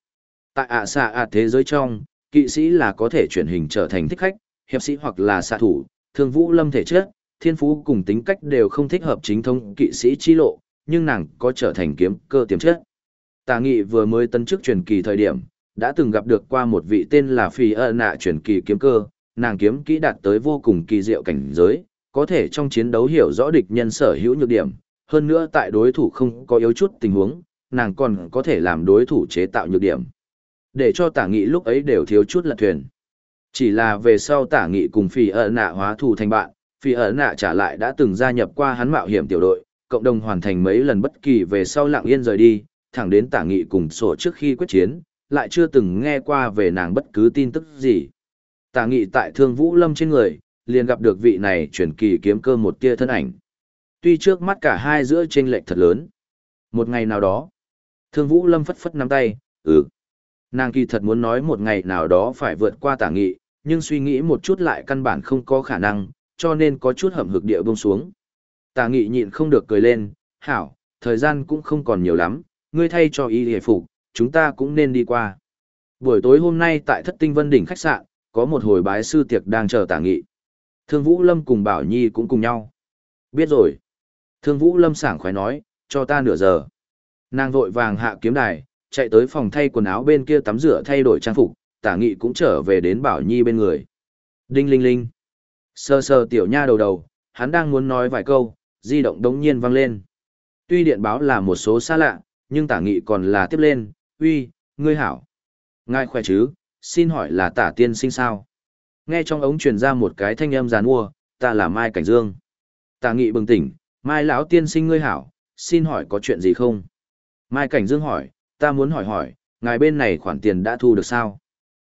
Speaker 1: Tại ạ xạ ạ thế giới trong, kỵ sĩ là có thể chuyển hình trở thành thích khách, hiệp sĩ hoặc là xạ thủ, thương vũ lâm thể chất, thiên phú cùng tính cách đều không thích hợp chính thống kỵ sĩ chi lộ, nhưng nàng có trở thành kiếm cơ tiềm chất. Tà nghị vừa mới tân chức truyền kỳ thời điểm, đã từng gặp được qua một vị tên là Phi ơ nạ truyền kỳ kiếm cơ, nàng kiếm kỹ đạt tới vô cùng kỳ diệu cảnh giới, có thể trong chiến đấu hiểu rõ địch nhân sở hữu nhược điểm, hơn nữa tại đối thủ không có yếu chút tình huống, nàng còn có thể làm đối thủ chế tạo nhược điểm. Để cho tả nghị lúc ấy đều thiếu chút lật thuyền. Chỉ là về sau tả nghị cùng phi Ở nạ hóa thù thành bạn, phi Ở nạ trả lại đã từng gia nhập qua hắn mạo hiểm tiểu đội, cộng đồng hoàn thành mấy lần bất kỳ về sau lặng yên rời đi, thẳng đến tả nghị cùng sổ trước khi quyết chiến, lại chưa từng nghe qua về nàng bất cứ tin tức gì tà nghị tại thương vũ lâm trên người, liền gặp được vị này chuyển kỳ kiếm cơ một tia thân ảnh. Tuy trước mắt cả hai giữa chênh lệch thật lớn. Một ngày nào đó, thương vũ lâm phất phất nắm tay, ừ. Nàng kỳ thật muốn nói một ngày nào đó phải vượt qua tả nghị, nhưng suy nghĩ một chút lại căn bản không có khả năng, cho nên có chút hậm hực địa bông xuống. Tả nghị nhịn không được cười lên, hảo, thời gian cũng không còn nhiều lắm, ngươi thay cho y hề phục, chúng ta cũng nên đi qua. Buổi tối hôm nay tại thất tinh vân đỉnh khách sạn, có một hồi bái sư tiệc đang chờ tả nghị. Thương Vũ Lâm cùng Bảo Nhi cũng cùng nhau. Biết rồi. Thương Vũ Lâm sảng khoái nói, cho ta nửa giờ. Nàng vội vàng hạ kiếm đài, chạy tới phòng thay quần áo bên kia tắm rửa thay đổi trang phục, tả nghị cũng trở về đến Bảo Nhi bên người. Đinh linh linh. Sơ sơ tiểu nha đầu đầu, hắn đang muốn nói vài câu, di động đống nhiên vang lên. Tuy điện báo là một số xa lạ, nhưng tả nghị còn là tiếp lên, uy, ngươi hảo. Ngài khỏe chứ, xin hỏi là tả tiên sinh sao? Nghe trong ống truyền ra một cái thanh âm giàn mua, ta là Mai Cảnh Dương. Tả nghị bừng tỉnh, Mai lão tiên sinh ngươi hảo, xin hỏi có chuyện gì không? Mai Cảnh Dương hỏi, ta muốn hỏi hỏi, ngài bên này khoản tiền đã thu được sao?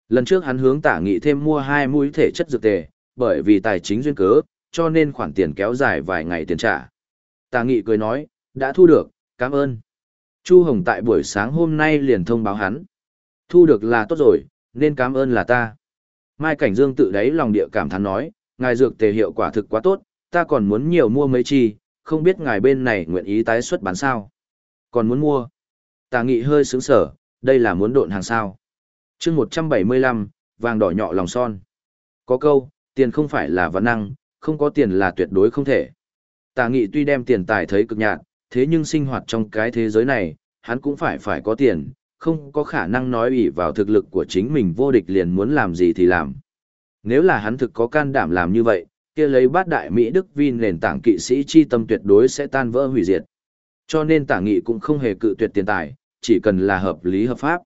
Speaker 1: Lần trước hắn hướng tả nghị thêm mua hai mũi thể chất dược tề, bởi vì tài chính duyên cớ, cho nên khoản tiền kéo dài vài ngày tiền trả. Tả nghị cười nói, đã thu được, cảm ơn. Chu Hồng tại buổi sáng hôm nay liền thông báo hắn. Thu được là tốt rồi, nên cảm ơn là ta. Mai Cảnh Dương tự đáy lòng địa cảm thán nói, ngài dược tề hiệu quả thực quá tốt, ta còn muốn nhiều mua mấy chi, không biết ngài bên này nguyện ý tái xuất bán sao. Còn muốn mua. Tà nghị hơi sướng sở, đây là muốn độn hàng sao. chương 175, vàng đỏ nhọ lòng son. Có câu, tiền không phải là vấn năng, không có tiền là tuyệt đối không thể. Tà nghị tuy đem tiền tài thấy cực nhạt, thế nhưng sinh hoạt trong cái thế giới này, hắn cũng phải phải có tiền, không có khả năng nói ủy vào thực lực của chính mình vô địch liền muốn làm gì thì làm. Nếu là hắn thực có can đảm làm như vậy, kia lấy bát đại Mỹ Đức vin nền tảng kỵ sĩ chi tâm tuyệt đối sẽ tan vỡ hủy diệt. Cho nên tả nghị cũng không hề cự tuyệt tiền tài, chỉ cần là hợp lý hợp pháp.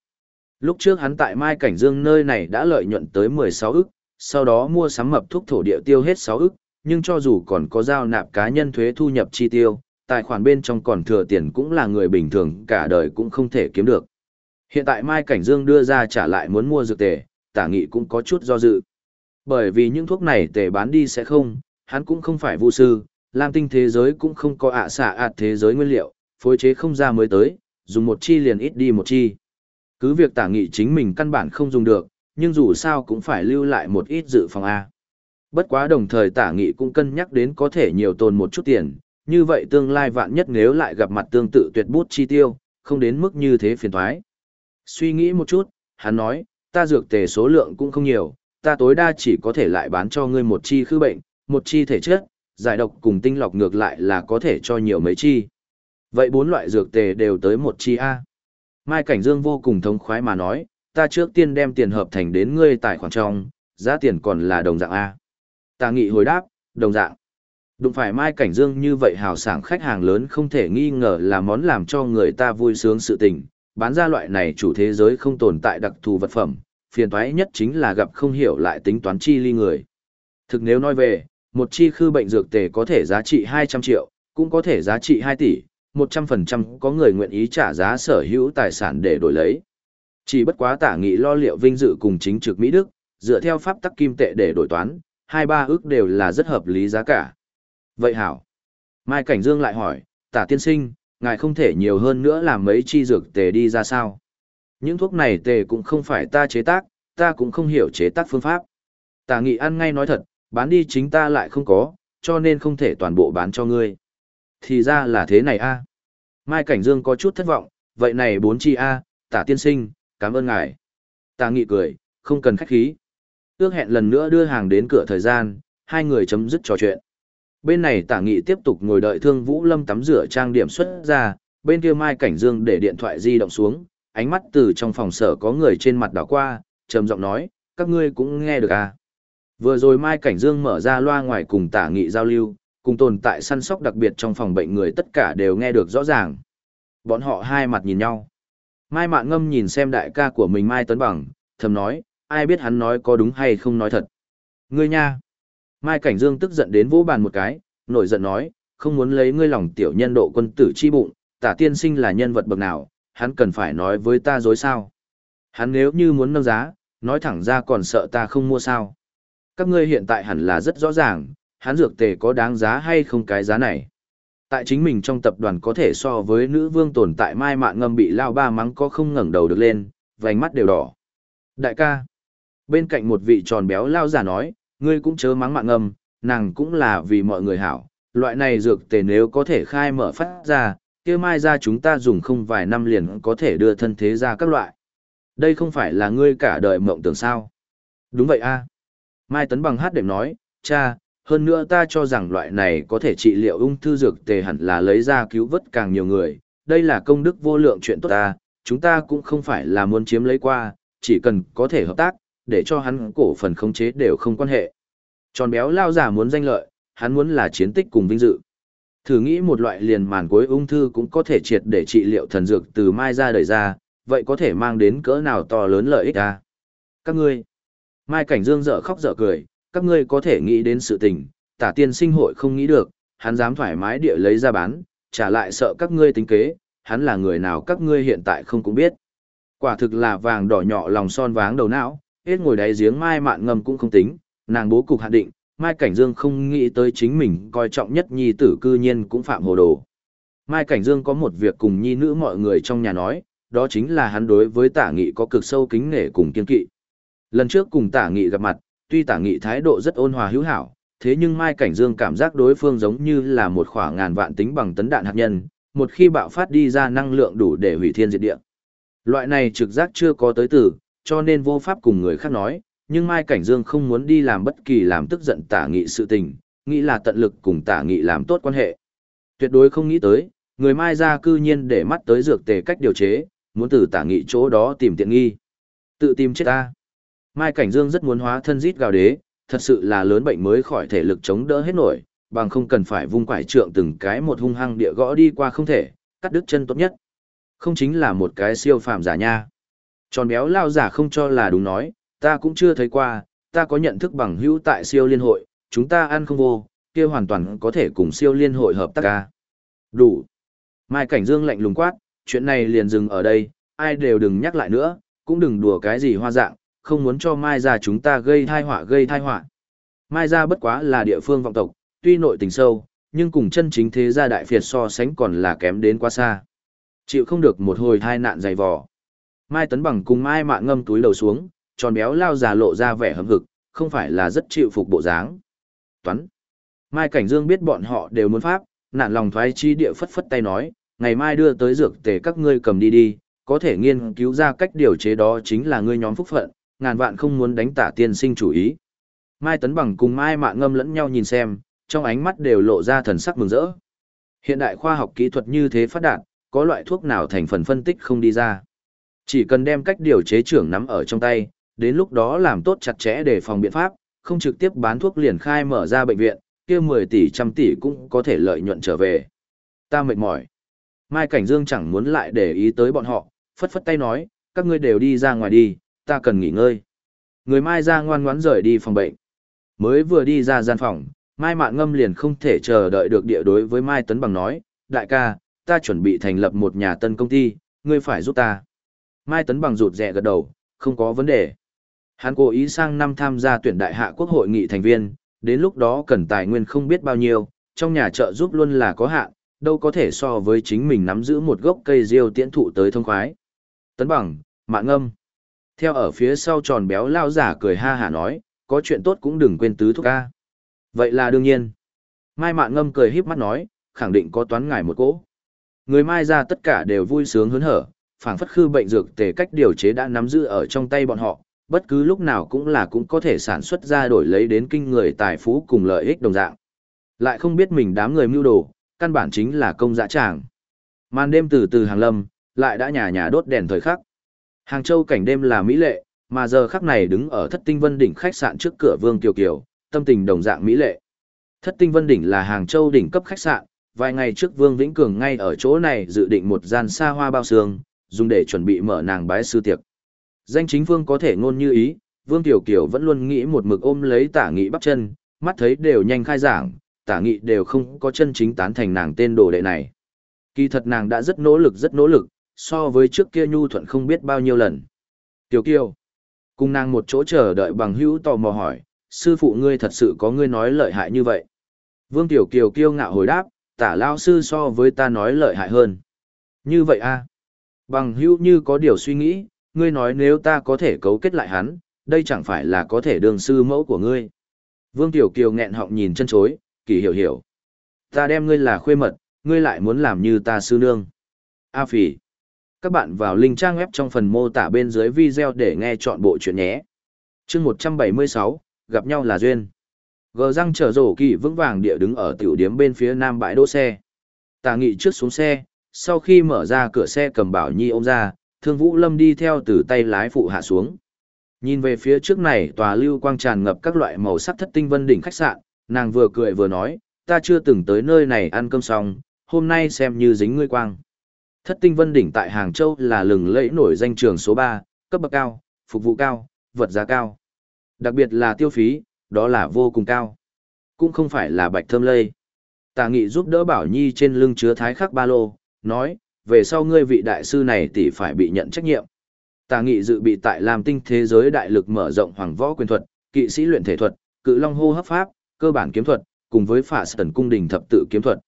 Speaker 1: Lúc trước hắn tại Mai Cảnh Dương nơi này đã lợi nhuận tới 16 ức, sau đó mua sắm mập thuốc thổ địa tiêu hết 6 ức, nhưng cho dù còn có giao nạp cá nhân thuế thu nhập chi tiêu, tài khoản bên trong còn thừa tiền cũng là người bình thường cả đời cũng không thể kiếm được. Hiện tại Mai Cảnh Dương đưa ra trả lại muốn mua dược tề, tả nghị cũng có chút do dự. Bởi vì những thuốc này tề bán đi sẽ không, hắn cũng không phải vu sư, Lam tinh thế giới cũng không có ạ xạ ạt thế giới nguyên liệu, phối chế không ra mới tới, dùng một chi liền ít đi một chi. Cứ việc tả nghị chính mình căn bản không dùng được, nhưng dù sao cũng phải lưu lại một ít dự phòng A. Bất quá đồng thời tả nghị cũng cân nhắc đến có thể nhiều tồn một chút tiền, như vậy tương lai vạn nhất nếu lại gặp mặt tương tự tuyệt bút chi tiêu, không đến mức như thế phiền thoái. Suy nghĩ một chút, hắn nói, ta dược tề số lượng cũng không nhiều, ta tối đa chỉ có thể lại bán cho ngươi một chi khư bệnh, một chi thể chất, giải độc cùng tinh lọc ngược lại là có thể cho nhiều mấy chi. Vậy bốn loại dược tề đều tới một chi A. Mai Cảnh Dương vô cùng thống khoái mà nói, ta trước tiên đem tiền hợp thành đến ngươi tài khoản trong, giá tiền còn là đồng dạng A. Ta nghị hồi đáp, đồng dạng. Đụng phải Mai Cảnh Dương như vậy hào sảng khách hàng lớn không thể nghi ngờ là món làm cho người ta vui sướng sự tình, bán ra loại này chủ thế giới không tồn tại đặc thù vật phẩm, phiền toái nhất chính là gặp không hiểu lại tính toán chi ly người. Thực nếu nói về, một chi khư bệnh dược tề có thể giá trị 200 triệu, cũng có thể giá trị 2 tỷ, 100% có người nguyện ý trả giá sở hữu tài sản để đổi lấy. Chỉ bất quá tả nghị lo liệu vinh dự cùng chính trực Mỹ Đức, dựa theo pháp tắc kim tệ để đổi toán, hai ba ước đều là rất hợp lý giá cả. Vậy hảo. Mai Cảnh Dương lại hỏi, tả tiên sinh, ngài không thể nhiều hơn nữa làm mấy chi dược tề đi ra sao. Những thuốc này tề cũng không phải ta chế tác, ta cũng không hiểu chế tác phương pháp. Tả nghị ăn ngay nói thật, bán đi chính ta lại không có, cho nên không thể toàn bộ bán cho ngươi. Thì ra là thế này a. Mai Cảnh Dương có chút thất vọng, vậy này bốn chi a, tả tiên sinh, cảm ơn ngài. Tả nghị cười, không cần khách khí. Ước hẹn lần nữa đưa hàng đến cửa thời gian, hai người chấm dứt trò chuyện. Bên này tả nghị tiếp tục ngồi đợi thương Vũ Lâm tắm rửa trang điểm xuất ra, bên kia Mai Cảnh Dương để điện thoại di động xuống, ánh mắt từ trong phòng sở có người trên mặt đảo qua, trầm giọng nói, các ngươi cũng nghe được à. Vừa rồi Mai Cảnh Dương mở ra loa ngoài cùng tả nghị giao lưu, cùng tồn tại săn sóc đặc biệt trong phòng bệnh người tất cả đều nghe được rõ ràng. Bọn họ hai mặt nhìn nhau. Mai Mạn Ngâm nhìn xem đại ca của mình Mai Tấn Bằng, thầm nói, ai biết hắn nói có đúng hay không nói thật. Ngươi nha. Mai Cảnh Dương tức giận đến vỗ bàn một cái, nổi giận nói, không muốn lấy ngươi lòng tiểu nhân độ quân tử chi bụng, tả tiên sinh là nhân vật bậc nào, hắn cần phải nói với ta dối sao. Hắn nếu như muốn nâng giá, nói thẳng ra còn sợ ta không mua sao. Các ngươi hiện tại hẳn là rất rõ ràng, hắn dược tề có đáng giá hay không cái giá này. Tại chính mình trong tập đoàn có thể so với nữ vương tồn tại mai mạn ngâm bị lao ba mắng có không ngẩng đầu được lên, vành mắt đều đỏ. Đại ca, bên cạnh một vị tròn béo lao giả nói, ngươi cũng chớ mắng mạng ngâm, nàng cũng là vì mọi người hảo, loại này dược tề nếu có thể khai mở phát ra, kia mai ra chúng ta dùng không vài năm liền có thể đưa thân thế ra các loại. Đây không phải là ngươi cả đời mộng tưởng sao. Đúng vậy a Mai Tấn Bằng hát đệm nói, cha, hơn nữa ta cho rằng loại này có thể trị liệu ung thư dược tề hẳn là lấy ra cứu vớt càng nhiều người, đây là công đức vô lượng chuyện tốt ta, chúng ta cũng không phải là muốn chiếm lấy qua, chỉ cần có thể hợp tác, để cho hắn cổ phần khống chế đều không quan hệ. Tròn béo lao giả muốn danh lợi, hắn muốn là chiến tích cùng vinh dự. Thử nghĩ một loại liền màn cuối ung thư cũng có thể triệt để trị liệu thần dược từ mai ra đời ra, vậy có thể mang đến cỡ nào to lớn lợi ích à? Các ngươi, Mai Cảnh Dương dở khóc dở cười, các ngươi có thể nghĩ đến sự tình, tả tiên sinh hội không nghĩ được, hắn dám thoải mái địa lấy ra bán, trả lại sợ các ngươi tính kế, hắn là người nào các ngươi hiện tại không cũng biết. Quả thực là vàng đỏ nhỏ lòng son váng đầu não, hết ngồi đáy giếng mai mạn ngầm cũng không tính, nàng bố cục hạn định, Mai Cảnh Dương không nghĩ tới chính mình coi trọng nhất nhi tử cư nhiên cũng phạm hồ đồ. Mai Cảnh Dương có một việc cùng nhi nữ mọi người trong nhà nói, đó chính là hắn đối với tả nghị có cực sâu kính nể cùng kiên kỵ. Lần trước cùng tả nghị gặp mặt, tuy tả nghị thái độ rất ôn hòa hữu hảo, thế nhưng Mai Cảnh Dương cảm giác đối phương giống như là một khoảng ngàn vạn tính bằng tấn đạn hạt nhân, một khi bạo phát đi ra năng lượng đủ để hủy thiên diệt địa. Loại này trực giác chưa có tới từ, cho nên vô pháp cùng người khác nói, nhưng Mai Cảnh Dương không muốn đi làm bất kỳ làm tức giận tả nghị sự tình, nghĩ là tận lực cùng tả nghị làm tốt quan hệ. Tuyệt đối không nghĩ tới, người Mai ra cư nhiên để mắt tới dược tề cách điều chế, muốn từ tả nghị chỗ đó tìm tiện nghi. Tự tìm chết ta. Mai Cảnh Dương rất muốn hóa thân giết gào đế, thật sự là lớn bệnh mới khỏi thể lực chống đỡ hết nổi, bằng không cần phải vung quải trượng từng cái một hung hăng địa gõ đi qua không thể, cắt đứt chân tốt nhất. Không chính là một cái siêu phàm giả nha. Tròn béo lao giả không cho là đúng nói, ta cũng chưa thấy qua, ta có nhận thức bằng hữu tại siêu liên hội, chúng ta ăn không vô, kia hoàn toàn có thể cùng siêu liên hội hợp tác ca. Đủ. Mai Cảnh Dương lạnh lùng quát, chuyện này liền dừng ở đây, ai đều đừng nhắc lại nữa, cũng đừng đùa cái gì hoa dạng, không muốn cho Mai ra chúng ta gây thai họa gây thai họa. Mai ra bất quá là địa phương vọng tộc, tuy nội tình sâu, nhưng cùng chân chính thế gia đại phiệt so sánh còn là kém đến quá xa. Chịu không được một hồi thai nạn dày vò. Mai Tấn Bằng cùng Mai Mạn ngâm túi đầu xuống, tròn béo lao già lộ ra vẻ hầm hực, không phải là rất chịu phục bộ dáng. Toán. Mai Cảnh Dương biết bọn họ đều muốn pháp, nạn lòng thoái chi địa phất phất tay nói, ngày mai đưa tới dược tề các ngươi cầm đi đi, có thể nghiên cứu ra cách điều chế đó chính là ngươi nhóm phúc phận, ngàn vạn không muốn đánh tả tiên sinh chủ ý. Mai Tấn Bằng cùng Mai Mạn Ngâm lẫn nhau nhìn xem, trong ánh mắt đều lộ ra thần sắc mừng rỡ. Hiện đại khoa học kỹ thuật như thế phát đạt, có loại thuốc nào thành phần phân tích không đi ra. Chỉ cần đem cách điều chế trưởng nắm ở trong tay, đến lúc đó làm tốt chặt chẽ để phòng biện pháp, không trực tiếp bán thuốc liền khai mở ra bệnh viện, kia 10 tỷ trăm tỷ cũng có thể lợi nhuận trở về. Ta mệt mỏi. Mai Cảnh Dương chẳng muốn lại để ý tới bọn họ, phất phất tay nói, các ngươi đều đi ra ngoài đi, ta cần nghỉ ngơi. Người Mai ra ngoan ngoãn rời đi phòng bệnh. Mới vừa đi ra gian phòng, Mai Mạn Ngâm liền không thể chờ đợi được địa đối với Mai Tấn Bằng nói, đại ca, ta chuẩn bị thành lập một nhà tân công ty, ngươi phải giúp ta. Mai Tấn Bằng rụt rè gật đầu, không có vấn đề. Hắn cố ý sang năm tham gia tuyển đại hạ quốc hội nghị thành viên, đến lúc đó cần tài nguyên không biết bao nhiêu, trong nhà trợ giúp luôn là có hạn, đâu có thể so với chính mình nắm giữ một gốc cây diêu tiễn thụ tới thông khoái. Tấn bằng, mạng ngâm. Theo ở phía sau tròn béo lao giả cười ha hả nói, có chuyện tốt cũng đừng quên tứ thúc ca. Vậy là đương nhiên. Mai mạng ngâm cười híp mắt nói, khẳng định có toán ngài một cỗ. Người mai ra tất cả đều vui sướng hớn hở, phảng phất khư bệnh dược tề cách điều chế đã nắm giữ ở trong tay bọn họ, bất cứ lúc nào cũng là cũng có thể sản xuất ra đổi lấy đến kinh người tài phú cùng lợi ích đồng dạng. Lại không biết mình đám người mưu đồ, căn bản chính là công dã tràng. Màn đêm từ từ hàng lâm, lại đã nhà nhà đốt đèn thời khắc. Hàng Châu cảnh đêm là mỹ lệ, mà giờ khắc này đứng ở Thất Tinh Vân đỉnh khách sạn trước cửa Vương Kiều Kiều, tâm tình đồng dạng mỹ lệ. Thất Tinh Vân đỉnh là Hàng Châu đỉnh cấp khách sạn, vài ngày trước Vương Vĩnh Cường ngay ở chỗ này dự định một gian xa hoa bao sương dùng để chuẩn bị mở nàng bái sư tiệc. Danh chính Vương có thể ngôn như ý, Vương Tiểu Kiều vẫn luôn nghĩ một mực ôm lấy tả nghị bắp chân, mắt thấy đều nhanh khai giảng, tả nghị đều không có chân chính tán thành nàng tên đồ đệ này. Kỳ thật nàng đã rất nỗ lực rất nỗ lực, so với trước kia nhu thuận không biết bao nhiêu lần. Tiểu Kiều, cùng nàng một chỗ chờ đợi bằng hữu tò mò hỏi, sư phụ ngươi thật sự có ngươi nói lợi hại như vậy. Vương Tiểu Kiều kiêu ngạo hồi đáp, tả lao sư so với ta nói lợi hại hơn. Như vậy a à? Bằng hữu như có điều suy nghĩ, ngươi nói nếu ta có thể cấu kết lại hắn, đây chẳng phải là có thể đường sư mẫu của ngươi. Vương Tiểu Kiều nghẹn họng nhìn chân chối, kỳ hiểu hiểu. Ta đem ngươi là khuê mật, ngươi lại muốn làm như ta sư nương. A phỉ. Các bạn vào link trang web trong phần mô tả bên dưới video để nghe chọn bộ chuyện nhé. chương 176, gặp nhau là duyên. Gờ răng trở rổ kỳ vững vàng địa đứng ở tiểu điếm bên phía nam bãi đỗ xe. Tà nghị trước xuống xe, sau khi mở ra cửa xe cầm bảo nhi ôm ra, thương vũ lâm đi theo từ tay lái phụ hạ xuống. Nhìn về phía trước này tòa lưu quang tràn ngập các loại màu sắc thất tinh vân đỉnh khách sạn, nàng vừa cười vừa nói, ta chưa từng tới nơi này ăn cơm xong, hôm nay xem như dính ngươi quang. Thất tinh vân đỉnh tại Hàng Châu là lừng lẫy nổi danh trường số 3, cấp bậc cao, phục vụ cao, vật giá cao. Đặc biệt là tiêu phí, đó là vô cùng cao. Cũng không phải là bạch thơm lây. Tà nghị giúp đỡ Bảo Nhi trên lưng chứa thái khắc ba lô, nói, về sau ngươi vị đại sư này tỷ phải bị nhận trách nhiệm. Tà nghị dự bị tại làm tinh thế giới đại lực mở rộng hoàng võ quyền thuật, kỵ sĩ luyện thể thuật, cự long hô hấp pháp, cơ bản kiếm thuật, cùng với phả sần cung đình thập tự kiếm thuật.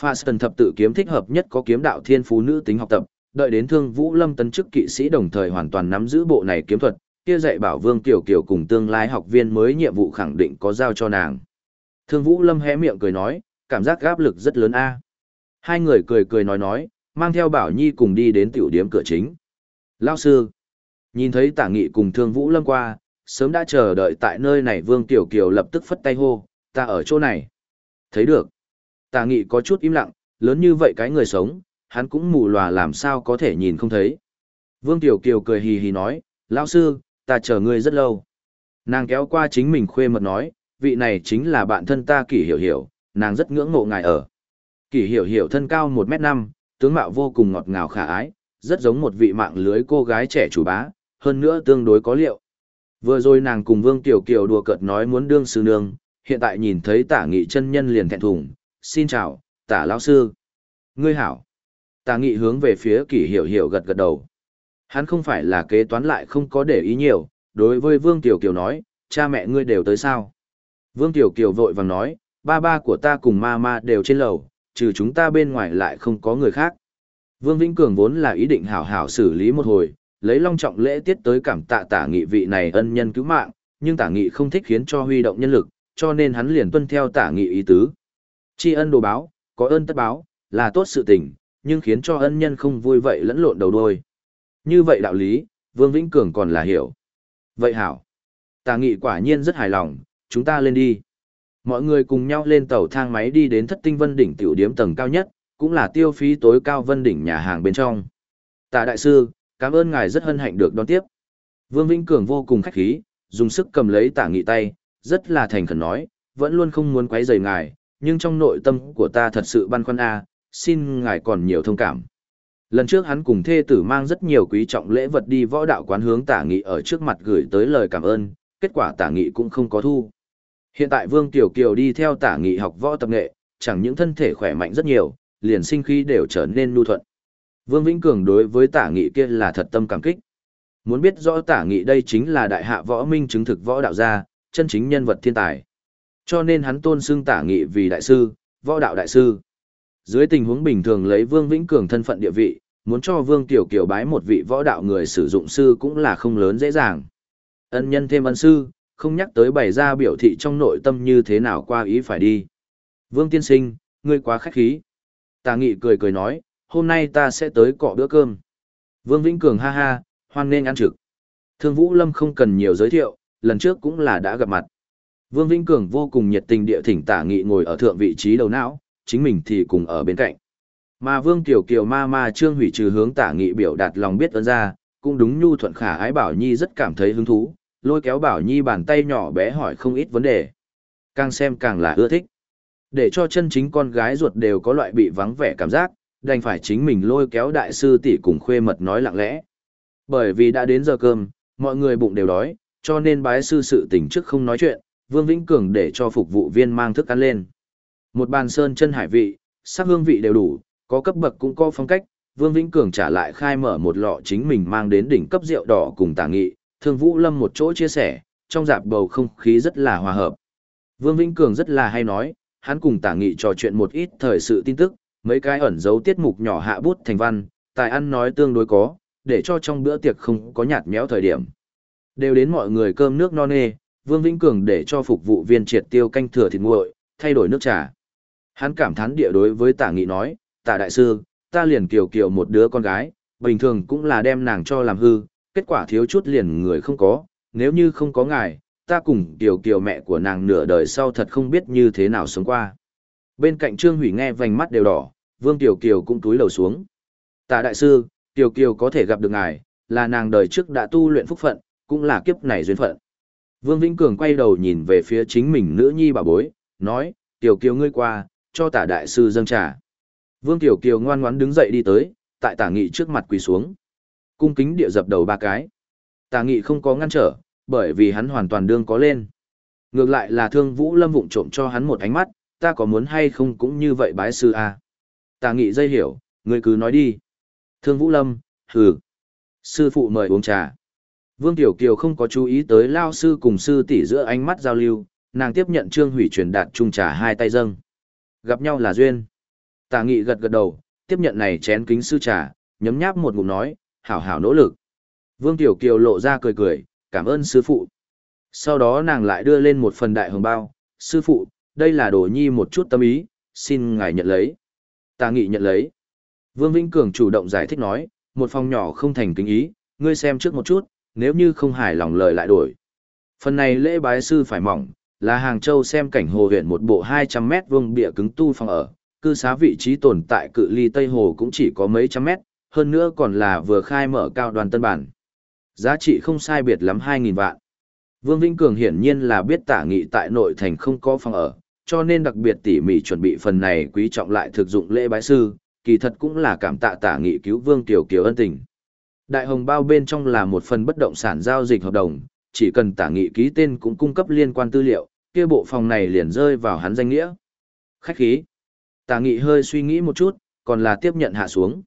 Speaker 1: Phả sần thập tự kiếm thích hợp nhất có kiếm đạo thiên phú nữ tính học tập, đợi đến thương vũ lâm tấn chức kỵ sĩ đồng thời hoàn toàn nắm giữ bộ này kiếm thuật, kia dạy bảo Vương Tiểu Kiều cùng tương lai học viên mới nhiệm vụ khẳng định có giao cho nàng. Thương Vũ Lâm hé miệng cười nói, cảm giác áp lực rất lớn a. Hai người cười cười nói nói, mang theo Bảo Nhi cùng đi đến tiểu điếm cửa chính. Lao sư, nhìn thấy tả nghị cùng Thương Vũ Lâm qua, sớm đã chờ đợi tại nơi này Vương Tiểu Kiều lập tức phất tay hô, ta ở chỗ này. Thấy được. Tả nghị có chút im lặng, lớn như vậy cái người sống, hắn cũng mù lòa làm sao có thể nhìn không thấy. Vương Tiểu Kiều cười hì hì nói, Lão sư, ta chờ ngươi rất lâu. Nàng kéo qua chính mình khuê mật nói, vị này chính là bạn thân ta kỷ hiểu hiểu, nàng rất ngưỡng mộ ngài ở. Kỷ hiểu hiểu thân cao 1m5, tướng mạo vô cùng ngọt ngào khả ái, rất giống một vị mạng lưới cô gái trẻ chủ bá, hơn nữa tương đối có liệu. Vừa rồi nàng cùng Vương Tiểu Kiều đùa cợt nói muốn đương sư nương, hiện tại nhìn thấy tả nghị chân nhân liền thẹn thùng, xin chào, tả lão sư. Ngươi hảo. Tả nghị hướng về phía kỷ hiểu hiểu gật gật đầu. Hắn không phải là kế toán lại không có để ý nhiều, đối với Vương Tiểu Kiều nói, cha mẹ ngươi đều tới sao. Vương Tiểu Kiều vội vàng nói, ba ba của ta cùng ma ma đều trên lầu, trừ chúng ta bên ngoài lại không có người khác. Vương Vĩnh Cường vốn là ý định hảo hảo xử lý một hồi, lấy long trọng lễ tiết tới cảm tạ tả nghị vị này ân nhân cứu mạng, nhưng tả nghị không thích khiến cho huy động nhân lực, cho nên hắn liền tuân theo tả nghị ý tứ. Tri ân đồ báo, có ơn tất báo, là tốt sự tình, nhưng khiến cho ân nhân không vui vậy lẫn lộn đầu đôi. Như vậy đạo lý, Vương Vĩnh Cường còn là hiểu. Vậy hảo. Tà nghị quả nhiên rất hài lòng, chúng ta lên đi. Mọi người cùng nhau lên tàu thang máy đi đến thất tinh vân đỉnh tiểu điếm tầng cao nhất, cũng là tiêu phí tối cao vân đỉnh nhà hàng bên trong. Tạ đại sư, cảm ơn ngài rất hân hạnh được đón tiếp. Vương Vĩnh Cường vô cùng khách khí, dùng sức cầm lấy tả nghị tay, rất là thành khẩn nói, vẫn luôn không muốn quấy rầy ngài, nhưng trong nội tâm của ta thật sự băn khoăn a, xin ngài còn nhiều thông cảm. Lần trước hắn cùng thê tử mang rất nhiều quý trọng lễ vật đi võ đạo quán hướng tả nghị ở trước mặt gửi tới lời cảm ơn, kết quả tả nghị cũng không có thu. Hiện tại Vương Tiểu Kiều đi theo tả nghị học võ tập nghệ, chẳng những thân thể khỏe mạnh rất nhiều, liền sinh khí đều trở nên nhu thuận. Vương Vĩnh Cường đối với tả nghị kia là thật tâm cảm kích. Muốn biết rõ tả nghị đây chính là đại hạ võ minh chứng thực võ đạo gia, chân chính nhân vật thiên tài. Cho nên hắn tôn xưng tả nghị vì đại sư, võ đạo đại sư. Dưới tình huống bình thường lấy Vương Vĩnh Cường thân phận địa vị, muốn cho Vương Tiểu Kiều bái một vị võ đạo người sử dụng sư cũng là không lớn dễ dàng. Ân nhân thêm ân sư, không nhắc tới bày ra biểu thị trong nội tâm như thế nào qua ý phải đi. Vương Tiên Sinh, ngươi quá khách khí. Tà Nghị cười cười nói, hôm nay ta sẽ tới cọ bữa cơm. Vương Vĩnh Cường ha ha, hoan nên ăn trực. Thương Vũ Lâm không cần nhiều giới thiệu, lần trước cũng là đã gặp mặt. Vương Vĩnh Cường vô cùng nhiệt tình địa thỉnh tả nghị ngồi ở thượng vị trí đầu não, chính mình thì cùng ở bên cạnh. Mà Vương Tiểu Kiều ma ma trương hủy trừ hướng tả nghị biểu đạt lòng biết ơn ra, cũng đúng nhu thuận khả ái Bảo Nhi rất cảm thấy hứng thú, lôi kéo Bảo Nhi bàn tay nhỏ bé hỏi không ít vấn đề. Càng xem càng là ưa thích. Để cho chân chính con gái ruột đều có loại bị vắng vẻ cảm giác, đành phải chính mình lôi kéo đại sư tỷ cùng khuê mật nói lặng lẽ. Bởi vì đã đến giờ cơm, mọi người bụng đều đói, cho nên bái sư sự tỉnh trước không nói chuyện, Vương Vĩnh Cường để cho phục vụ viên mang thức ăn lên. Một bàn sơn chân hải vị, sắc hương vị đều đủ, có cấp bậc cũng có phong cách, Vương Vĩnh Cường trả lại khai mở một lọ chính mình mang đến đỉnh cấp rượu đỏ cùng tả nghị, Thương Vũ Lâm một chỗ chia sẻ, trong dạp bầu không khí rất là hòa hợp. Vương Vĩnh Cường rất là hay nói, hắn cùng tả nghị trò chuyện một ít thời sự tin tức, mấy cái ẩn dấu tiết mục nhỏ hạ bút thành văn, tài ăn nói tương đối có, để cho trong bữa tiệc không có nhạt méo thời điểm. Đều đến mọi người cơm nước no nê, Vương Vĩnh Cường để cho phục vụ viên triệt tiêu canh thừa thịt nguội, thay đổi nước trà. Hắn cảm thán địa đối với tả nghị nói, tả đại sư, ta liền kiều kiều một đứa con gái, bình thường cũng là đem nàng cho làm hư, kết quả thiếu chút liền người không có, nếu như không có ngài, ta cùng tiểu kiều mẹ của nàng nửa đời sau thật không biết như thế nào sống qua. Bên cạnh Trương Hủy nghe vành mắt đều đỏ, Vương Tiểu Kiều cũng túi lầu xuống. Tả đại sư, Tiểu Kiều có thể gặp được ngài, là nàng đời trước đã tu luyện phúc phận, cũng là kiếp này duyên phận. Vương Vĩnh Cường quay đầu nhìn về phía chính mình nữ nhi bà bối, nói, Tiểu Kiều ngươi qua, cho tả đại sư dâng trà. Vương Tiểu Kiều ngoan ngoãn đứng dậy đi tới, tại tả nghị trước mặt quỳ xuống. Cung kính địa dập đầu ba cái. Tà nghị không có ngăn trở, bởi vì hắn hoàn toàn đương có lên. Ngược lại là thương vũ lâm vụng trộm cho hắn một ánh mắt, ta có muốn hay không cũng như vậy bái sư à. Tà nghị dây hiểu, ngươi cứ nói đi. Thương vũ lâm, hừ. Sư phụ mời uống trà. Vương Tiểu Kiều không có chú ý tới lao sư cùng sư tỷ giữa ánh mắt giao lưu, nàng tiếp nhận trương hủy truyền đạt chung trà hai tay dâng. Gặp nhau là duyên. Tà nghị gật gật đầu, tiếp nhận này chén kính sư trà, nhấm nháp một ngụm nói, hảo hảo nỗ lực. Vương Tiểu Kiều lộ ra cười cười, cảm ơn sư phụ. Sau đó nàng lại đưa lên một phần đại hồng bao, sư phụ, đây là đồ nhi một chút tâm ý, xin ngài nhận lấy. ta nghị nhận lấy. Vương Vĩnh Cường chủ động giải thích nói, một phòng nhỏ không thành kính ý, ngươi xem trước một chút, nếu như không hài lòng lời lại đổi. Phần này lễ bái sư phải mỏng, là Hàng Châu xem cảnh hồ huyện một bộ 200 mét vuông bịa cứng tu phòng ở, cư xá vị trí tồn tại cự ly Tây Hồ cũng chỉ có mấy trăm mét, hơn nữa còn là vừa khai mở cao đoàn tân bản. Giá trị không sai biệt lắm 2.000 vạn. Vương Vĩnh Cường hiển nhiên là biết tả nghị tại nội thành không có phòng ở, cho nên đặc biệt tỉ mỉ chuẩn bị phần này quý trọng lại thực dụng lễ bái sư, kỳ thật cũng là cảm tạ tả nghị cứu Vương Tiểu Kiều ân tình. Đại hồng bao bên trong là một phần bất động sản giao dịch hợp đồng, chỉ cần tả nghị ký tên cũng cung cấp liên quan tư liệu, kia bộ phòng này liền rơi vào hắn danh nghĩa. Khách khí. Tả nghị hơi suy nghĩ một chút, còn là tiếp nhận hạ xuống.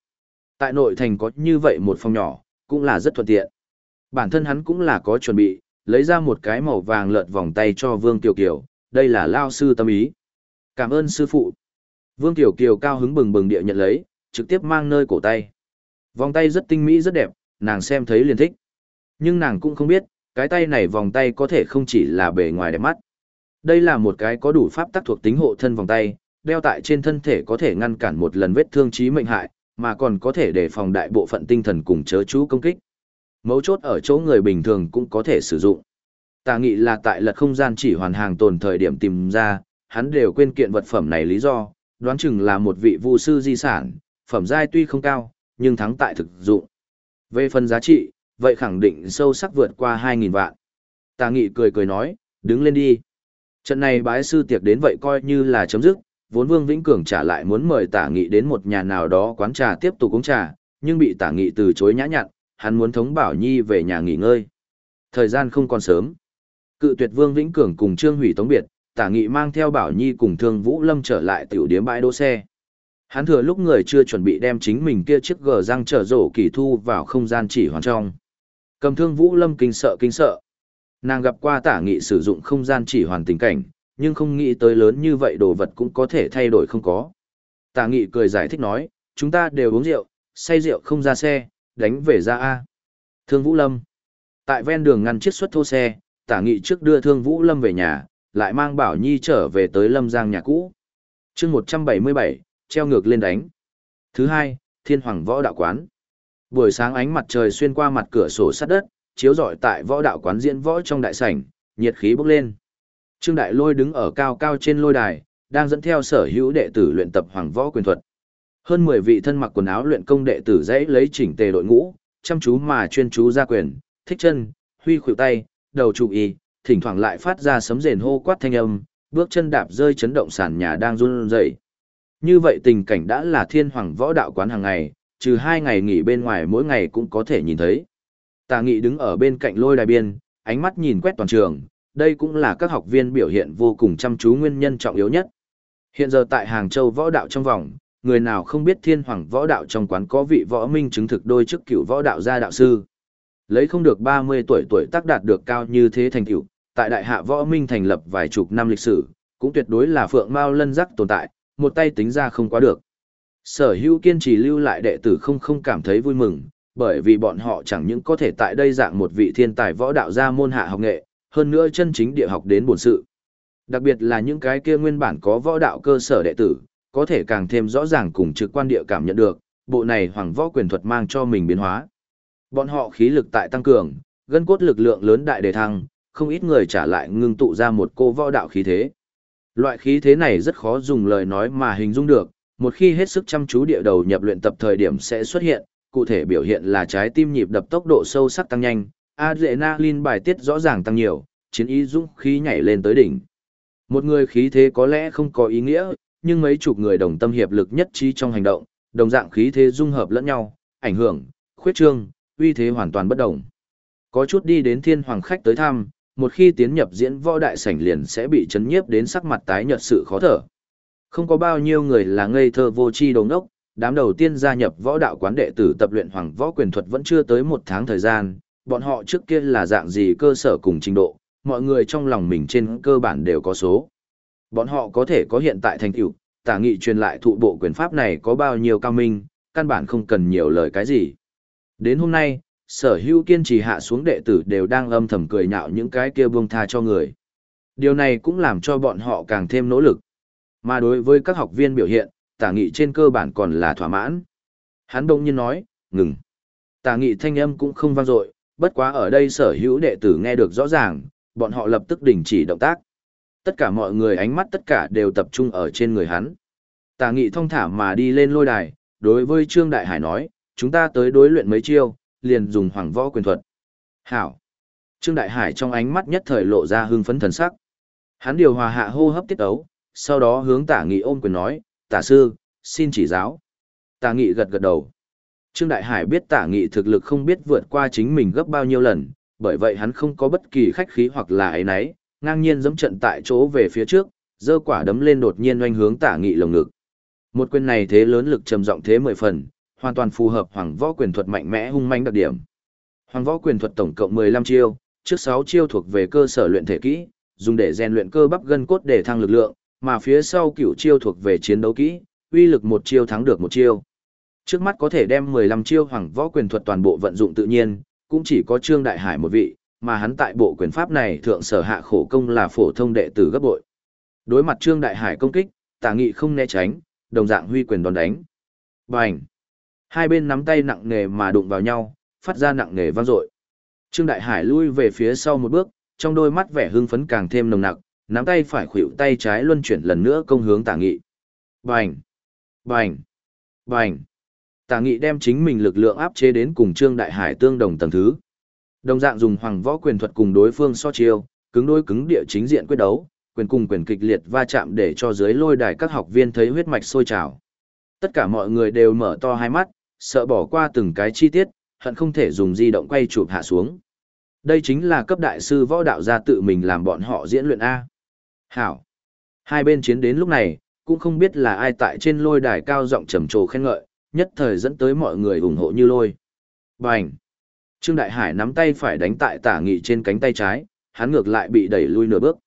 Speaker 1: Tại nội thành có như vậy một phòng nhỏ, cũng là rất thuận tiện. Bản thân hắn cũng là có chuẩn bị, lấy ra một cái màu vàng lợn vòng tay cho Vương Tiểu Kiều, đây là lao sư tâm ý. Cảm ơn sư phụ. Vương Tiểu Kiều cao hứng bừng bừng địa nhận lấy, trực tiếp mang nơi cổ tay. Vòng tay rất tinh mỹ rất đẹp, nàng xem thấy liền thích. Nhưng nàng cũng không biết, cái tay này vòng tay có thể không chỉ là bề ngoài đẹp mắt. Đây là một cái có đủ pháp tắc thuộc tính hộ thân vòng tay, đeo tại trên thân thể có thể ngăn cản một lần vết thương chí mệnh hại, mà còn có thể đề phòng đại bộ phận tinh thần cùng chớ chú công kích. Mấu chốt ở chỗ người bình thường cũng có thể sử dụng. Tà nghị là tại lật không gian chỉ hoàn hàng tồn thời điểm tìm ra, hắn đều quên kiện vật phẩm này lý do, đoán chừng là một vị vu sư di sản, phẩm giai tuy không cao, nhưng thắng tại thực dụng. Về phần giá trị, vậy khẳng định sâu sắc vượt qua 2.000 vạn. Tà nghị cười cười nói, đứng lên đi. Trận này bái sư tiệc đến vậy coi như là chấm dứt, vốn Vương Vĩnh Cường trả lại muốn mời tả nghị đến một nhà nào đó quán trà tiếp tục uống trà, nhưng bị tả nghị từ chối nhã nhặn, hắn muốn thống bảo nhi về nhà nghỉ ngơi. Thời gian không còn sớm. Cự tuyệt Vương Vĩnh Cường cùng Trương Hủy tống biệt, tả nghị mang theo bảo nhi cùng thương Vũ Lâm trở lại tiểu điếm bãi đỗ xe. Hắn thừa lúc người chưa chuẩn bị đem chính mình kia chiếc gờ răng trở rổ kỳ thu vào không gian chỉ hoàn trong. Cầm thương Vũ Lâm kinh sợ kinh sợ. Nàng gặp qua tả nghị sử dụng không gian chỉ hoàn tình cảnh, nhưng không nghĩ tới lớn như vậy đồ vật cũng có thể thay đổi không có. Tả nghị cười giải thích nói, chúng ta đều uống rượu, say rượu không ra xe, đánh về ra A. Thương Vũ Lâm. Tại ven đường ngăn chiếc xuất thô xe, tả nghị trước đưa Thương Vũ Lâm về nhà, lại mang Bảo Nhi trở về tới Lâm Giang nhà cũ. chương 177, treo ngược lên đánh. Thứ hai, Thiên Hoàng Võ Đạo Quán. Buổi sáng ánh mặt trời xuyên qua mặt cửa sổ sắt đất, chiếu rọi tại võ đạo quán diễn võ trong đại sảnh, nhiệt khí bốc lên. Trương Đại Lôi đứng ở cao cao trên lôi đài, đang dẫn theo sở hữu đệ tử luyện tập hoàng võ quyền thuật. Hơn 10 vị thân mặc quần áo luyện công đệ tử dãy lấy chỉnh tề đội ngũ, chăm chú mà chuyên chú ra quyền, thích chân, huy khuỷu tay, đầu trụ y, thỉnh thoảng lại phát ra sấm rền hô quát thanh âm, bước chân đạp rơi chấn động sàn nhà đang run rẩy. Như vậy tình cảnh đã là thiên hoàng võ đạo quán hàng ngày, trừ hai ngày nghỉ bên ngoài mỗi ngày cũng có thể nhìn thấy. Tà nghị đứng ở bên cạnh lôi đài biên, ánh mắt nhìn quét toàn trường, đây cũng là các học viên biểu hiện vô cùng chăm chú nguyên nhân trọng yếu nhất. Hiện giờ tại Hàng Châu võ đạo trong vòng, người nào không biết thiên hoàng võ đạo trong quán có vị võ minh chứng thực đôi chức cựu võ đạo gia đạo sư. Lấy không được 30 tuổi tuổi tác đạt được cao như thế thành tựu tại đại hạ võ minh thành lập vài chục năm lịch sử, cũng tuyệt đối là phượng mao lân rắc tồn tại, một tay tính ra không quá được. Sở hữu kiên trì lưu lại đệ tử không không cảm thấy vui mừng, bởi vì bọn họ chẳng những có thể tại đây dạng một vị thiên tài võ đạo gia môn hạ học nghệ, hơn nữa chân chính địa học đến bổn sự. Đặc biệt là những cái kia nguyên bản có võ đạo cơ sở đệ tử, có thể càng thêm rõ ràng cùng trực quan địa cảm nhận được, bộ này hoàng võ quyền thuật mang cho mình biến hóa. Bọn họ khí lực tại tăng cường, gân cốt lực lượng lớn đại đề thăng, không ít người trả lại ngưng tụ ra một cô võ đạo khí thế. Loại khí thế này rất khó dùng lời nói mà hình dung được, một khi hết sức chăm chú địa đầu nhập luyện tập thời điểm sẽ xuất hiện, cụ thể biểu hiện là trái tim nhịp đập tốc độ sâu sắc tăng nhanh, adrenaline bài tiết rõ ràng tăng nhiều, chiến ý dũng khí nhảy lên tới đỉnh. Một người khí thế có lẽ không có ý nghĩa, nhưng mấy chục người đồng tâm hiệp lực nhất trí trong hành động, đồng dạng khí thế dung hợp lẫn nhau, ảnh hưởng, khuyết trương, uy thế hoàn toàn bất đồng. Có chút đi đến thiên hoàng khách tới thăm, một khi tiến nhập diễn võ đại sảnh liền sẽ bị chấn nhiếp đến sắc mặt tái nhợt sự khó thở. Không có bao nhiêu người là ngây thơ vô tri đồng ốc, đám đầu tiên gia nhập võ đạo quán đệ tử tập luyện hoàng võ quyền thuật vẫn chưa tới một tháng thời gian, bọn họ trước kia là dạng gì cơ sở cùng trình độ, mọi người trong lòng mình trên cơ bản đều có số. Bọn họ có thể có hiện tại thành tựu, tả nghị truyền lại thụ bộ quyền pháp này có bao nhiêu cao minh, căn bản không cần nhiều lời cái gì. Đến hôm nay, sở hữu kiên trì hạ xuống đệ tử đều đang âm thầm cười nhạo những cái kia buông tha cho người. Điều này cũng làm cho bọn họ càng thêm nỗ lực. Mà đối với các học viên biểu hiện, tả nghị trên cơ bản còn là thỏa mãn. Hắn đông nhiên nói, ngừng. Tả nghị thanh âm cũng không vang dội, bất quá ở đây sở hữu đệ tử nghe được rõ ràng, bọn họ lập tức đình chỉ động tác. Tất cả mọi người ánh mắt tất cả đều tập trung ở trên người hắn. Tà nghị thông thả mà đi lên lôi đài, đối với Trương Đại Hải nói, chúng ta tới đối luyện mấy chiêu, liền dùng hoàng võ quyền thuật. Hảo. Trương Đại Hải trong ánh mắt nhất thời lộ ra hưng phấn thần sắc. Hắn điều hòa hạ hô hấp tiết ấu, sau đó hướng tả nghị ôm quyền nói, tả sư, xin chỉ giáo. Tả nghị gật gật đầu. Trương Đại Hải biết tả nghị thực lực không biết vượt qua chính mình gấp bao nhiêu lần, bởi vậy hắn không có bất kỳ khách khí hoặc là ấy nấy, ngang nhiên dẫm trận tại chỗ về phía trước, giơ quả đấm lên đột nhiên oanh hướng tả nghị lồng ngực. Một quyền này thế lớn lực trầm rộng thế mười phần, hoàn toàn phù hợp hoàng võ quyền thuật mạnh mẽ hung manh đặc điểm. Hoàng võ quyền thuật tổng cộng 15 chiêu, trước 6 chiêu thuộc về cơ sở luyện thể kỹ, dùng để rèn luyện cơ bắp gân cốt để thăng lực lượng, mà phía sau cửu chiêu thuộc về chiến đấu kỹ, uy lực một chiêu thắng được một chiêu. Trước mắt có thể đem 15 chiêu hoàng võ quyền thuật toàn bộ vận dụng tự nhiên, cũng chỉ có Trương Đại Hải một vị, mà hắn tại bộ quyền pháp này thượng sở hạ khổ công là phổ thông đệ tử gấp bội. Đối mặt Trương Đại Hải công kích, Tả Nghị không né tránh, đồng dạng huy quyền đòn đánh. Bành! Hai bên nắm tay nặng nề mà đụng vào nhau, phát ra nặng nề vang dội. Trương Đại Hải lui về phía sau một bước, trong đôi mắt vẻ hưng phấn càng thêm nồng nặc, nắm tay phải khuỷu tay trái luân chuyển lần nữa công hướng Tả Nghị. Bành! Bành! Bành! Tả Nghị đem chính mình lực lượng áp chế đến cùng Trương Đại Hải tương đồng tầng thứ. Đồng dạng dùng hoàng võ quyền thuật cùng đối phương so chiêu, cứng đối cứng địa chính diện quyết đấu, quyền cùng quyền kịch liệt va chạm để cho dưới lôi đài các học viên thấy huyết mạch sôi trào. Tất cả mọi người đều mở to hai mắt, sợ bỏ qua từng cái chi tiết, hận không thể dùng di động quay chụp hạ xuống. Đây chính là cấp đại sư võ đạo gia tự mình làm bọn họ diễn luyện A. Hảo. Hai bên chiến đến lúc này, cũng không biết là ai tại trên lôi đài cao giọng trầm trồ khen ngợi, nhất thời dẫn tới mọi người ủng hộ như lôi. Bành. Trương Đại Hải nắm tay phải đánh tại tả nghị trên cánh tay trái, hắn ngược lại bị đẩy lui nửa bước.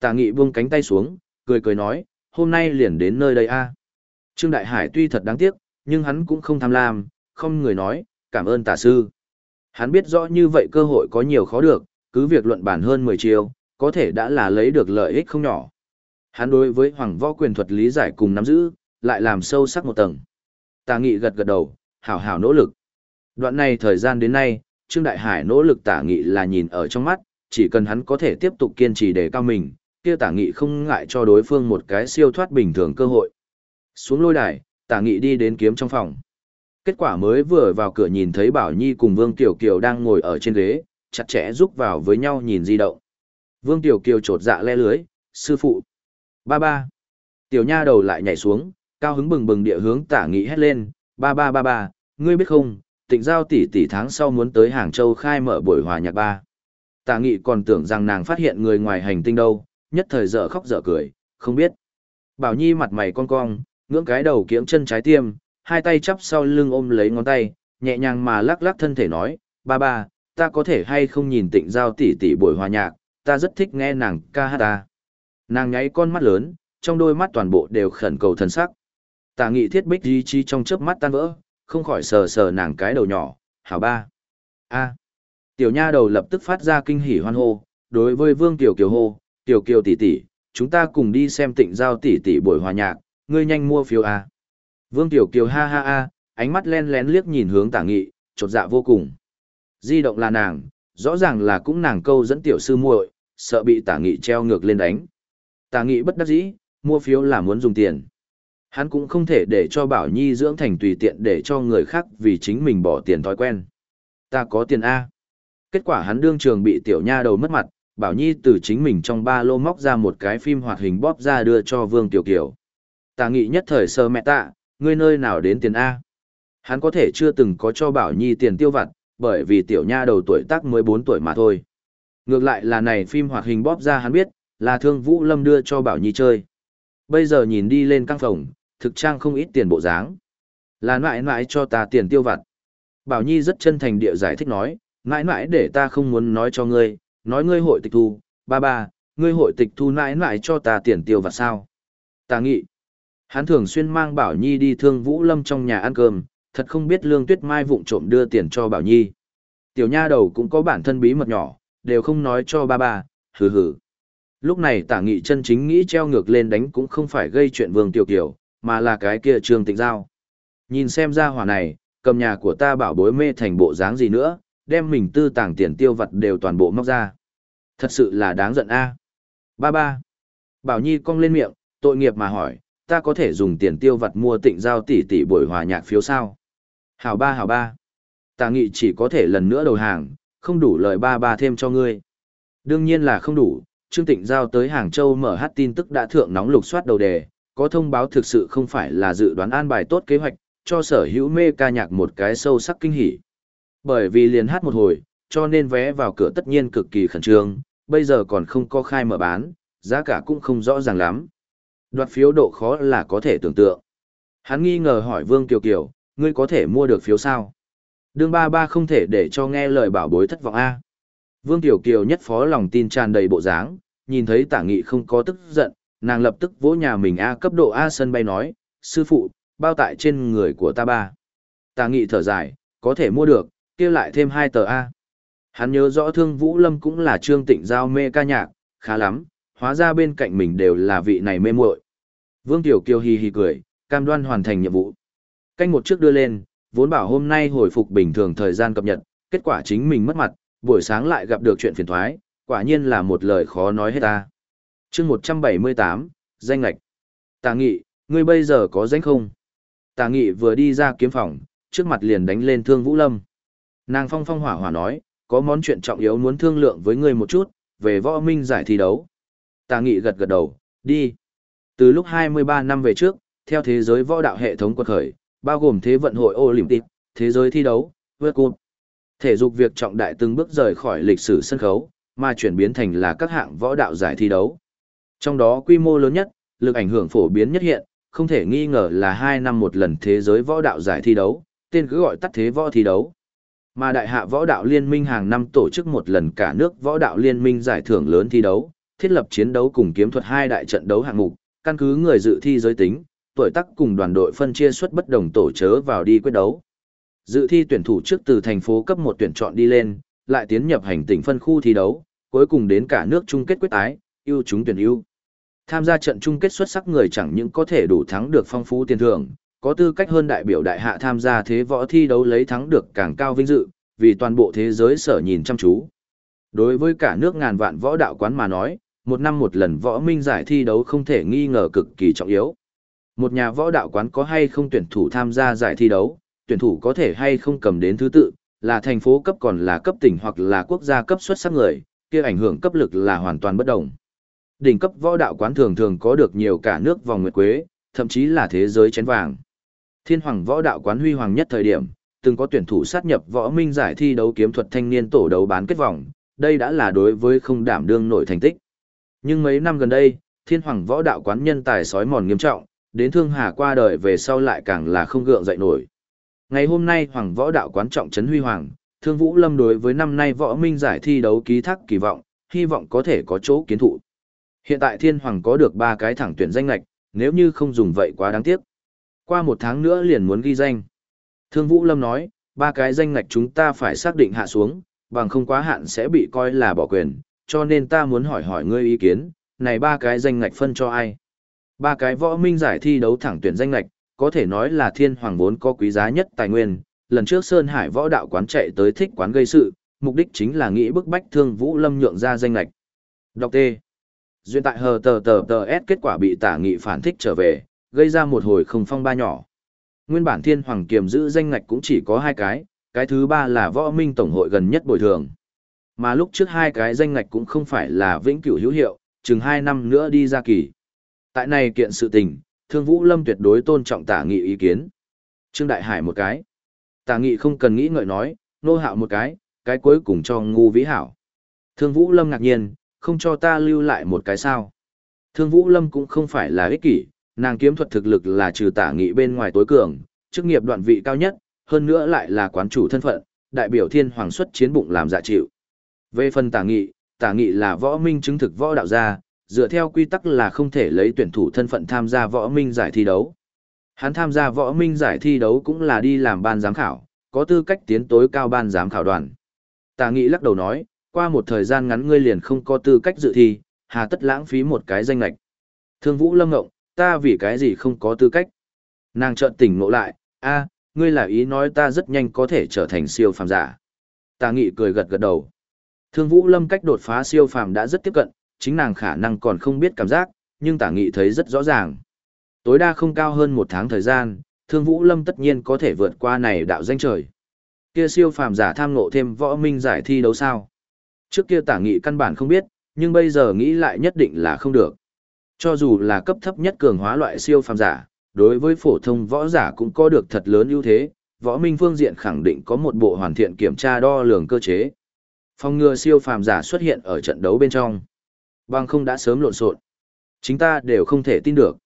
Speaker 1: Tả nghị buông cánh tay xuống, cười cười nói, hôm nay liền đến nơi đây a. Trương Đại Hải tuy thật đáng tiếc, nhưng hắn cũng không tham lam, không người nói, cảm ơn tả sư. Hắn biết rõ như vậy cơ hội có nhiều khó được, cứ việc luận bản hơn 10 chiều, có thể đã là lấy được lợi ích không nhỏ. Hắn đối với hoàng võ quyền thuật lý giải cùng nắm giữ, lại làm sâu sắc một tầng. Tà nghị gật gật đầu, hảo hảo nỗ lực. Đoạn này thời gian đến nay, Trương Đại Hải nỗ lực tả nghị là nhìn ở trong mắt, chỉ cần hắn có thể tiếp tục kiên trì để cao mình, kia tả nghị không ngại cho đối phương một cái siêu thoát bình thường cơ hội. Xuống lôi đài, tả nghị đi đến kiếm trong phòng. Kết quả mới vừa vào cửa nhìn thấy Bảo Nhi cùng Vương Tiểu Kiều đang ngồi ở trên ghế, chặt chẽ rúc vào với nhau nhìn di động. Vương Tiểu Kiều trột dạ le lưới, sư phụ. Ba ba. Tiểu nha đầu lại nhảy xuống, cao hứng bừng bừng địa hướng tả nghị hét lên, ba ba ba ba, ngươi biết không, tịnh giao tỷ tỷ tháng sau muốn tới Hàng Châu khai mở buổi hòa nhạc ba. Tả nghị còn tưởng rằng nàng phát hiện người ngoài hành tinh đâu, nhất thời dở khóc dở cười, không biết. Bảo Nhi mặt mày con cong, ngưỡng cái đầu kiếng chân trái tiêm, hai tay chắp sau lưng ôm lấy ngón tay, nhẹ nhàng mà lắc lắc thân thể nói, ba ba, ta có thể hay không nhìn tịnh giao tỷ tỷ buổi hòa nhạc, ta rất thích nghe nàng ca hát ta. Nàng nháy con mắt lớn, trong đôi mắt toàn bộ đều khẩn cầu thần sắc. Tả nghị thiết bích di chi trong chớp mắt tan vỡ, không khỏi sờ sờ nàng cái đầu nhỏ, hảo ba. a Tiểu nha đầu lập tức phát ra kinh hỉ hoan hô, đối với vương tiểu kiều hô, tiểu kiều tỷ tỷ, chúng ta cùng đi xem tịnh giao tỷ tỷ buổi hòa nhạc, ngươi nhanh mua phiếu a. Vương tiểu kiều ha ha ha, ánh mắt len lén liếc nhìn hướng tả nghị, chột dạ vô cùng. Di động là nàng, rõ ràng là cũng nàng câu dẫn tiểu sư muội, sợ bị tả nghị treo ngược lên đánh. Tả nghị bất đắc dĩ, mua phiếu là muốn dùng tiền. Hắn cũng không thể để cho Bảo Nhi dưỡng thành tùy tiện để cho người khác vì chính mình bỏ tiền thói quen. Ta có tiền A. Kết quả hắn đương trường bị tiểu nha đầu mất mặt, Bảo Nhi từ chính mình trong ba lô móc ra một cái phim hoạt hình bóp ra đưa cho Vương Tiểu Kiều. Ta nghĩ nhất thời sơ mẹ tạ, ngươi nơi nào đến tiền A. Hắn có thể chưa từng có cho Bảo Nhi tiền tiêu vặt, bởi vì tiểu nha đầu tuổi tác mới bốn tuổi mà thôi. Ngược lại là này phim hoạt hình bóp ra hắn biết, là thương Vũ Lâm đưa cho Bảo Nhi chơi. Bây giờ nhìn đi lên căng phòng, thực trang không ít tiền bộ dáng. Là mãi mãi cho ta tiền tiêu vặt. Bảo Nhi rất chân thành địa giải thích nói, mãi mãi để ta không muốn nói cho ngươi, nói ngươi hội tịch thu, ba ba, ngươi hội tịch thu mãi mãi cho ta tiền tiêu vặt sao. Ta nghĩ, hắn thường xuyên mang Bảo Nhi đi thương Vũ Lâm trong nhà ăn cơm, thật không biết Lương Tuyết Mai vụng trộm đưa tiền cho Bảo Nhi. Tiểu nha đầu cũng có bản thân bí mật nhỏ, đều không nói cho ba ba, hừ hừ. Lúc này tả nghị chân chính nghĩ treo ngược lên đánh cũng không phải gây chuyện Vương Tiểu Kiều, mà là cái kia Trương Tịnh Giao. Nhìn xem ra hỏa này, cầm nhà của ta bảo bối mê thành bộ dáng gì nữa, đem mình tư tàng tiền tiêu vật đều toàn bộ móc ra. Thật sự là đáng giận a. Ba ba. Bảo Nhi cong lên miệng, tội nghiệp mà hỏi, ta có thể dùng tiền tiêu vật mua tịnh giao tỷ tỷ buổi hòa nhạc phiếu sao? Hảo ba hảo ba. Tà nghị chỉ có thể lần nữa đầu hàng, không đủ lời ba ba thêm cho ngươi. Đương nhiên là không đủ, Trương Tịnh Giao tới Hàng Châu mở hát tin tức đã thượng nóng lục soát đầu đề, có thông báo thực sự không phải là dự đoán an bài tốt kế hoạch, cho sở hữu mê ca nhạc một cái sâu sắc kinh hỉ. Bởi vì liền hát một hồi, cho nên vé vào cửa tất nhiên cực kỳ khẩn trương, bây giờ còn không có khai mở bán, giá cả cũng không rõ ràng lắm. Đoạt phiếu độ khó là có thể tưởng tượng. Hắn nghi ngờ hỏi Vương Kiều Kiều, ngươi có thể mua được phiếu sao? Đường ba ba không thể để cho nghe lời bảo bối thất vọng A. Vương Tiểu Kiều nhất phó lòng tin tràn đầy bộ dáng, nhìn thấy tả nghị không có tức giận, nàng lập tức vỗ nhà mình A cấp độ A sân bay nói, sư phụ, bao tại trên người của ta ba. ta nghị thở dài, có thể mua được, kia lại thêm hai tờ A. Hắn nhớ rõ thương Vũ Lâm cũng là trương tịnh giao mê ca nhạc, khá lắm, hóa ra bên cạnh mình đều là vị này mê muội. Vương Tiểu Kiều hì hì cười, cam đoan hoàn thành nhiệm vụ. Canh một trước đưa lên, vốn bảo hôm nay hồi phục bình thường thời gian cập nhật, kết quả chính mình mất mặt, buổi sáng lại gặp được chuyện phiền thoái, quả nhiên là một lời khó nói hết ta chương 178, danh lạch. Tà nghị, ngươi bây giờ có danh không? Tà nghị vừa đi ra kiếm phòng, trước mặt liền đánh lên thương Vũ Lâm. Nàng phong phong hỏa hỏa nói, có món chuyện trọng yếu muốn thương lượng với ngươi một chút, về võ minh giải thi đấu. Tà nghị gật gật đầu, đi. Từ lúc 23 năm về trước, theo thế giới võ đạo hệ thống quật khởi, bao gồm thế vận hội Olympic, thế giới thi đấu, vượt cột. Thể dục việc trọng đại từng bước rời khỏi lịch sử sân khấu, mà chuyển biến thành là các hạng võ đạo giải thi đấu. Trong đó quy mô lớn nhất, lực ảnh hưởng phổ biến nhất hiện, không thể nghi ngờ là 2 năm một lần thế giới võ đạo giải thi đấu, tên cứ gọi tắt thế võ thi đấu. Mà đại hạ võ đạo liên minh hàng năm tổ chức một lần cả nước võ đạo liên minh giải thưởng lớn thi đấu, thiết lập chiến đấu cùng kiếm thuật hai đại trận đấu hạng mục, căn cứ người dự thi giới tính, tuổi tác cùng đoàn đội phân chia suất bất đồng tổ chớ vào đi quyết đấu. Dự thi tuyển thủ trước từ thành phố cấp một tuyển chọn đi lên, lại tiến nhập hành tỉnh phân khu thi đấu, cuối cùng đến cả nước chung kết quyết tái, ưu chúng tuyển ưu. Tham gia trận chung kết xuất sắc người chẳng những có thể đủ thắng được phong phú tiền thưởng, có tư cách hơn đại biểu đại hạ tham gia thế võ thi đấu lấy thắng được càng cao vinh dự, vì toàn bộ thế giới sở nhìn chăm chú. Đối với cả nước ngàn vạn võ đạo quán mà nói, một năm một lần võ minh giải thi đấu không thể nghi ngờ cực kỳ trọng yếu. Một nhà võ đạo quán có hay không tuyển thủ tham gia giải thi đấu, tuyển thủ có thể hay không cầm đến thứ tự, là thành phố cấp còn là cấp tỉnh hoặc là quốc gia cấp xuất sắc người, kia ảnh hưởng cấp lực là hoàn toàn bất đồng. Đỉnh cấp võ đạo quán thường thường có được nhiều cả nước vòng nguyệt quế, thậm chí là thế giới chén vàng. Thiên Hoàng võ đạo quán huy hoàng nhất thời điểm, từng có tuyển thủ sát nhập võ minh giải thi đấu kiếm thuật thanh niên tổ đấu bán kết vòng, đây đã là đối với không đảm đương nổi thành tích. Nhưng mấy năm gần đây, Thiên Hoàng võ đạo quán nhân tài sói mòn nghiêm trọng, đến Thương Hà qua đời về sau lại càng là không gượng dậy nổi. Ngày hôm nay Hoàng võ đạo quán trọng trấn huy hoàng, Thương Vũ Lâm đối với năm nay võ minh giải thi đấu ký thác kỳ vọng, hy vọng có thể có chỗ kiến thụ. Hiện tại Thiên Hoàng có được ba cái thẳng tuyển danh lạch, nếu như không dùng vậy quá đáng tiếc. Qua một tháng nữa liền muốn ghi danh. Thương Vũ Lâm nói, ba cái danh ngạch chúng ta phải xác định hạ xuống, bằng không quá hạn sẽ bị coi là bỏ quyền, cho nên ta muốn hỏi hỏi ngươi ý kiến, này ba cái danh ngạch phân cho ai? Ba cái võ minh giải thi đấu thẳng tuyển danh ngạch, có thể nói là thiên hoàng vốn có quý giá nhất tài nguyên. Lần trước Sơn Hải võ đạo quán chạy tới thích quán gây sự, mục đích chính là nghĩ bức bách thương Vũ Lâm nhượng ra danh ngạch. Đọc T. Duyên tại hờ tờ tờ tờ S kết quả bị tả nghị phản thích trở về, gây ra một hồi không phong ba nhỏ. Nguyên bản thiên hoàng kiềm giữ danh ngạch cũng chỉ có hai cái, cái thứ ba là võ minh tổng hội gần nhất bồi thường. Mà lúc trước hai cái danh ngạch cũng không phải là vĩnh cửu hữu hiệu, chừng hai năm nữa đi ra kỳ. Tại này kiện sự tình, Thương Vũ Lâm tuyệt đối tôn trọng tả nghị ý kiến. Trương Đại Hải một cái. Tả nghị không cần nghĩ ngợi nói, nô hạo một cái, cái cuối cùng cho ngu vĩ hảo. Thương Vũ Lâm ngạc nhiên, không cho ta lưu lại một cái sao. Thương Vũ Lâm cũng không phải là ích kỷ, nàng kiếm thuật thực lực là trừ tả nghị bên ngoài tối cường, chức nghiệp đoạn vị cao nhất, hơn nữa lại là quán chủ thân phận, đại biểu thiên hoàng xuất chiến bụng làm dạ chịu. Về phần tả nghị, tả nghị là võ minh chứng thực võ đạo gia, dựa theo quy tắc là không thể lấy tuyển thủ thân phận tham gia võ minh giải thi đấu. Hắn tham gia võ minh giải thi đấu cũng là đi làm ban giám khảo, có tư cách tiến tối cao ban giám khảo đoàn. Tả nghị lắc đầu nói, qua một thời gian ngắn ngươi liền không có tư cách dự thi, hà tất lãng phí một cái danh lạch. Thương Vũ Lâm Ngộng, ta vì cái gì không có tư cách. Nàng chợt tỉnh ngộ lại, a, ngươi là ý nói ta rất nhanh có thể trở thành siêu phàm giả. Tà nghị cười gật gật đầu. Thương Vũ Lâm cách đột phá siêu phàm đã rất tiếp cận, chính nàng khả năng còn không biết cảm giác, nhưng tả nghị thấy rất rõ ràng. Tối đa không cao hơn một tháng thời gian, Thương Vũ Lâm tất nhiên có thể vượt qua này đạo danh trời. Kia siêu phàm giả tham ngộ thêm võ minh giải thi đấu sao? Trước kia tả nghị căn bản không biết, nhưng bây giờ nghĩ lại nhất định là không được. Cho dù là cấp thấp nhất cường hóa loại siêu phàm giả, đối với phổ thông võ giả cũng có được thật lớn ưu thế, võ minh phương diện khẳng định có một bộ hoàn thiện kiểm tra đo lường cơ chế. Phòng ngừa siêu phàm giả xuất hiện ở trận đấu bên trong. Bằng không đã sớm lộn xộn. Chính ta đều không thể tin được.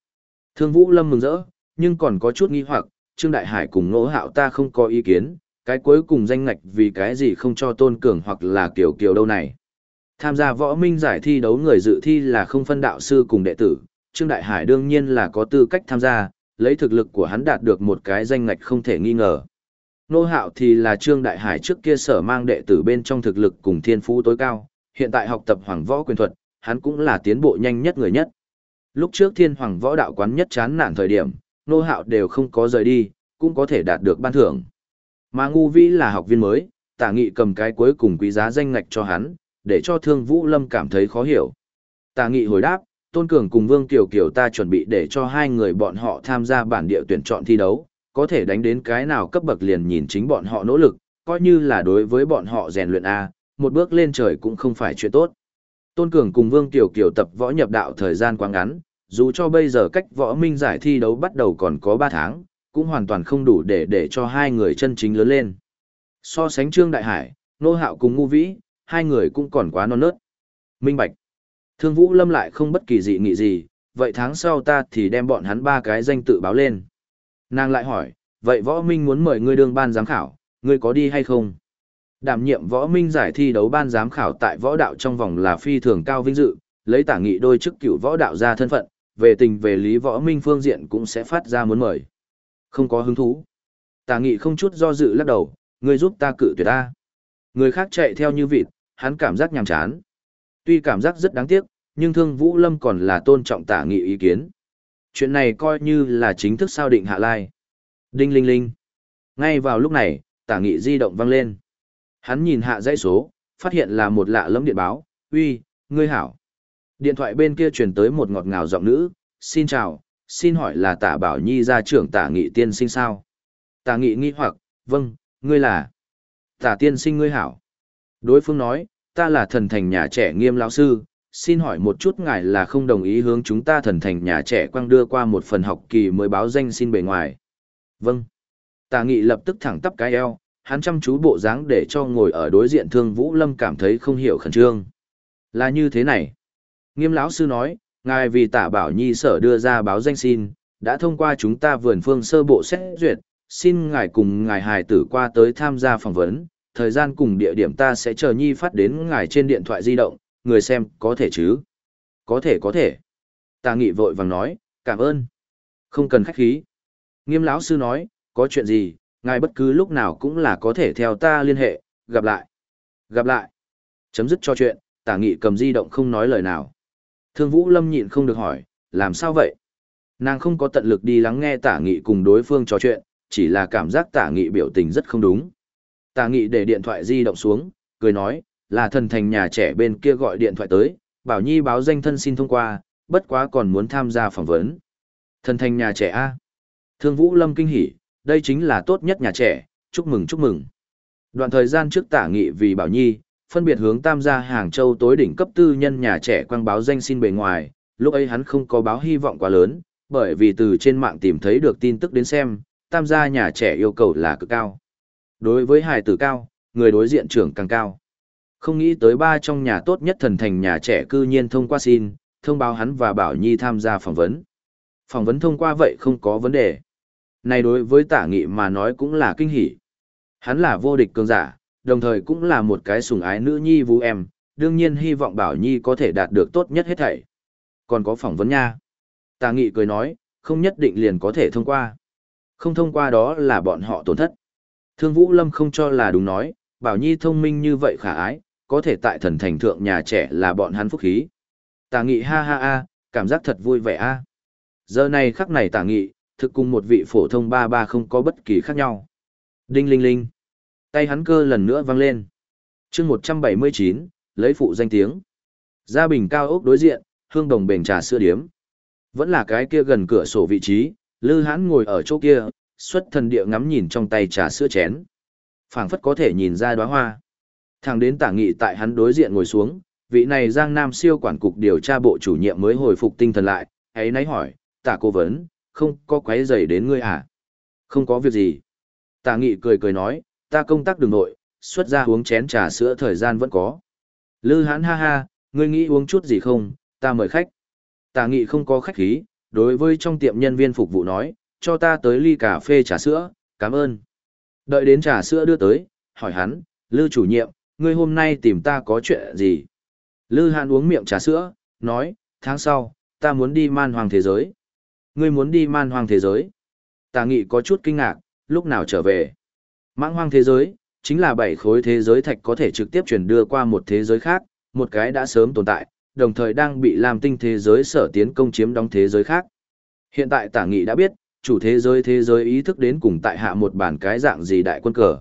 Speaker 1: Thương Vũ Lâm mừng rỡ, nhưng còn có chút nghi hoặc, Trương Đại Hải cùng Ngỗ Hạo ta không có ý kiến, cái cuối cùng danh ngạch vì cái gì không cho Tôn Cường hoặc là kiểu kiểu đâu này. Tham gia võ minh giải thi đấu người dự thi là không phân đạo sư cùng đệ tử, Trương Đại Hải đương nhiên là có tư cách tham gia, lấy thực lực của hắn đạt được một cái danh ngạch không thể nghi ngờ. Nô Hạo thì là Trương Đại Hải trước kia sở mang đệ tử bên trong thực lực cùng thiên phú tối cao, hiện tại học tập hoàng võ quyền thuật, hắn cũng là tiến bộ nhanh nhất người nhất. Lúc trước thiên hoàng võ đạo quán nhất chán nản thời điểm, Nô Hạo đều không có rời đi, cũng có thể đạt được ban thưởng. Mà Ngu Vĩ là học viên mới, tả nghị cầm cái cuối cùng quý giá danh ngạch cho hắn, để cho Thương Vũ Lâm cảm thấy khó hiểu. Tả nghị hồi đáp, Tôn Cường cùng Vương Kiều Kiều ta chuẩn bị để cho hai người bọn họ tham gia bản địa tuyển chọn thi đấu, có thể đánh đến cái nào cấp bậc liền nhìn chính bọn họ nỗ lực, coi như là đối với bọn họ rèn luyện A, một bước lên trời cũng không phải chuyện tốt. Tôn Cường cùng Vương Kiều Kiều tập võ nhập đạo thời gian quá ngắn, dù cho bây giờ cách võ minh giải thi đấu bắt đầu còn có 3 tháng, cũng hoàn toàn không đủ để để cho hai người chân chính lớn lên. So sánh Trương Đại Hải, Nô Hạo cùng Ngu Vĩ, hai người cũng còn quá non nớt. Minh Bạch. Thương Vũ Lâm lại không bất kỳ dị nghị gì, vậy tháng sau ta thì đem bọn hắn ba cái danh tự báo lên. Nàng lại hỏi, vậy võ minh muốn mời ngươi đương ban giám khảo, ngươi có đi hay không? Đảm nhiệm võ minh giải thi đấu ban giám khảo tại võ đạo trong vòng là phi thường cao vinh dự, lấy tả nghị đôi chức cựu võ đạo ra thân phận, về tình về lý võ minh phương diện cũng sẽ phát ra muốn mời. Không có hứng thú. Tả nghị không chút do dự lắc đầu, ngươi giúp ta cự tuyệt ta. Người khác chạy theo như vịt, hắn cảm giác nhàm chán. Tuy cảm giác rất đáng tiếc, nhưng thương Vũ Lâm còn là tôn trọng tả nghị ý kiến. Chuyện này coi như là chính thức sao định hạ lai. Đinh linh linh. Ngay vào lúc này, tả nghị di động vang lên. Hắn nhìn hạ dãy số, phát hiện là một lạ lẫm điện báo, uy, ngươi hảo. Điện thoại bên kia truyền tới một ngọt ngào giọng nữ, xin chào, xin hỏi là tả bảo nhi gia trưởng tả nghị tiên sinh sao? Tả nghị nghi hoặc, vâng, ngươi là. Tả tiên sinh ngươi hảo. Đối phương nói, ta là thần thành nhà trẻ nghiêm lão sư, xin hỏi một chút ngài là không đồng ý hướng chúng ta thần thành nhà trẻ quang đưa qua một phần học kỳ mới báo danh xin bề ngoài. Vâng. Tả nghị lập tức thẳng tắp cái eo, hắn chăm chú bộ dáng để cho ngồi ở đối diện thương Vũ Lâm cảm thấy không hiểu khẩn trương. Là như thế này. Nghiêm lão sư nói, ngài vì tả bảo nhi sở đưa ra báo danh xin, đã thông qua chúng ta vườn phương sơ bộ xét duyệt, xin ngài cùng ngài hài tử qua tới tham gia phỏng vấn, thời gian cùng địa điểm ta sẽ chờ nhi phát đến ngài trên điện thoại di động, người xem có thể chứ? Có thể có thể. Tà nghị vội vàng nói, cảm ơn. Không cần khách khí. Nghiêm lão sư nói, có chuyện gì, ngài bất cứ lúc nào cũng là có thể theo ta liên hệ, gặp lại. Gặp lại. Chấm dứt cho chuyện, tả nghị cầm di động không nói lời nào. Thương Vũ Lâm nhịn không được hỏi, làm sao vậy? Nàng không có tận lực đi lắng nghe tả nghị cùng đối phương trò chuyện, chỉ là cảm giác tả nghị biểu tình rất không đúng. Tả nghị để điện thoại di động xuống, cười nói, là thần thành nhà trẻ bên kia gọi điện thoại tới, bảo nhi báo danh thân xin thông qua, bất quá còn muốn tham gia phỏng vấn. Thần thành nhà trẻ A. Thương Vũ Lâm kinh hỉ, đây chính là tốt nhất nhà trẻ, chúc mừng chúc mừng. Đoạn thời gian trước tả nghị vì bảo nhi, phân biệt hướng tam gia Hàng Châu tối đỉnh cấp tư nhân nhà trẻ quang báo danh xin bề ngoài, lúc ấy hắn không có báo hy vọng quá lớn, bởi vì từ trên mạng tìm thấy được tin tức đến xem, tam gia nhà trẻ yêu cầu là cực cao. Đối với hài tử cao, người đối diện trưởng càng cao. Không nghĩ tới ba trong nhà tốt nhất thần thành nhà trẻ cư nhiên thông qua xin, thông báo hắn và Bảo Nhi tham gia phỏng vấn. Phỏng vấn thông qua vậy không có vấn đề. Này đối với tả nghị mà nói cũng là kinh hỉ. Hắn là vô địch cường giả, đồng thời cũng là một cái sủng ái nữ nhi vũ em, đương nhiên hy vọng Bảo Nhi có thể đạt được tốt nhất hết thảy. Còn có phỏng vấn nha. Tà nghị cười nói, không nhất định liền có thể thông qua. Không thông qua đó là bọn họ tổn thất. Thương Vũ Lâm không cho là đúng nói, Bảo Nhi thông minh như vậy khả ái, có thể tại thần thành thượng nhà trẻ là bọn hắn phúc khí. Tà nghị ha ha ha, cảm giác thật vui vẻ a. Giờ này khắc này Tà nghị, thực cùng một vị phổ thông ba ba không có bất kỳ khác nhau. Đinh linh linh. Tay hắn cơ lần nữa văng lên. chương 179, lấy phụ danh tiếng. Gia bình cao ốc đối diện, hương đồng bền trà sữa điếm. Vẫn là cái kia gần cửa sổ vị trí, lư hãn ngồi ở chỗ kia, xuất thần địa ngắm nhìn trong tay trà sữa chén. phảng phất có thể nhìn ra đóa hoa. Thằng đến tả nghị tại hắn đối diện ngồi xuống, vị này Giang Nam siêu quản cục điều tra bộ chủ nhiệm mới hồi phục tinh thần lại, ấy nấy hỏi, tả cố vấn, không có quấy rầy đến ngươi à? Không có việc gì. Tả nghị cười cười nói, ta công tác đường nội, xuất ra uống chén trà sữa thời gian vẫn có. Lư hán ha ha, ngươi nghĩ uống chút gì không, ta mời khách. Tà nghị không có khách khí, đối với trong tiệm nhân viên phục vụ nói, cho ta tới ly cà phê trà sữa, cảm ơn. Đợi đến trà sữa đưa tới, hỏi hắn, Lư chủ nhiệm, ngươi hôm nay tìm ta có chuyện gì? Lư hãn uống miệng trà sữa, nói, tháng sau, ta muốn đi man hoàng thế giới. Ngươi muốn đi man hoàng thế giới? Tà nghị có chút kinh ngạc, lúc nào trở về? Mãng hoang thế giới, chính là bảy khối thế giới thạch có thể trực tiếp chuyển đưa qua một thế giới khác, một cái đã sớm tồn tại, đồng thời đang bị làm tinh thế giới sở tiến công chiếm đóng thế giới khác. Hiện tại tả nghị đã biết, chủ thế giới thế giới ý thức đến cùng tại hạ một bản cái dạng gì đại quân cờ.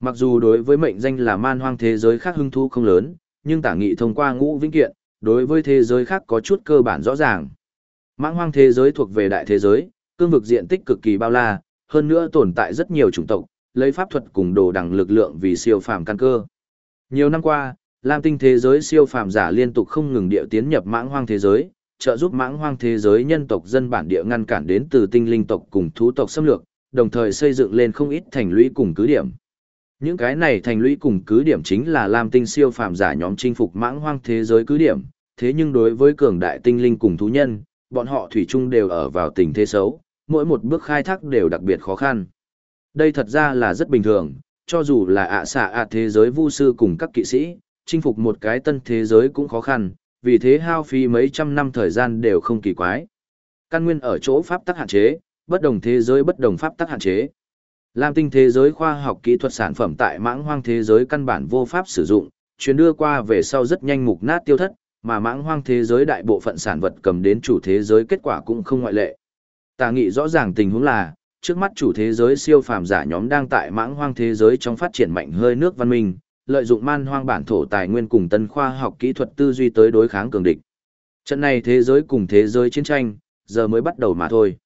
Speaker 1: Mặc dù đối với mệnh danh là man hoang thế giới khác hưng thu không lớn, nhưng tả nghị thông qua ngũ vĩnh kiện, đối với thế giới khác có chút cơ bản rõ ràng. Mãng hoang thế giới thuộc về đại thế giới, cương vực diện tích cực kỳ bao la, hơn nữa tồn tại rất nhiều chủng tộc, lấy pháp thuật cùng đồ đẳng lực lượng vì siêu phàm căn cơ. Nhiều năm qua, Lam tinh thế giới siêu phàm giả liên tục không ngừng địa tiến nhập mãng hoang thế giới, trợ giúp mãng hoang thế giới nhân tộc dân bản địa ngăn cản đến từ tinh linh tộc cùng thú tộc xâm lược, đồng thời xây dựng lên không ít thành lũy cùng cứ điểm. Những cái này thành lũy cùng cứ điểm chính là Lam tinh siêu phàm giả nhóm chinh phục mãng hoang thế giới cứ điểm, thế nhưng đối với cường đại tinh linh cùng thú nhân, bọn họ thủy chung đều ở vào tình thế xấu, mỗi một bước khai thác đều đặc biệt khó khăn. Đây thật ra là rất bình thường, cho dù là ạ xạ ạ thế giới vu sư cùng các kỵ sĩ, chinh phục một cái tân thế giới cũng khó khăn, vì thế hao phí mấy trăm năm thời gian đều không kỳ quái. Căn nguyên ở chỗ pháp tắc hạn chế, bất đồng thế giới bất đồng pháp tắc hạn chế. Lam tinh thế giới khoa học kỹ thuật sản phẩm tại mãng hoang thế giới căn bản vô pháp sử dụng, chuyến đưa qua về sau rất nhanh mục nát tiêu thất, mà mãng hoang thế giới đại bộ phận sản vật cầm đến chủ thế giới kết quả cũng không ngoại lệ. Tà nghị rõ ràng tình huống là, trước mắt chủ thế giới siêu phàm giả nhóm đang tại mãng hoang thế giới trong phát triển mạnh hơi nước văn minh, lợi dụng man hoang bản thổ tài nguyên cùng tân khoa học kỹ thuật tư duy tới đối kháng cường địch. Trận này thế giới cùng thế giới chiến tranh, giờ mới bắt đầu mà thôi.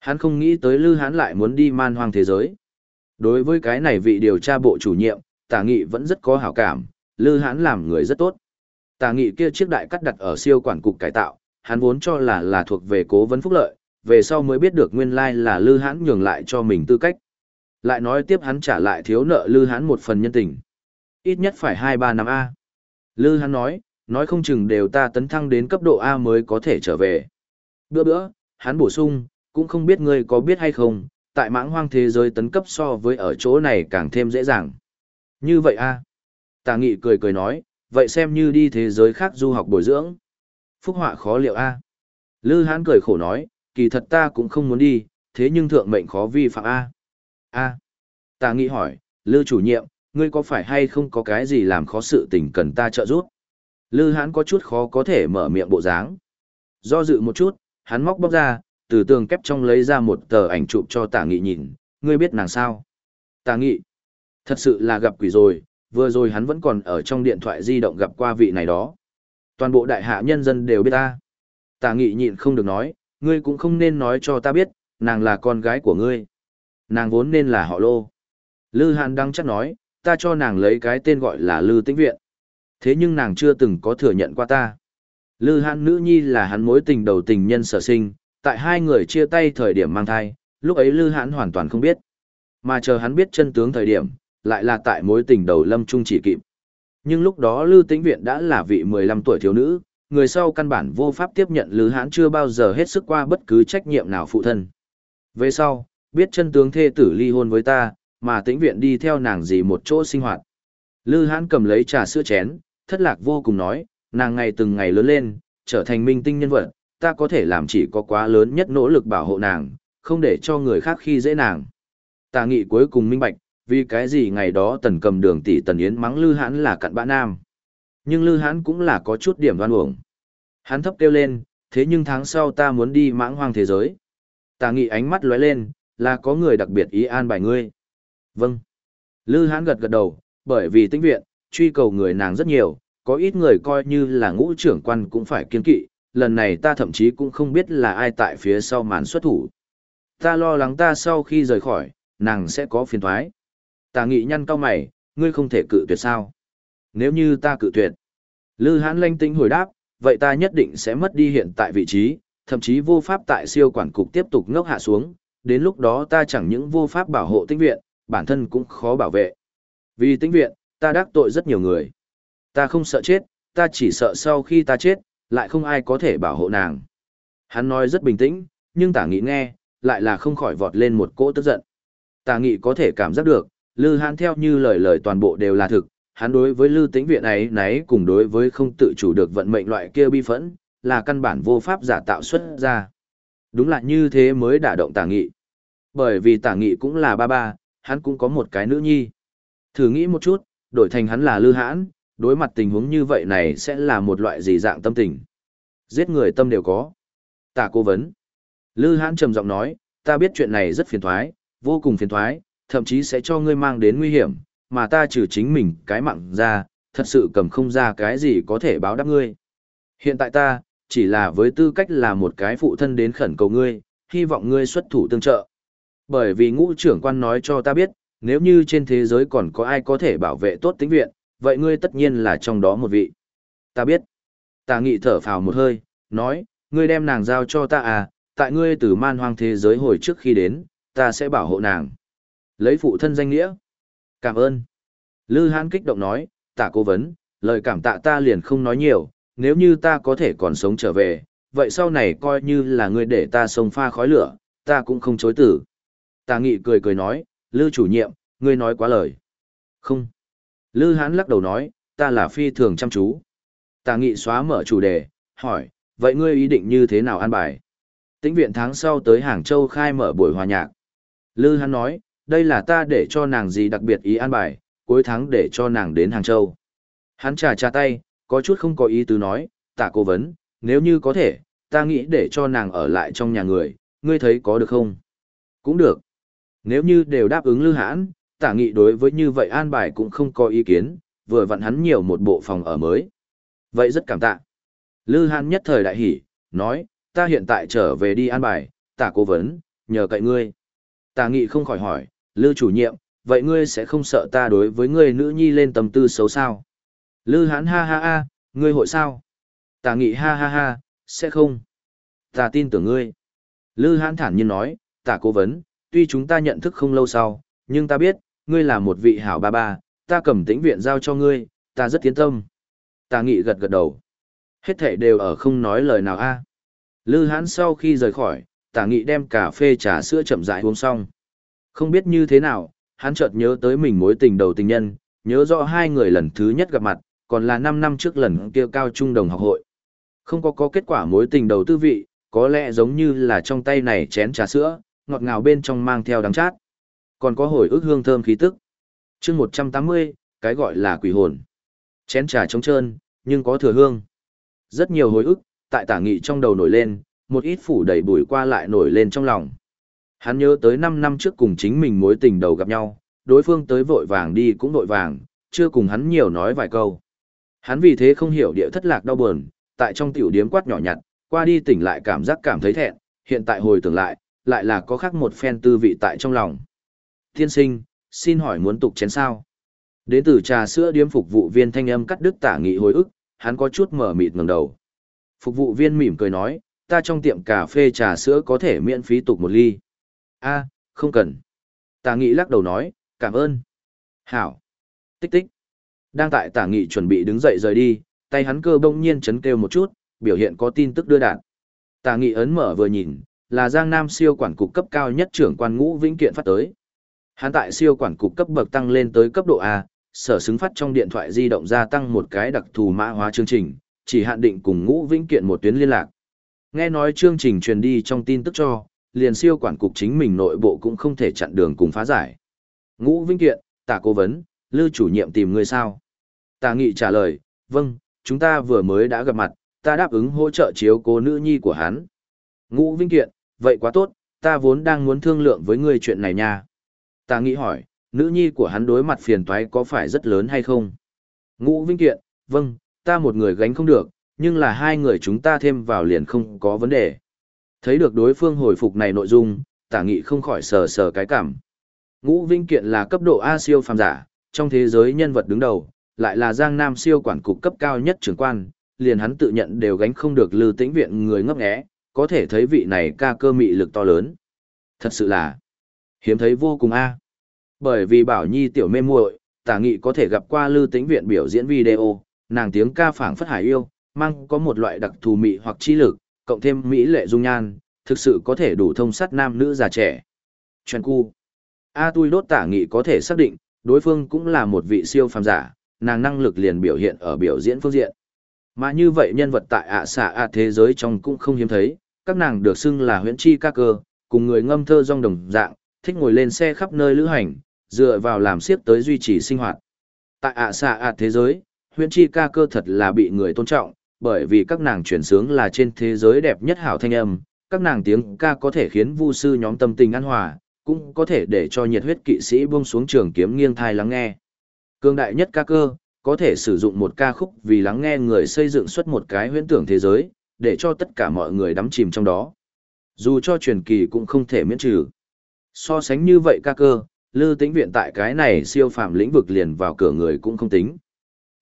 Speaker 1: Hắn không nghĩ tới Lư Hán lại muốn đi man hoang thế giới. Đối với cái này vị điều tra bộ chủ nhiệm, tả nghị vẫn rất có hảo cảm, Lư Hán làm người rất tốt. Tả nghị kia chiếc đại cắt đặt ở siêu quản cục cải tạo, hắn vốn cho là là thuộc về cố vấn phúc lợi, về sau mới biết được nguyên lai là Lư Hán nhường lại cho mình tư cách. Lại nói tiếp hắn trả lại thiếu nợ Lư Hán một phần nhân tình. Ít nhất phải 2-3 năm A. Lư Hán nói, nói không chừng đều ta tấn thăng đến cấp độ A mới có thể trở về. Bữa bữa, hắn bổ sung, cũng không biết ngươi có biết hay không, tại mãng hoang thế giới tấn cấp so với ở chỗ này càng thêm dễ dàng. Như vậy a Tà nghị cười cười nói, vậy xem như đi thế giới khác du học bồi dưỡng. Phúc họa khó liệu a Lư hán cười khổ nói, kỳ thật ta cũng không muốn đi, thế nhưng thượng mệnh khó vi phạm a a Tà nghị hỏi, Lư chủ nhiệm, ngươi có phải hay không có cái gì làm khó sự tình cần ta trợ giúp? Lư hán có chút khó có thể mở miệng bộ dáng. Do dự một chút, hắn móc bóc ra, từ tường kép trong lấy ra một tờ ảnh chụp cho tả nghị nhìn, ngươi biết nàng sao? Tả nghị, thật sự là gặp quỷ rồi, vừa rồi hắn vẫn còn ở trong điện thoại di động gặp qua vị này đó. Toàn bộ đại hạ nhân dân đều biết ta. Tả nghị nhịn không được nói, ngươi cũng không nên nói cho ta biết, nàng là con gái của ngươi. Nàng vốn nên là họ lô. Lư Hàn đang chắc nói, ta cho nàng lấy cái tên gọi là Lư Tĩnh Viện. Thế nhưng nàng chưa từng có thừa nhận qua ta. Lư Hàn nữ nhi là hắn mối tình đầu tình nhân sở sinh, tại hai người chia tay thời điểm mang thai, lúc ấy Lư Hàn hoàn toàn không biết. Mà chờ hắn biết chân tướng thời điểm, lại là tại mối tình đầu lâm trung chỉ kịp. Nhưng lúc đó Lư Tĩnh Viện đã là vị 15 tuổi thiếu nữ, người sau căn bản vô pháp tiếp nhận Lư Hãn chưa bao giờ hết sức qua bất cứ trách nhiệm nào phụ thân. Về sau, biết chân tướng thê tử ly hôn với ta, mà Tĩnh Viện đi theo nàng gì một chỗ sinh hoạt. Lư Hãn cầm lấy trà sữa chén, thất lạc vô cùng nói, nàng ngày từng ngày lớn lên, trở thành minh tinh nhân vật, ta có thể làm chỉ có quá lớn nhất nỗ lực bảo hộ nàng, không để cho người khác khi dễ nàng. Tà nghị cuối cùng minh bạch, vì cái gì ngày đó tần cầm đường tỷ tần yến mắng lư hãn là cặn bã nam. Nhưng lư hãn cũng là có chút điểm đoan uổng. Hắn thấp kêu lên, thế nhưng tháng sau ta muốn đi mãng hoang thế giới. Tà nghị ánh mắt lóe lên, là có người đặc biệt ý an bài ngươi. Vâng. Lư hãn gật gật đầu, bởi vì tinh viện, truy cầu người nàng rất nhiều, có ít người coi như là ngũ trưởng quan cũng phải kiên kỵ, lần này ta thậm chí cũng không biết là ai tại phía sau màn xuất thủ. Ta lo lắng ta sau khi rời khỏi, nàng sẽ có phiền thoái. Tà nghị nhăn cao mày, ngươi không thể cự tuyệt sao? Nếu như ta cự tuyệt. Lư hãn lanh tinh hồi đáp, vậy ta nhất định sẽ mất đi hiện tại vị trí, thậm chí vô pháp tại siêu quản cục tiếp tục ngốc hạ xuống, đến lúc đó ta chẳng những vô pháp bảo hộ tinh viện, bản thân cũng khó bảo vệ. Vì tinh viện, ta đắc tội rất nhiều người. Ta không sợ chết, ta chỉ sợ sau khi ta chết, lại không ai có thể bảo hộ nàng. Hắn nói rất bình tĩnh, nhưng tả nghị nghe, lại là không khỏi vọt lên một cỗ tức giận. Tả nghị có thể cảm giác được, Lư Hán theo như lời lời toàn bộ đều là thực, hắn đối với Lưu Tĩnh Viện ấy nấy cùng đối với không tự chủ được vận mệnh loại kia bi phẫn, là căn bản vô pháp giả tạo xuất ra. Đúng là như thế mới đả động tả nghị. Bởi vì tả nghị cũng là ba ba, hắn cũng có một cái nữ nhi. Thử nghĩ một chút, đổi thành hắn là Lư Hãn, đối mặt tình huống như vậy này sẽ là một loại gì dạng tâm tình. Giết người tâm đều có. Tả cố vấn. Lư hãn trầm giọng nói, ta biết chuyện này rất phiền thoái, vô cùng phiền thoái, thậm chí sẽ cho ngươi mang đến nguy hiểm, mà ta trừ chính mình cái mạng ra, thật sự cầm không ra cái gì có thể báo đáp ngươi. Hiện tại ta, chỉ là với tư cách là một cái phụ thân đến khẩn cầu ngươi, hy vọng ngươi xuất thủ tương trợ. Bởi vì ngũ trưởng quan nói cho ta biết, nếu như trên thế giới còn có ai có thể bảo vệ tốt tính viện, vậy ngươi tất nhiên là trong đó một vị. Ta biết. Ta nghị thở phào một hơi, nói, ngươi đem nàng giao cho ta à, tại ngươi từ man hoang thế giới hồi trước khi đến, ta sẽ bảo hộ nàng. Lấy phụ thân danh nghĩa. Cảm ơn. Lư Hán kích động nói, tạ cố vấn, lời cảm tạ ta liền không nói nhiều, nếu như ta có thể còn sống trở về, vậy sau này coi như là ngươi để ta sống pha khói lửa, ta cũng không chối tử. Tà nghị cười cười nói, Lư chủ nhiệm, ngươi nói quá lời. Không. Lư Hán lắc đầu nói, ta là phi thường chăm chú. Tà nghị xóa mở chủ đề, hỏi, vậy ngươi ý định như thế nào an bài? Tĩnh viện tháng sau tới Hàng Châu khai mở buổi hòa nhạc. Lư Hán nói, đây là ta để cho nàng gì đặc biệt ý an bài, cuối tháng để cho nàng đến Hàng Châu. Hắn trà trà tay, có chút không có ý tứ nói, tạ cố vấn, nếu như có thể, ta nghĩ để cho nàng ở lại trong nhà người, ngươi thấy có được không? Cũng được. Nếu như đều đáp ứng Lư Hãn, tả nghị đối với như vậy an bài cũng không có ý kiến, vừa vặn hắn nhiều một bộ phòng ở mới. Vậy rất cảm tạ. Lư Hãn nhất thời đại hỉ, nói, ta hiện tại trở về đi an bài, tả cố vấn, nhờ cậy ngươi. Tả nghị không khỏi hỏi, Lư chủ nhiệm, vậy ngươi sẽ không sợ ta đối với ngươi nữ nhi lên tâm tư xấu sao? Lư Hán ha ha ha, ngươi hội sao? Tả nghị ha ha ha, sẽ không. Ta tin tưởng ngươi. Lư Hán thản nhiên nói, tả cố vấn, tuy chúng ta nhận thức không lâu sau, nhưng ta biết, ngươi là một vị hảo ba ba, ta cầm tĩnh viện giao cho ngươi, ta rất tiến tâm. Tả nghị gật gật đầu. Hết thể đều ở không nói lời nào a. Lư Hán sau khi rời khỏi, tả nghị đem cà phê trà sữa chậm rãi uống xong. Không biết như thế nào, hắn chợt nhớ tới mình mối tình đầu tình nhân, nhớ rõ hai người lần thứ nhất gặp mặt, còn là 5 năm trước lần kia cao trung đồng học hội. Không có có kết quả mối tình đầu tư vị, có lẽ giống như là trong tay này chén trà sữa, ngọt ngào bên trong mang theo đắng chát. Còn có hồi ức hương thơm khí tức. chương 180, cái gọi là quỷ hồn. Chén trà trống trơn, nhưng có thừa hương. Rất nhiều hồi ức, tại tả nghị trong đầu nổi lên, một ít phủ đầy bụi qua lại nổi lên trong lòng. Hắn nhớ tới 5 năm trước cùng chính mình mối tình đầu gặp nhau, đối phương tới vội vàng đi cũng vội vàng, chưa cùng hắn nhiều nói vài câu. Hắn vì thế không hiểu địa thất lạc đau buồn, tại trong tiểu điếm quát nhỏ nhặt, qua đi tỉnh lại cảm giác cảm thấy thẹn, hiện tại hồi tưởng lại, lại là có khác một phen tư vị tại trong lòng. Tiên sinh, xin hỏi muốn tục chén sao? Đến từ trà sữa điếm phục vụ viên thanh âm cắt đứt tả nghị hồi ức, hắn có chút mở mịt ngẩng đầu. Phục vụ viên mỉm cười nói, ta trong tiệm cà phê trà sữa có thể miễn phí tục một ly a không cần. Tả nghị lắc đầu nói, cảm ơn. Hảo. Tích tích. Đang tại tả nghị chuẩn bị đứng dậy rời đi, tay hắn cơ bỗng nhiên chấn kêu một chút, biểu hiện có tin tức đưa đạn. Tả nghị ấn mở vừa nhìn, là Giang Nam siêu quản cục cấp cao nhất trưởng quan ngũ vĩnh kiện phát tới. Hắn tại siêu quản cục cấp bậc tăng lên tới cấp độ A, sở xứng phát trong điện thoại di động gia tăng một cái đặc thù mã hóa chương trình, chỉ hạn định cùng ngũ vĩnh kiện một tuyến liên lạc. Nghe nói chương trình truyền đi trong tin tức cho, liền siêu quản cục chính mình nội bộ cũng không thể chặn đường cùng phá giải. Ngũ Vinh kiện, tả cố vấn, lưu chủ nhiệm tìm người sao? Tả nghị trả lời, vâng, chúng ta vừa mới đã gặp mặt, ta đáp ứng hỗ trợ chiếu cố nữ nhi của hắn. Ngũ Vinh kiện, vậy quá tốt, ta vốn đang muốn thương lượng với ngươi chuyện này nha. Tả nghị hỏi, nữ nhi của hắn đối mặt phiền toái có phải rất lớn hay không? Ngũ Vinh Kiện, vâng, ta một người gánh không được, nhưng là hai người chúng ta thêm vào liền không có vấn đề. Thấy được đối phương hồi phục này nội dung, tả nghị không khỏi sờ sờ cái cảm. Ngũ Vinh Kiện là cấp độ A siêu phàm giả, trong thế giới nhân vật đứng đầu, lại là Giang Nam siêu quản cục cấp cao nhất trưởng quan, liền hắn tự nhận đều gánh không được lư tĩnh viện người ngấp nghé, có thể thấy vị này ca cơ mị lực to lớn. Thật sự là hiếm thấy vô cùng A. Bởi vì Bảo Nhi tiểu mê muội, tả nghị có thể gặp qua Lư Tĩnh Viện biểu diễn video, nàng tiếng ca phảng phất hải yêu, mang có một loại đặc thù mị hoặc chi lực, cộng thêm mỹ lệ dung nhan, thực sự có thể đủ thông sát nam nữ già trẻ. Chuyện cu. A Tui đốt tả nghị có thể xác định, đối phương cũng là một vị siêu phàm giả, nàng năng lực liền biểu hiện ở biểu diễn phương diện. Mà như vậy nhân vật tại ạ xạ ạ thế giới trong cũng không hiếm thấy, các nàng được xưng là huyễn chi ca cơ, cùng người ngâm thơ rong đồng dạng, thích ngồi lên xe khắp nơi lữ hành, dựa vào làm siếp tới duy trì sinh hoạt. Tại ạ xạ ạ thế giới, huyện chi ca cơ thật là bị người tôn trọng, bởi vì các nàng chuyển sướng là trên thế giới đẹp nhất hảo thanh âm, các nàng tiếng ca có thể khiến vu sư nhóm tâm tình an hòa, cũng có thể để cho nhiệt huyết kỵ sĩ buông xuống trường kiếm nghiêng thai lắng nghe. Cương đại nhất ca cơ, có thể sử dụng một ca khúc vì lắng nghe người xây dựng xuất một cái huyễn tưởng thế giới, để cho tất cả mọi người đắm chìm trong đó. Dù cho truyền kỳ cũng không thể miễn trừ. So sánh như vậy ca cơ, Lư Tĩnh Viện tại cái này siêu phàm lĩnh vực liền vào cửa người cũng không tính.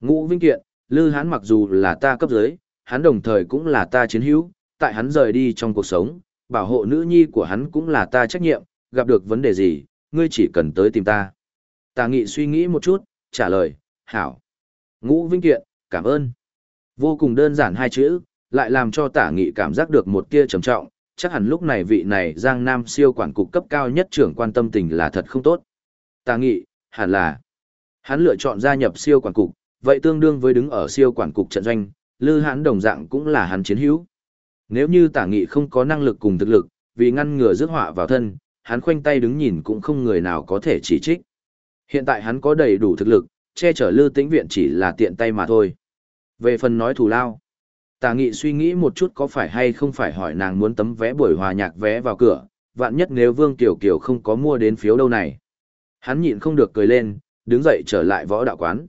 Speaker 1: Ngũ Vinh Kiện, Lư Hán mặc dù là ta cấp dưới, hắn đồng thời cũng là ta chiến hữu, tại hắn rời đi trong cuộc sống, bảo hộ nữ nhi của hắn cũng là ta trách nhiệm, gặp được vấn đề gì, ngươi chỉ cần tới tìm ta. Tà nghị suy nghĩ một chút, trả lời, hảo. Ngũ Vinh Kiện, cảm ơn. Vô cùng đơn giản hai chữ, lại làm cho tả nghị cảm giác được một tia trầm trọng, chắc hẳn lúc này vị này Giang Nam siêu quản cục cấp cao nhất trưởng quan tâm tình là thật không tốt. Ta Nghị, hẳn là, hắn lựa chọn gia nhập siêu quản cục, vậy tương đương với đứng ở siêu quản cục trận doanh, lư hắn đồng dạng cũng là hắn chiến hữu. Nếu như tả nghị không có năng lực cùng thực lực, vì ngăn ngừa rước họa vào thân, hắn khoanh tay đứng nhìn cũng không người nào có thể chỉ trích. Hiện tại hắn có đầy đủ thực lực, che chở lư tĩnh viện chỉ là tiện tay mà thôi. Về phần nói thù lao, Tà nghị suy nghĩ một chút có phải hay không phải hỏi nàng muốn tấm vé buổi hòa nhạc vé vào cửa, vạn nhất nếu Vương Tiểu Kiều không có mua đến phiếu đâu này. Hắn nhịn không được cười lên, đứng dậy trở lại võ đạo quán.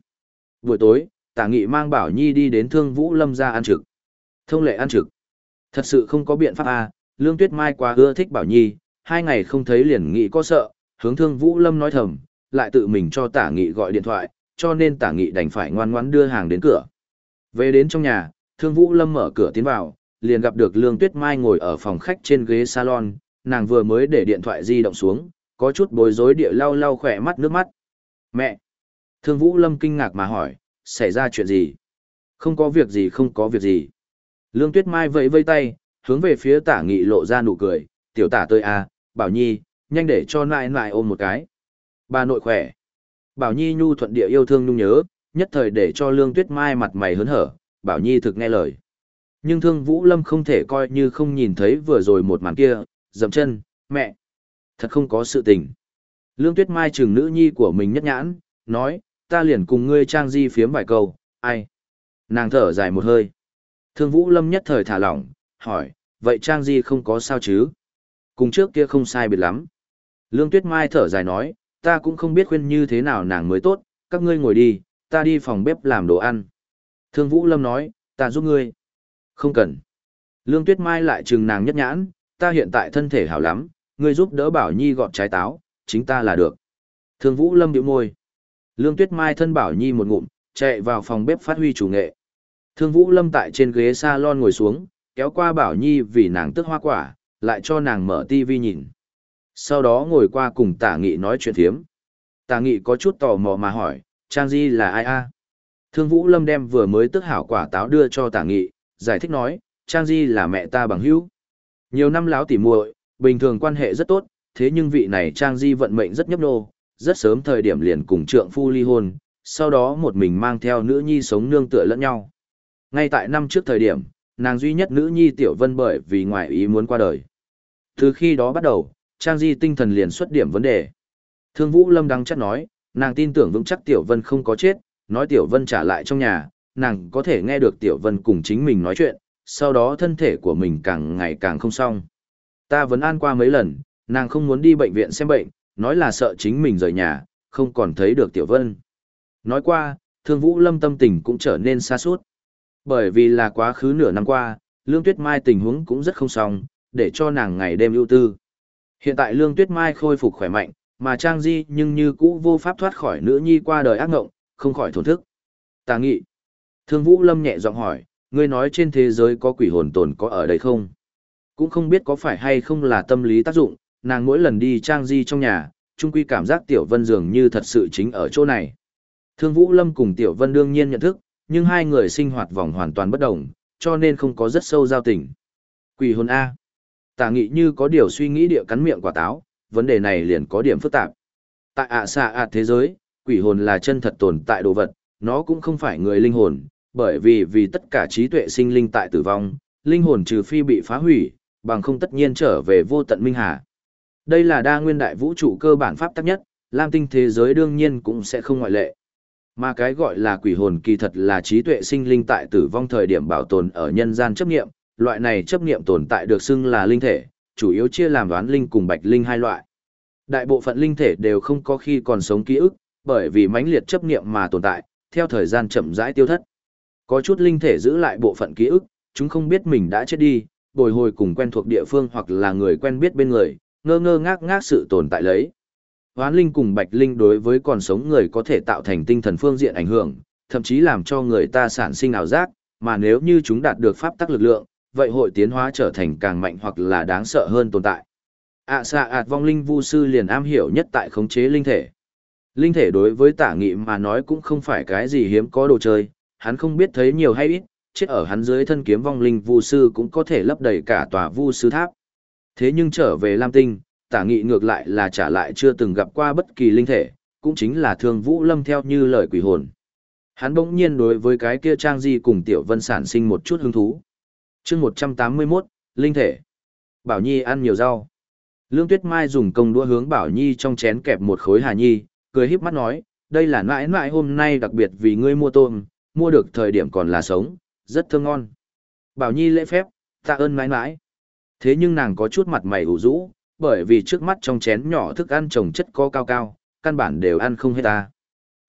Speaker 1: Buổi tối, tả nghị mang Bảo Nhi đi đến Thương Vũ Lâm ra ăn trực. Thông lệ ăn trực. Thật sự không có biện pháp à, Lương Tuyết Mai quá ưa thích Bảo Nhi, hai ngày không thấy liền nghị có sợ, hướng Thương Vũ Lâm nói thầm, lại tự mình cho tả nghị gọi điện thoại, cho nên tả nghị đành phải ngoan ngoãn đưa hàng đến cửa. Về đến trong nhà, Thương Vũ Lâm mở cửa tiến vào, liền gặp được Lương Tuyết Mai ngồi ở phòng khách trên ghế salon, nàng vừa mới để điện thoại di động xuống, có chút bối rối địa lau lau khỏe mắt nước mắt. Mẹ! Thương Vũ Lâm kinh ngạc mà hỏi, xảy ra chuyện gì? Không có việc gì không có việc gì. Lương Tuyết Mai vẫy vây tay, hướng về phía tả nghị lộ ra nụ cười, tiểu tả tôi à, bảo nhi, nhanh để cho nại nại ôm một cái. Bà nội khỏe. Bảo nhi nhu thuận địa yêu thương nhung nhớ, nhất thời để cho Lương Tuyết Mai mặt mày hớn hở, bảo nhi thực nghe lời. Nhưng thương Vũ Lâm không thể coi như không nhìn thấy vừa rồi một màn kia, dầm chân, mẹ. Thật không có sự tình. Lương Tuyết Mai trừng nữ nhi của mình nhất nhãn, nói, ta liền cùng ngươi trang di phiếm vài câu, ai? Nàng thở dài một hơi. Thương Vũ Lâm nhất thời thả lỏng, hỏi, vậy trang di không có sao chứ? Cùng trước kia không sai biệt lắm. Lương Tuyết Mai thở dài nói, ta cũng không biết khuyên như thế nào nàng mới tốt, các ngươi ngồi đi, ta đi phòng bếp làm đồ ăn. Thương Vũ Lâm nói, ta giúp ngươi. Không cần. Lương Tuyết Mai lại trừng nàng nhất nhãn, ta hiện tại thân thể hảo lắm, ngươi giúp đỡ Bảo Nhi gọt trái táo, chính ta là được. Thương Vũ Lâm điệu môi. Lương Tuyết Mai thân Bảo Nhi một ngụm, chạy vào phòng bếp phát huy chủ nghệ. Thương Vũ Lâm tại trên ghế salon ngồi xuống, kéo qua Bảo Nhi vì nàng tức hoa quả, lại cho nàng mở tivi nhìn. Sau đó ngồi qua cùng Tả Nghị nói chuyện thiếm. Tả Nghị có chút tò mò mà hỏi, Trang Di là ai a? Thương Vũ Lâm đem vừa mới tức hảo quả táo đưa cho Tả Nghị, giải thích nói, Trang Di là mẹ ta bằng hữu. Nhiều năm láo tỉ muội, bình thường quan hệ rất tốt, thế nhưng vị này Trang Di vận mệnh rất nhấp nô, rất sớm thời điểm liền cùng trượng phu ly hôn, sau đó một mình mang theo nữ nhi sống nương tựa lẫn nhau. Ngay tại năm trước thời điểm, nàng duy nhất nữ nhi Tiểu Vân bởi vì ngoại ý muốn qua đời. Từ khi đó bắt đầu, Trang Di tinh thần liền xuất điểm vấn đề. Thương Vũ Lâm đắng chắc nói, nàng tin tưởng vững chắc Tiểu Vân không có chết, nói Tiểu Vân trả lại trong nhà, nàng có thể nghe được Tiểu Vân cùng chính mình nói chuyện, sau đó thân thể của mình càng ngày càng không xong. Ta vẫn an qua mấy lần, nàng không muốn đi bệnh viện xem bệnh, nói là sợ chính mình rời nhà, không còn thấy được Tiểu Vân. Nói qua, Thương Vũ Lâm tâm tình cũng trở nên xa suốt. Bởi vì là quá khứ nửa năm qua, Lương Tuyết Mai tình huống cũng rất không xong, để cho nàng ngày đêm ưu tư. Hiện tại Lương Tuyết Mai khôi phục khỏe mạnh, mà Trang Di nhưng như cũ vô pháp thoát khỏi nữ nhi qua đời ác ngộng, không khỏi thổn thức. Tà nghị. Thương Vũ Lâm nhẹ giọng hỏi, ngươi nói trên thế giới có quỷ hồn tồn có ở đây không? Cũng không biết có phải hay không là tâm lý tác dụng, nàng mỗi lần đi Trang Di trong nhà, trung quy cảm giác Tiểu Vân dường như thật sự chính ở chỗ này. Thương Vũ Lâm cùng Tiểu Vân đương nhiên nhận thức, nhưng hai người sinh hoạt vòng hoàn toàn bất đồng, cho nên không có rất sâu giao tình. Quỷ hồn A. Tả nghị như có điều suy nghĩ địa cắn miệng quả táo, vấn đề này liền có điểm phức tạp. Tại ạ xạ ạ thế giới, quỷ hồn là chân thật tồn tại đồ vật, nó cũng không phải người linh hồn, bởi vì vì tất cả trí tuệ sinh linh tại tử vong, linh hồn trừ phi bị phá hủy, bằng không tất nhiên trở về vô tận minh hà. Đây là đa nguyên đại vũ trụ cơ bản pháp tắc nhất, lam tinh thế giới đương nhiên cũng sẽ không ngoại lệ. Mà cái gọi là quỷ hồn kỳ thật là trí tuệ sinh linh tại tử vong thời điểm bảo tồn ở nhân gian chấp nghiệm, loại này chấp nghiệm tồn tại được xưng là linh thể, chủ yếu chia làm đoán linh cùng bạch linh hai loại. Đại bộ phận linh thể đều không có khi còn sống ký ức, bởi vì mãnh liệt chấp nghiệm mà tồn tại, theo thời gian chậm rãi tiêu thất. Có chút linh thể giữ lại bộ phận ký ức, chúng không biết mình đã chết đi, bồi hồi cùng quen thuộc địa phương hoặc là người quen biết bên người, ngơ ngơ ngác ngác sự tồn tại lấy. Hoán linh cùng bạch linh đối với còn sống người có thể tạo thành tinh thần phương diện ảnh hưởng, thậm chí làm cho người ta sản sinh ảo giác, mà nếu như chúng đạt được pháp tắc lực lượng, vậy hội tiến hóa trở thành càng mạnh hoặc là đáng sợ hơn tồn tại. ạ à, xạ ạt vong linh vu sư liền am hiểu nhất tại khống chế linh thể. Linh thể đối với tả nghị mà nói cũng không phải cái gì hiếm có đồ chơi, hắn không biết thấy nhiều hay ít, chết ở hắn dưới thân kiếm vong linh vu sư cũng có thể lấp đầy cả tòa vu sư tháp. Thế nhưng trở về Lam Tinh, tả nghị ngược lại là trả lại chưa từng gặp qua bất kỳ linh thể, cũng chính là thương vũ lâm theo như lời quỷ hồn. Hắn bỗng nhiên đối với cái kia trang di cùng tiểu vân sản sinh một chút hứng thú. chương 181, linh thể. Bảo Nhi ăn nhiều rau. Lương Tuyết Mai dùng công đũa hướng Bảo Nhi trong chén kẹp một khối hà nhi, cười híp mắt nói, đây là mãi mãi hôm nay đặc biệt vì ngươi mua tôm, mua được thời điểm còn là sống, rất thơm ngon. Bảo Nhi lễ phép, tạ ơn mãi mãi. Thế nhưng nàng có chút mặt mày ủ rũ, bởi vì trước mắt trong chén nhỏ thức ăn trồng chất có cao cao, căn bản đều ăn không hết ta.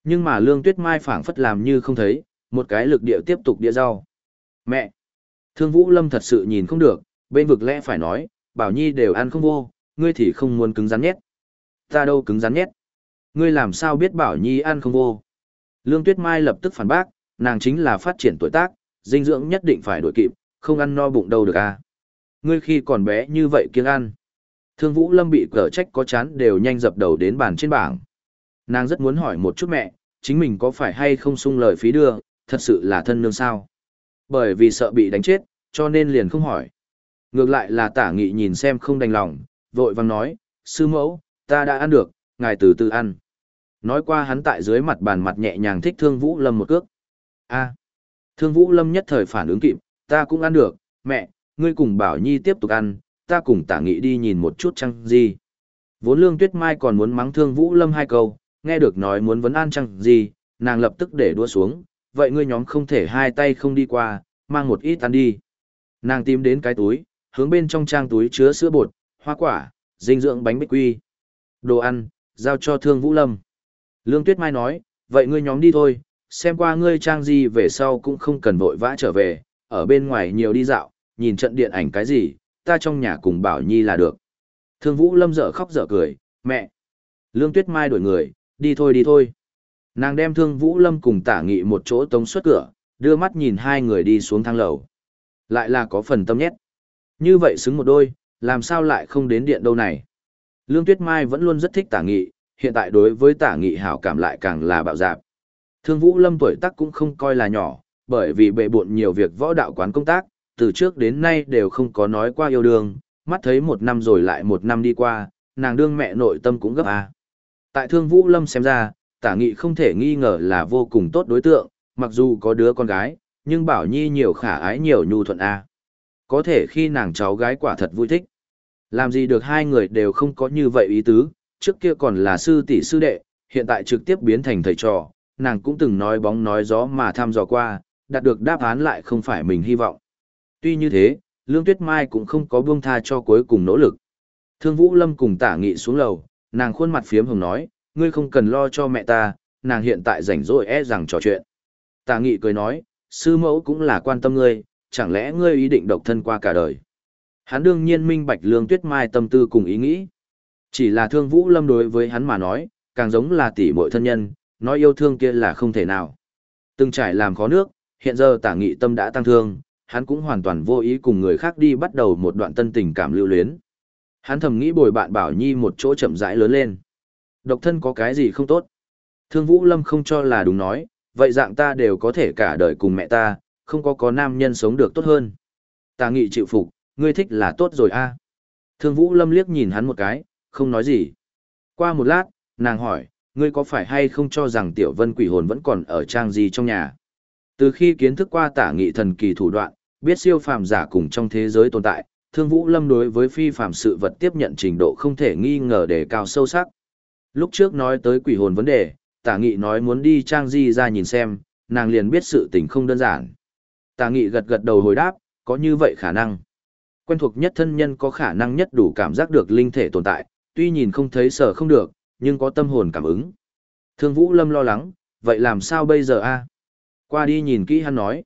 Speaker 1: Nhưng mà Lương Tuyết Mai phảng phất làm như không thấy, một cái lực địa tiếp tục đĩa rau. Mẹ! Thương Vũ Lâm thật sự nhìn không được, bên vực lẽ phải nói, Bảo Nhi đều ăn không vô, ngươi thì không muốn cứng rắn nhét. Ta đâu cứng rắn nhét. Ngươi làm sao biết Bảo Nhi ăn không vô. Lương Tuyết Mai lập tức phản bác, nàng chính là phát triển tuổi tác, dinh dưỡng nhất định phải đổi kịp, không ăn no bụng đâu được à. Ngươi khi còn bé như vậy kiêng ăn. Thương Vũ Lâm bị cở trách có chán đều nhanh dập đầu đến bàn trên bảng. Nàng rất muốn hỏi một chút mẹ, chính mình có phải hay không sung lời phí đưa, thật sự là thân nương sao. Bởi vì sợ bị đánh chết, cho nên liền không hỏi. Ngược lại là tả nghị nhìn xem không đành lòng, vội vang nói, sư mẫu, ta đã ăn được, ngài từ từ ăn. Nói qua hắn tại dưới mặt bàn mặt nhẹ nhàng thích thương Vũ Lâm một cước. a thương Vũ Lâm nhất thời phản ứng kịp, ta cũng ăn được, mẹ, ngươi cùng Bảo Nhi tiếp tục ăn, ta cùng tả nghị đi nhìn một chút Trăng gì. Vốn lương tuyết mai còn muốn mắng thương Vũ Lâm hai câu, nghe được nói muốn vấn an Trăng gì, nàng lập tức để đua xuống, vậy ngươi nhóm không thể hai tay không đi qua, mang một ít ăn đi. Nàng tìm đến cái túi, hướng bên trong trang túi chứa sữa bột, hoa quả, dinh dưỡng bánh bích quy. Đồ ăn, giao cho thương Vũ Lâm. Lương Tuyết Mai nói, vậy ngươi nhóm đi thôi, xem qua ngươi trang gì về sau cũng không cần vội vã trở về, ở bên ngoài nhiều đi dạo, nhìn trận điện ảnh cái gì, ta trong nhà cùng Bảo Nhi là được. Thương Vũ Lâm dở khóc dở cười, mẹ. Lương Tuyết Mai đổi người, đi thôi đi thôi. Nàng đem Thương Vũ Lâm cùng tả nghị một chỗ tống xuất cửa, đưa mắt nhìn hai người đi xuống thang lầu. Lại là có phần tâm nhét. Như vậy xứng một đôi, làm sao lại không đến điện đâu này. Lương Tuyết Mai vẫn luôn rất thích tả nghị, hiện tại đối với tả nghị hảo cảm lại càng là bạo dạp. Thương Vũ Lâm tuổi tác cũng không coi là nhỏ, bởi vì bệ buộn nhiều việc võ đạo quán công tác, từ trước đến nay đều không có nói qua yêu đương, mắt thấy một năm rồi lại một năm đi qua, nàng đương mẹ nội tâm cũng gấp à. Tại Thương Vũ Lâm xem ra, tả nghị không thể nghi ngờ là vô cùng tốt đối tượng, mặc dù có đứa con gái, nhưng Bảo Nhi nhiều khả ái nhiều nhu thuận à. Có thể khi nàng cháu gái quả thật vui thích. Làm gì được hai người đều không có như vậy ý tứ, trước kia còn là sư tỷ sư đệ, hiện tại trực tiếp biến thành thầy trò, nàng cũng từng nói bóng nói gió mà thăm dò qua, đạt được đáp án lại không phải mình hy vọng. Tuy như thế, Lương Tuyết Mai cũng không có buông tha cho cuối cùng nỗ lực. Thương Vũ Lâm cùng tả nghị xuống lầu, nàng khuôn mặt phiếm hồng nói, ngươi không cần lo cho mẹ ta, nàng hiện tại rảnh rỗi e rằng trò chuyện. Tả nghị cười nói, sư mẫu cũng là quan tâm ngươi, chẳng lẽ ngươi ý định độc thân qua cả đời. Hắn đương nhiên minh bạch lương tuyết mai tâm tư cùng ý nghĩ. Chỉ là thương vũ lâm đối với hắn mà nói, càng giống là tỷ muội thân nhân, nói yêu thương kia là không thể nào. Từng trải làm khó nước, hiện giờ tả nghị tâm đã tăng thương, hắn cũng hoàn toàn vô ý cùng người khác đi bắt đầu một đoạn tân tình cảm lưu luyến. Hắn thầm nghĩ bồi bạn Bảo Nhi một chỗ chậm rãi lớn lên. Độc thân có cái gì không tốt? Thương Vũ Lâm không cho là đúng nói, vậy dạng ta đều có thể cả đời cùng mẹ ta, không có có nam nhân sống được tốt hơn. Ta nghị chịu phục, ngươi thích là tốt rồi a. À. Thương Vũ Lâm liếc nhìn hắn một cái, không nói gì. Qua một lát, nàng hỏi, ngươi có phải hay không cho rằng tiểu vân quỷ hồn vẫn còn ở trang gì trong nhà? Từ khi kiến thức qua tả nghị thần kỳ thủ đoạn, biết siêu phàm giả cùng trong thế giới tồn tại, Thương Vũ Lâm đối với phi phàm sự vật tiếp nhận trình độ không thể nghi ngờ đề cao sâu sắc. Lúc trước nói tới quỷ hồn vấn đề, tả nghị nói muốn đi trang di ra nhìn xem, nàng liền biết sự tình không đơn giản. Tả nghị gật gật đầu hồi đáp, có như vậy khả năng. Quen thuộc nhất thân nhân có khả năng nhất đủ cảm giác được linh thể tồn tại, tuy nhìn không thấy sở không được, nhưng có tâm hồn cảm ứng. Thương Vũ Lâm lo lắng, vậy làm sao bây giờ a? Qua đi nhìn kỹ hắn nói.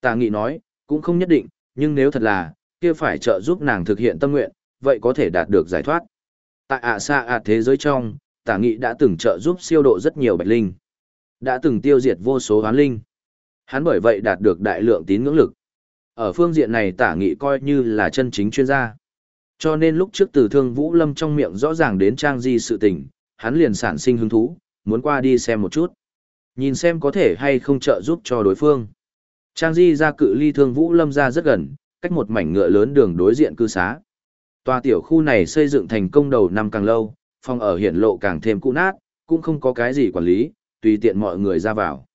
Speaker 1: Tả nghị nói, cũng không nhất định, nhưng nếu thật là, kia phải trợ giúp nàng thực hiện tâm nguyện, vậy có thể đạt được giải thoát. Tại ạ xa ạ thế giới trong, tả nghị đã từng trợ giúp siêu độ rất nhiều bạch linh. Đã từng tiêu diệt vô số hoán linh. Hắn bởi vậy đạt được đại lượng tín ngưỡng lực. Ở phương diện này tả nghị coi như là chân chính chuyên gia. Cho nên lúc trước từ thương Vũ Lâm trong miệng rõ ràng đến trang di sự tình, hắn liền sản sinh hứng thú, muốn qua đi xem một chút. Nhìn xem có thể hay không trợ giúp cho đối phương. Trang di ra cự ly thương Vũ Lâm ra rất gần, cách một mảnh ngựa lớn đường đối diện cư xá. Tòa tiểu khu này xây dựng thành công đầu năm càng lâu, phòng ở hiển lộ càng thêm cũ nát, cũng không có cái gì quản lý, tùy tiện mọi người ra vào.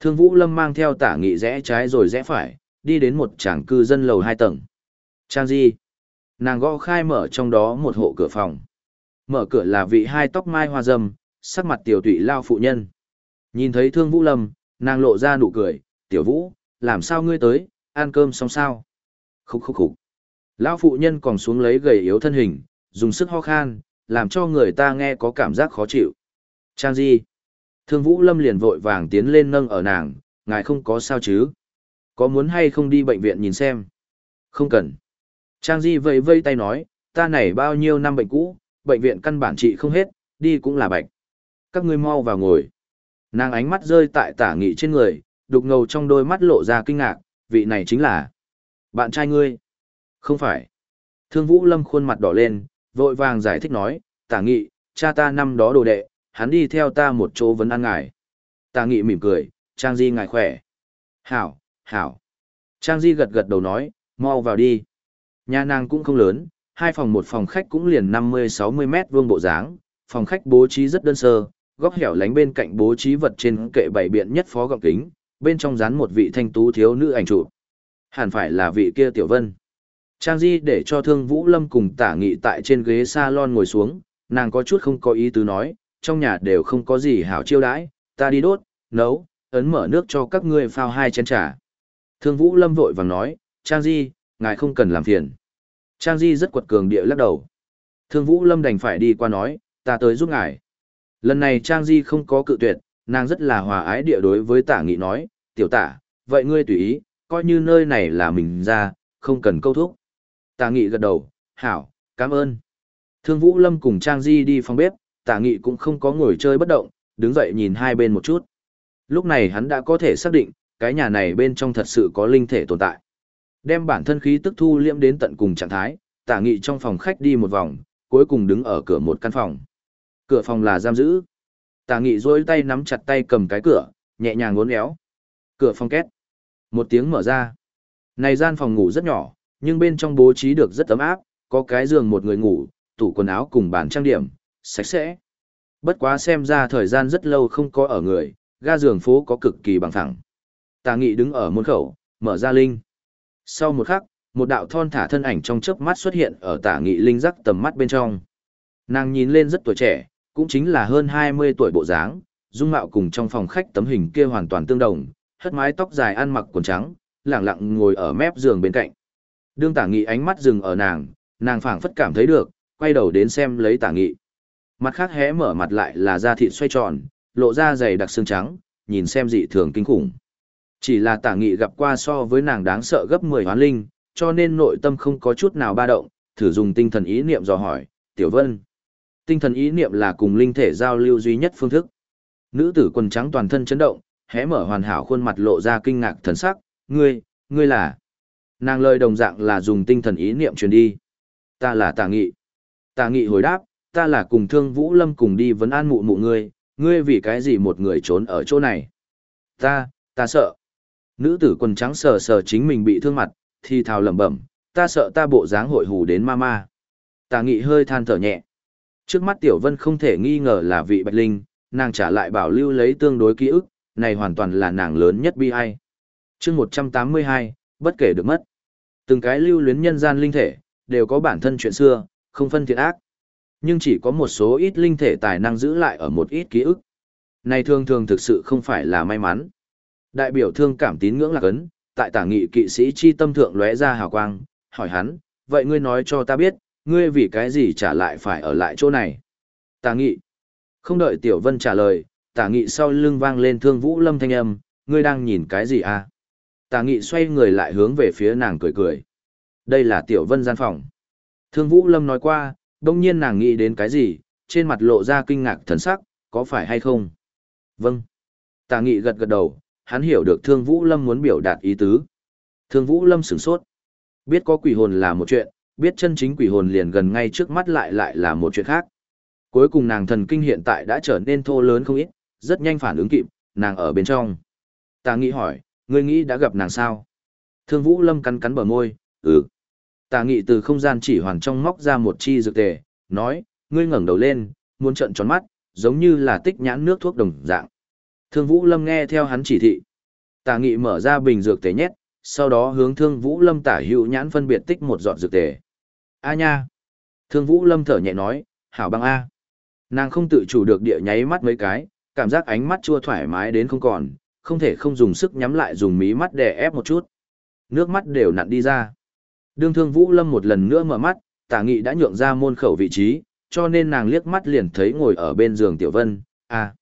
Speaker 1: Thương Vũ Lâm mang theo tả nghị rẽ trái rồi rẽ phải, đi đến một tràng cư dân lầu hai tầng. Trang Di. Nàng gõ khai mở trong đó một hộ cửa phòng. Mở cửa là vị hai tóc mai hoa dâm, sắc mặt tiểu tụy lao phụ nhân. Nhìn thấy Thương Vũ Lâm, nàng lộ ra nụ cười, tiểu Vũ, làm sao ngươi tới, ăn cơm xong sao? Khúc khúc khúc. Lão phụ nhân còn xuống lấy gầy yếu thân hình, dùng sức ho khan, làm cho người ta nghe có cảm giác khó chịu. Trang Di. Thương Vũ Lâm liền vội vàng tiến lên nâng ở nàng, ngài không có sao chứ? Có muốn hay không đi bệnh viện nhìn xem? Không cần. Trang Di vẫy vây tay nói, ta này bao nhiêu năm bệnh cũ, bệnh viện căn bản trị không hết, đi cũng là bệnh. Các ngươi mau vào ngồi. Nàng ánh mắt rơi tại tả nghị trên người, đục ngầu trong đôi mắt lộ ra kinh ngạc, vị này chính là bạn trai ngươi. Không phải. Thương Vũ Lâm khuôn mặt đỏ lên, vội vàng giải thích nói, tả nghị, cha ta năm đó đồ đệ, hắn đi theo ta một chỗ vấn ăn ngài. Tả nghị mỉm cười, Trang Di ngài khỏe. Hảo, hảo. Trang Di gật gật đầu nói, mau vào đi. Nhà nàng cũng không lớn, hai phòng một phòng khách cũng liền 50-60 mét vuông bộ dáng, phòng khách bố trí rất đơn sơ, góc hẻo lánh bên cạnh bố trí vật trên kệ bảy biện nhất phó gọng kính, bên trong dán một vị thanh tú thiếu nữ ảnh chụp Hẳn phải là vị kia Tiểu Vân. Trang Di để cho Thương Vũ Lâm cùng tả nghị tại trên ghế salon ngồi xuống, nàng có chút không có ý tứ nói, trong nhà đều không có gì hảo chiêu đãi, ta đi đốt, nấu, ấn mở nước cho các ngươi phao hai chén trà. Thương Vũ Lâm vội vàng nói, Trang Di, ngài không cần làm phiền. Trang Di rất quật cường địa lắc đầu. Thương Vũ Lâm đành phải đi qua nói, ta tới giúp ngài. Lần này Trang Di không có cự tuyệt, nàng rất là hòa ái địa đối với tả nghị nói, tiểu tả, vậy ngươi tùy ý, coi như nơi này là mình ra, không cần câu thúc. Tả nghị gật đầu, hảo, cảm ơn. Thương Vũ Lâm cùng Trang Di đi phòng bếp, tả nghị cũng không có ngồi chơi bất động, đứng dậy nhìn hai bên một chút. Lúc này hắn đã có thể xác định, cái nhà này bên trong thật sự có linh thể tồn tại. Đem bản thân khí tức thu liễm đến tận cùng trạng thái, tả nghị trong phòng khách đi một vòng, cuối cùng đứng ở cửa một căn phòng. Cửa phòng là giam giữ tà nghị dối tay nắm chặt tay cầm cái cửa, nhẹ nhàng ngốn éo. Cửa phong két. Một tiếng mở ra. Này gian phòng ngủ rất nhỏ, nhưng bên trong bố trí được rất ấm áp, có cái giường một người ngủ, tủ quần áo cùng bàn trang điểm, sạch sẽ. Bất quá xem ra thời gian rất lâu không có ở người, ga giường phố có cực kỳ bằng thẳng. Tà nghị đứng ở môn khẩu, mở ra linh. Sau một khắc, một đạo thon thả thân ảnh trong chớp mắt xuất hiện ở tả nghị linh giác tầm mắt bên trong. Nàng nhìn lên rất tuổi trẻ, cũng chính là hơn 20 tuổi bộ dáng, dung mạo cùng trong phòng khách tấm hình kia hoàn toàn tương đồng, hất mái tóc dài ăn mặc quần trắng, lẳng lặng ngồi ở mép giường bên cạnh. Đương tả nghị ánh mắt dừng ở nàng, nàng phảng phất cảm thấy được, quay đầu đến xem lấy tả nghị. Mặt khác hé mở mặt lại là da thịt xoay tròn, lộ ra dày đặc xương trắng, nhìn xem dị thường kinh khủng. Chỉ là tả nghị gặp qua so với nàng đáng sợ gấp 10 hoán linh, cho nên nội tâm không có chút nào ba động, thử dùng tinh thần ý niệm dò hỏi, Tiểu Vân. Tinh thần ý niệm là cùng linh thể giao lưu duy nhất phương thức. Nữ tử quần trắng toàn thân chấn động, hé mở hoàn hảo khuôn mặt lộ ra kinh ngạc thần sắc, ngươi, ngươi là. Nàng lời đồng dạng là dùng tinh thần ý niệm truyền đi. Ta là tà nghị. Tà nghị hồi đáp, ta là cùng thương Vũ Lâm cùng đi vấn an mụ mụ ngươi, ngươi vì cái gì một người trốn ở chỗ này. Ta, ta sợ. Nữ tử quần trắng sờ sờ chính mình bị thương mặt, thì thào lẩm bẩm, ta sợ ta bộ dáng hội hù đến ma ma. Tà nghị hơi than thở nhẹ. Trước mắt Tiểu Vân không thể nghi ngờ là vị bạch linh, nàng trả lại bảo lưu lấy tương đối ký ức, này hoàn toàn là nàng lớn nhất bi ai. chương 182, bất kể được mất. Từng cái lưu luyến nhân gian linh thể, đều có bản thân chuyện xưa, không phân thiện ác. Nhưng chỉ có một số ít linh thể tài năng giữ lại ở một ít ký ức. Này thường thường thực sự không phải là may mắn. Đại biểu thương cảm tín ngưỡng lạc ấn, tại tả nghị kỵ sĩ chi tâm thượng lóe ra hào quang, hỏi hắn, vậy ngươi nói cho ta biết, ngươi vì cái gì trả lại phải ở lại chỗ này? Tả nghị. Không đợi Tiểu Vân trả lời, tả nghị sau lưng vang lên thương vũ lâm thanh âm, ngươi đang nhìn cái gì à? Tả nghị xoay người lại hướng về phía nàng cười cười. Đây là Tiểu Vân gian phòng. Thương vũ lâm nói qua, đông nhiên nàng nghĩ đến cái gì, trên mặt lộ ra kinh ngạc thần sắc, có phải hay không? Vâng. Tả nghị gật gật đầu, hắn hiểu được Thương Vũ Lâm muốn biểu đạt ý tứ. Thương Vũ Lâm sửng sốt. Biết có quỷ hồn là một chuyện, biết chân chính quỷ hồn liền gần ngay trước mắt lại lại là một chuyện khác. Cuối cùng nàng thần kinh hiện tại đã trở nên thô lớn không ít, rất nhanh phản ứng kịp, nàng ở bên trong. Ta nghĩ hỏi, ngươi nghĩ đã gặp nàng sao? Thương Vũ Lâm cắn cắn bờ môi, ừ. Tà nghị từ không gian chỉ hoàn trong móc ra một chi dược tề, nói, ngươi ngẩng đầu lên, muốn trợn tròn mắt, giống như là tích nhãn nước thuốc đồng dạng. Thương Vũ Lâm nghe theo hắn chỉ thị. Tà nghị mở ra bình dược tề nhét, sau đó hướng Thương Vũ Lâm tả hữu nhãn phân biệt tích một giọt dược tề. A nha! Thương Vũ Lâm thở nhẹ nói, hảo băng A. Nàng không tự chủ được địa nháy mắt mấy cái, cảm giác ánh mắt chua thoải mái đến không còn, không thể không dùng sức nhắm lại dùng mí mắt để ép một chút. Nước mắt đều nặn đi ra. Đương Thương Vũ Lâm một lần nữa mở mắt, tả nghị đã nhượng ra môn khẩu vị trí, cho nên nàng liếc mắt liền thấy ngồi ở bên giường Tiểu Vân, a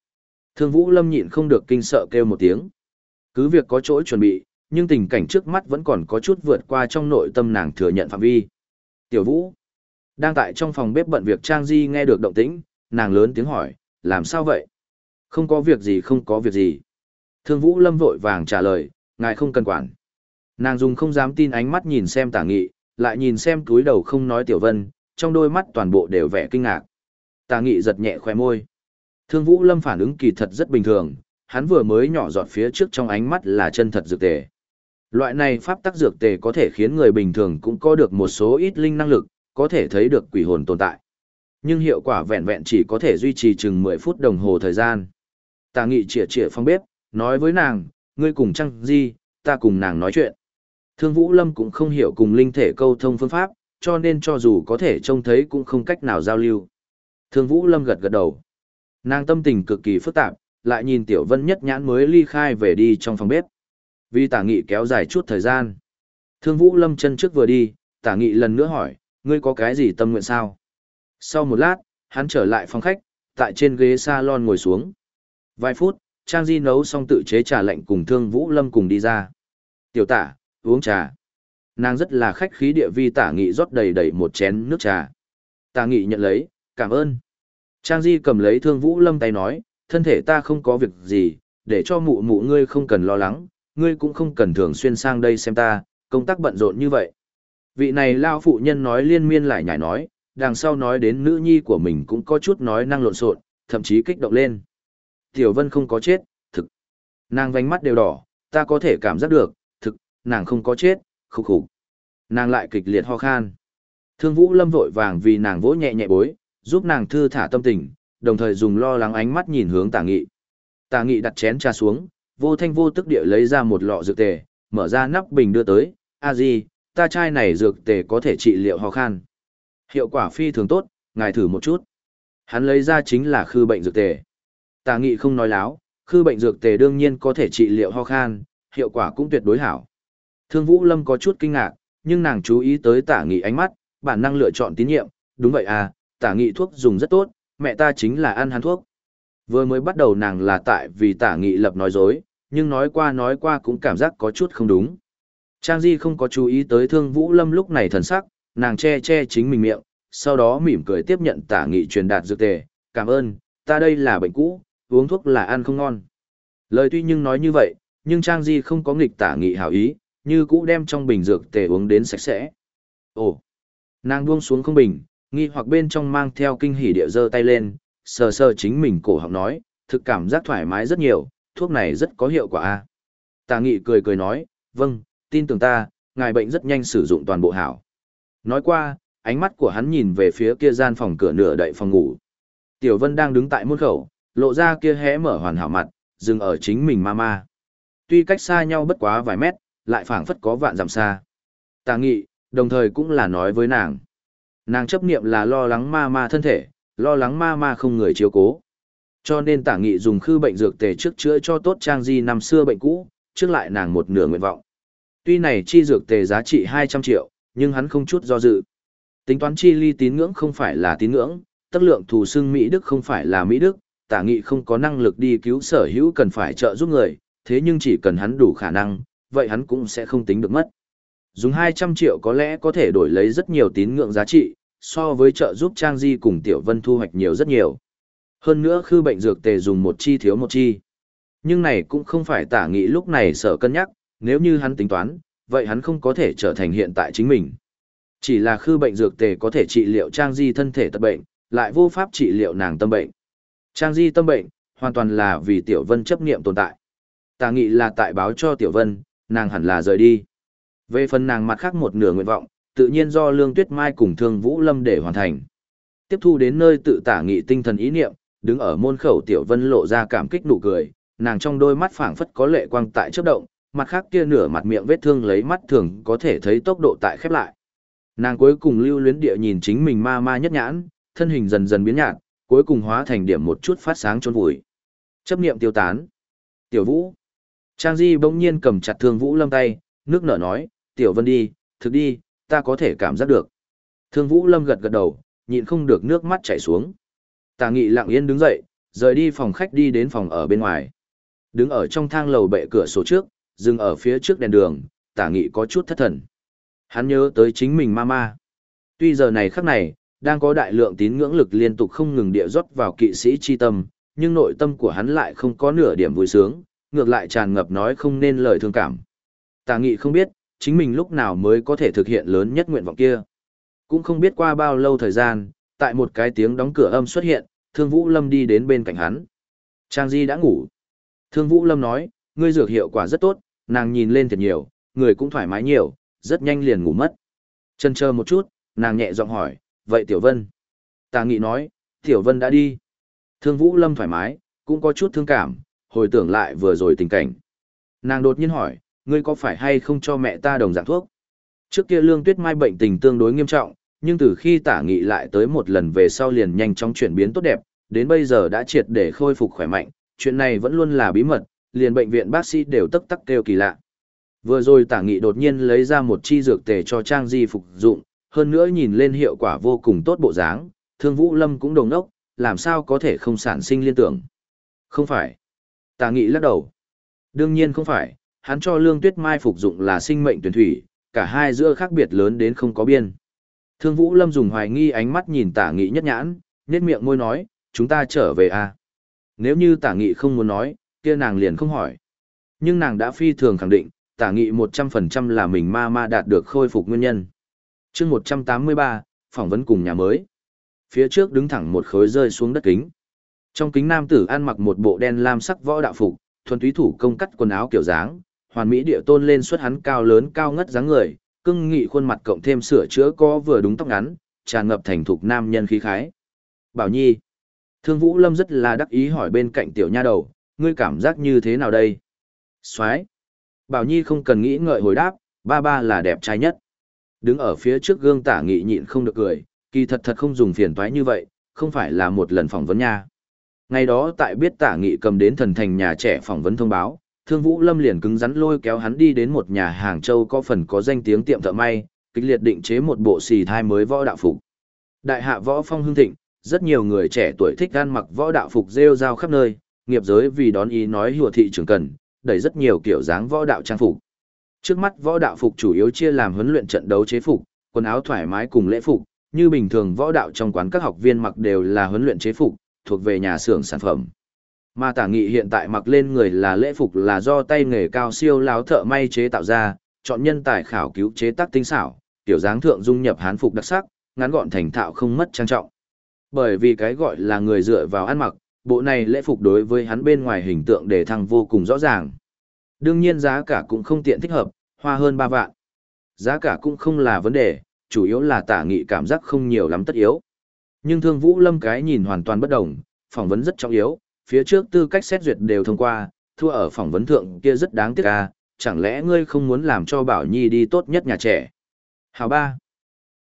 Speaker 1: Thương Vũ Lâm nhịn không được kinh sợ kêu một tiếng. Cứ việc có chỗ chuẩn bị, nhưng tình cảnh trước mắt vẫn còn có chút vượt qua trong nội tâm nàng thừa nhận phạm vi. Tiểu Vũ, đang tại trong phòng bếp bận việc Trang Di nghe được động tĩnh, nàng lớn tiếng hỏi, làm sao vậy? Không có việc gì không có việc gì. Thương Vũ Lâm vội vàng trả lời, ngài không cần quản. Nàng dùng không dám tin ánh mắt nhìn xem tả nghị, lại nhìn xem túi đầu không nói tiểu vân, trong đôi mắt toàn bộ đều vẻ kinh ngạc. Tả nghị giật nhẹ khoe môi. Thương Vũ Lâm phản ứng kỳ thật rất bình thường, hắn vừa mới nhỏ giọt phía trước trong ánh mắt là chân thật dược tề. Loại này pháp tắc dược tề có thể khiến người bình thường cũng có được một số ít linh năng lực, có thể thấy được quỷ hồn tồn tại. Nhưng hiệu quả vẹn vẹn chỉ có thể duy trì chừng 10 phút đồng hồ thời gian. Tà nghị chỉa chỉa phong bếp, nói với nàng, ngươi cùng trăng di, ta cùng nàng nói chuyện. Thương Vũ Lâm cũng không hiểu cùng linh thể câu thông phương pháp, cho nên cho dù có thể trông thấy cũng không cách nào giao lưu. Thương Vũ Lâm gật gật đầu. Nàng tâm tình cực kỳ phức tạp, lại nhìn Tiểu Vân nhất nhãn mới ly khai về đi trong phòng bếp. Vì tả nghị kéo dài chút thời gian. Thương Vũ Lâm chân trước vừa đi, tả nghị lần nữa hỏi, ngươi có cái gì tâm nguyện sao? Sau một lát, hắn trở lại phòng khách, tại trên ghế salon ngồi xuống. Vài phút, Trang Di nấu xong tự chế trà lạnh cùng Thương Vũ Lâm cùng đi ra. Tiểu tả, uống trà. Nàng rất là khách khí địa vi tả nghị rót đầy đầy một chén nước trà. Tả nghị nhận lấy, cảm ơn. Trang Di cầm lấy Thương Vũ Lâm tay nói, thân thể ta không có việc gì, để cho mụ mụ ngươi không cần lo lắng, ngươi cũng không cần thường xuyên sang đây xem ta, công tác bận rộn như vậy. Vị này lao phụ nhân nói liên miên lại nhảy nói, đằng sau nói đến nữ nhi của mình cũng có chút nói năng lộn xộn, thậm chí kích động lên. Tiểu Vân không có chết, thực. Nàng vánh mắt đều đỏ, ta có thể cảm giác được, thực, nàng không có chết, khục khục. Nàng lại kịch liệt ho khan. Thương Vũ Lâm vội vàng vì nàng vỗ nhẹ nhẹ bối, giúp nàng thư thả tâm tình, đồng thời dùng lo lắng ánh mắt nhìn hướng Tả Nghị. Tả Nghị đặt chén trà xuống, vô thanh vô tức địa lấy ra một lọ dược tề, mở ra nắp bình đưa tới, "A Di, ta chai này dược tề có thể trị liệu ho khan." Hiệu quả phi thường tốt, ngài thử một chút. Hắn lấy ra chính là khư bệnh dược tề. Tà nghị không nói láo, khư bệnh dược tề đương nhiên có thể trị liệu ho khan, hiệu quả cũng tuyệt đối hảo. Thương Vũ Lâm có chút kinh ngạc, nhưng nàng chú ý tới tả nghị ánh mắt, bản năng lựa chọn tín nhiệm, đúng vậy à, tả nghị thuốc dùng rất tốt, mẹ ta chính là ăn hắn thuốc. Vừa mới bắt đầu nàng là tại vì tả nghị lập nói dối, nhưng nói qua nói qua cũng cảm giác có chút không đúng. Trang Di không có chú ý tới Thương Vũ Lâm lúc này thần sắc, nàng che che chính mình miệng, sau đó mỉm cười tiếp nhận tả nghị truyền đạt dược tề, cảm ơn, ta đây là bệnh cũ, uống thuốc là ăn không ngon. Lời tuy nhưng nói như vậy, nhưng Trang Di không có nghịch tả nghị hảo ý, như cũ đem trong bình dược tề uống đến sạch sẽ. Ồ! Nàng buông xuống không bình, nghi hoặc bên trong mang theo kinh hỉ địa dơ tay lên, sờ sờ chính mình cổ họng nói, thực cảm giác thoải mái rất nhiều, thuốc này rất có hiệu quả a. tà nghị cười cười nói, vâng, tin tưởng ta, ngài bệnh rất nhanh sử dụng toàn bộ hảo. Nói qua, ánh mắt của hắn nhìn về phía kia gian phòng cửa nửa đậy phòng ngủ. Tiểu Vân đang đứng tại môn khẩu, lộ ra kia hé mở hoàn hảo mặt, dừng ở chính mình mama. Tuy cách xa nhau bất quá vài mét, lại phảng phất có vạn dặm xa. Tà nghị, đồng thời cũng là nói với nàng. Nàng chấp niệm là lo lắng ma ma thân thể, lo lắng ma ma không người chiếu cố. Cho nên tả nghị dùng khư bệnh dược tề trước chữa cho tốt trang di năm xưa bệnh cũ, trước lại nàng một nửa nguyện vọng. Tuy này chi dược tề giá trị 200 triệu, nhưng hắn không chút do dự. Tính toán chi ly tín ngưỡng không phải là tín ngưỡng, tất lượng thù xưng Mỹ Đức không phải là Mỹ Đức, tả nghị không có năng lực đi cứu sở hữu cần phải trợ giúp người, thế nhưng chỉ cần hắn đủ khả năng, vậy hắn cũng sẽ không tính được mất. Dùng 200 triệu có lẽ có thể đổi lấy rất nhiều tín ngưỡng giá trị, so với trợ giúp Trang Di cùng Tiểu Vân thu hoạch nhiều rất nhiều. Hơn nữa khư bệnh dược tề dùng một chi thiếu một chi. Nhưng này cũng không phải tả nghị lúc này sợ cân nhắc, nếu như hắn tính toán, vậy hắn không có thể trở thành hiện tại chính mình. Chỉ là khư bệnh dược tề có thể trị liệu Trang Di thân thể tật bệnh, lại vô pháp trị liệu nàng tâm bệnh. Trang Di tâm bệnh, hoàn toàn là vì Tiểu Vân chấp niệm tồn tại. Tà nghị là tại báo cho Tiểu Vân, nàng hẳn là rời đi. Về phần nàng mặt khác một nửa nguyện vọng, tự nhiên do Lương Tuyết Mai cùng Thương Vũ Lâm để hoàn thành. Tiếp thu đến nơi tự tả nghị tinh thần ý niệm, đứng ở môn khẩu Tiểu Vân lộ ra cảm kích nụ cười, nàng trong đôi mắt phảng phất có lệ quang tại chớp động, mặt khác kia nửa mặt miệng vết thương lấy mắt thường có thể thấy tốc độ tại khép lại. Nàng cuối cùng lưu luyến địa nhìn chính mình ma ma nhất nhãn, thân hình dần dần biến nhạt, cuối cùng hóa thành điểm một chút phát sáng trôn vùi. Chấp niệm tiêu tán. Tiểu Vũ. Trang Di bỗng nhiên cầm chặt Thương Vũ Lâm tay, nước nở nói, "Tiểu Vân đi, thực đi, ta có thể cảm giác được." Thương Vũ Lâm gật gật đầu, nhịn không được nước mắt chảy xuống. Tà Nghị lặng yên đứng dậy, rời đi phòng khách đi đến phòng ở bên ngoài. Đứng ở trong thang lầu bệ cửa sổ trước, dừng ở phía trước đèn đường, tả nghị có chút thất thần. Hắn nhớ tới chính mình mama. Tuy giờ này khắc này, đang có đại lượng tín ngưỡng lực liên tục không ngừng địa rót vào kỵ sĩ chi tâm, nhưng nội tâm của hắn lại không có nửa điểm vui sướng, ngược lại tràn ngập nói không nên lời thương cảm. Tà nghị không biết, chính mình lúc nào mới có thể thực hiện lớn nhất nguyện vọng kia. Cũng không biết qua bao lâu thời gian, tại một cái tiếng đóng cửa âm xuất hiện, Thương Vũ Lâm đi đến bên cạnh hắn. Trang Di đã ngủ. Thương Vũ Lâm nói, ngươi dược hiệu quả rất tốt, nàng nhìn lên thật nhiều, người cũng thoải mái nhiều, rất nhanh liền ngủ mất. Chân chờ một chút, nàng nhẹ giọng hỏi, vậy Tiểu Vân? Tà Nghị nói, Tiểu Vân đã đi. Thương Vũ Lâm thoải mái, cũng có chút thương cảm, hồi tưởng lại vừa rồi tình cảnh. Nàng đột nhiên hỏi, ngươi có phải hay không cho mẹ ta đồng dạng thuốc? Trước kia Lương Tuyết Mai bệnh tình tương đối nghiêm trọng, nhưng từ khi tả nghị lại tới một lần về sau liền nhanh chóng chuyển biến tốt đẹp, đến bây giờ đã triệt để khôi phục khỏe mạnh, chuyện này vẫn luôn là bí mật, liền bệnh viện bác sĩ đều tức tắc kêu kỳ lạ. Vừa rồi tả nghị đột nhiên lấy ra một chi dược tề cho Trang Di phục dụng, hơn nữa nhìn lên hiệu quả vô cùng tốt bộ dáng, thương vũ lâm cũng đồng đốc, làm sao có thể không sản sinh liên tưởng. Không phải. Tả nghị lắc đầu. Đương nhiên không phải, hắn cho lương tuyết mai phục dụng là sinh mệnh tuyển thủy, cả hai giữa khác biệt lớn đến không có biên. Thương Vũ Lâm dùng hoài nghi ánh mắt nhìn tả nghị nhất nhãn, nét miệng môi nói, chúng ta trở về à. Nếu như tả nghị không muốn nói, kia nàng liền không hỏi. Nhưng nàng đã phi thường khẳng định, tả nghị 100% là mình ma ma đạt được khôi phục nguyên nhân. chương 183, phỏng vấn cùng nhà mới. Phía trước đứng thẳng một khối rơi xuống đất kính. Trong kính nam tử ăn mặc một bộ đen lam sắc võ đạo phục, thuần túy thủ công cắt quần áo kiểu dáng, hoàn mỹ địa tôn lên suất hắn cao lớn cao ngất dáng người, cưng nghị khuôn mặt cộng thêm sửa chữa có vừa đúng tóc ngắn, tràn ngập thành thục nam nhân khí khái. Bảo Nhi. Thương Vũ Lâm rất là đắc ý hỏi bên cạnh tiểu nha đầu, ngươi cảm giác như thế nào đây? Soái. Bảo Nhi không cần nghĩ ngợi hồi đáp, ba ba là đẹp trai nhất. Đứng ở phía trước gương tả nghị nhịn không được cười, kỳ thật thật không dùng phiền toái như vậy, không phải là một lần phỏng vấn nha. Ngày đó tại biết tả nghị cầm đến thần thành nhà trẻ phỏng vấn thông báo, Thương Vũ Lâm liền cứng rắn lôi kéo hắn đi đến một nhà hàng châu có phần có danh tiếng tiệm thợ may, kịch liệt định chế một bộ xì thai mới võ đạo phục. Đại hạ võ phong hưng thịnh, rất nhiều người trẻ tuổi thích ăn mặc võ đạo phục rêu rao khắp nơi, nghiệp giới vì đón ý nói hùa thị trường cần, đẩy rất nhiều kiểu dáng võ đạo trang phục. Trước mắt võ đạo phục chủ yếu chia làm huấn luyện trận đấu chế phục, quần áo thoải mái cùng lễ phục, như bình thường võ đạo trong quán các học viên mặc đều là huấn luyện chế phục, thuộc về nhà xưởng sản phẩm. Mà tả nghị hiện tại mặc lên người là lễ phục là do tay nghề cao siêu láo thợ may chế tạo ra, chọn nhân tài khảo cứu chế tác tinh xảo, tiểu dáng thượng dung nhập hán phục đặc sắc, ngắn gọn thành thạo không mất trang trọng. Bởi vì cái gọi là người dựa vào ăn mặc, bộ này lễ phục đối với hắn bên ngoài hình tượng để thăng vô cùng rõ ràng. Đương nhiên giá cả cũng không tiện thích hợp, hoa hơn 3 vạn. Giá cả cũng không là vấn đề, chủ yếu là tả nghị cảm giác không nhiều lắm tất yếu. Nhưng thương vũ lâm cái nhìn hoàn toàn bất đồng, phỏng vấn rất trọng yếu, phía trước tư cách xét duyệt đều thông qua, thua ở phỏng vấn thượng kia rất đáng tiếc à, chẳng lẽ ngươi không muốn làm cho Bảo Nhi đi tốt nhất nhà trẻ? Hào ba.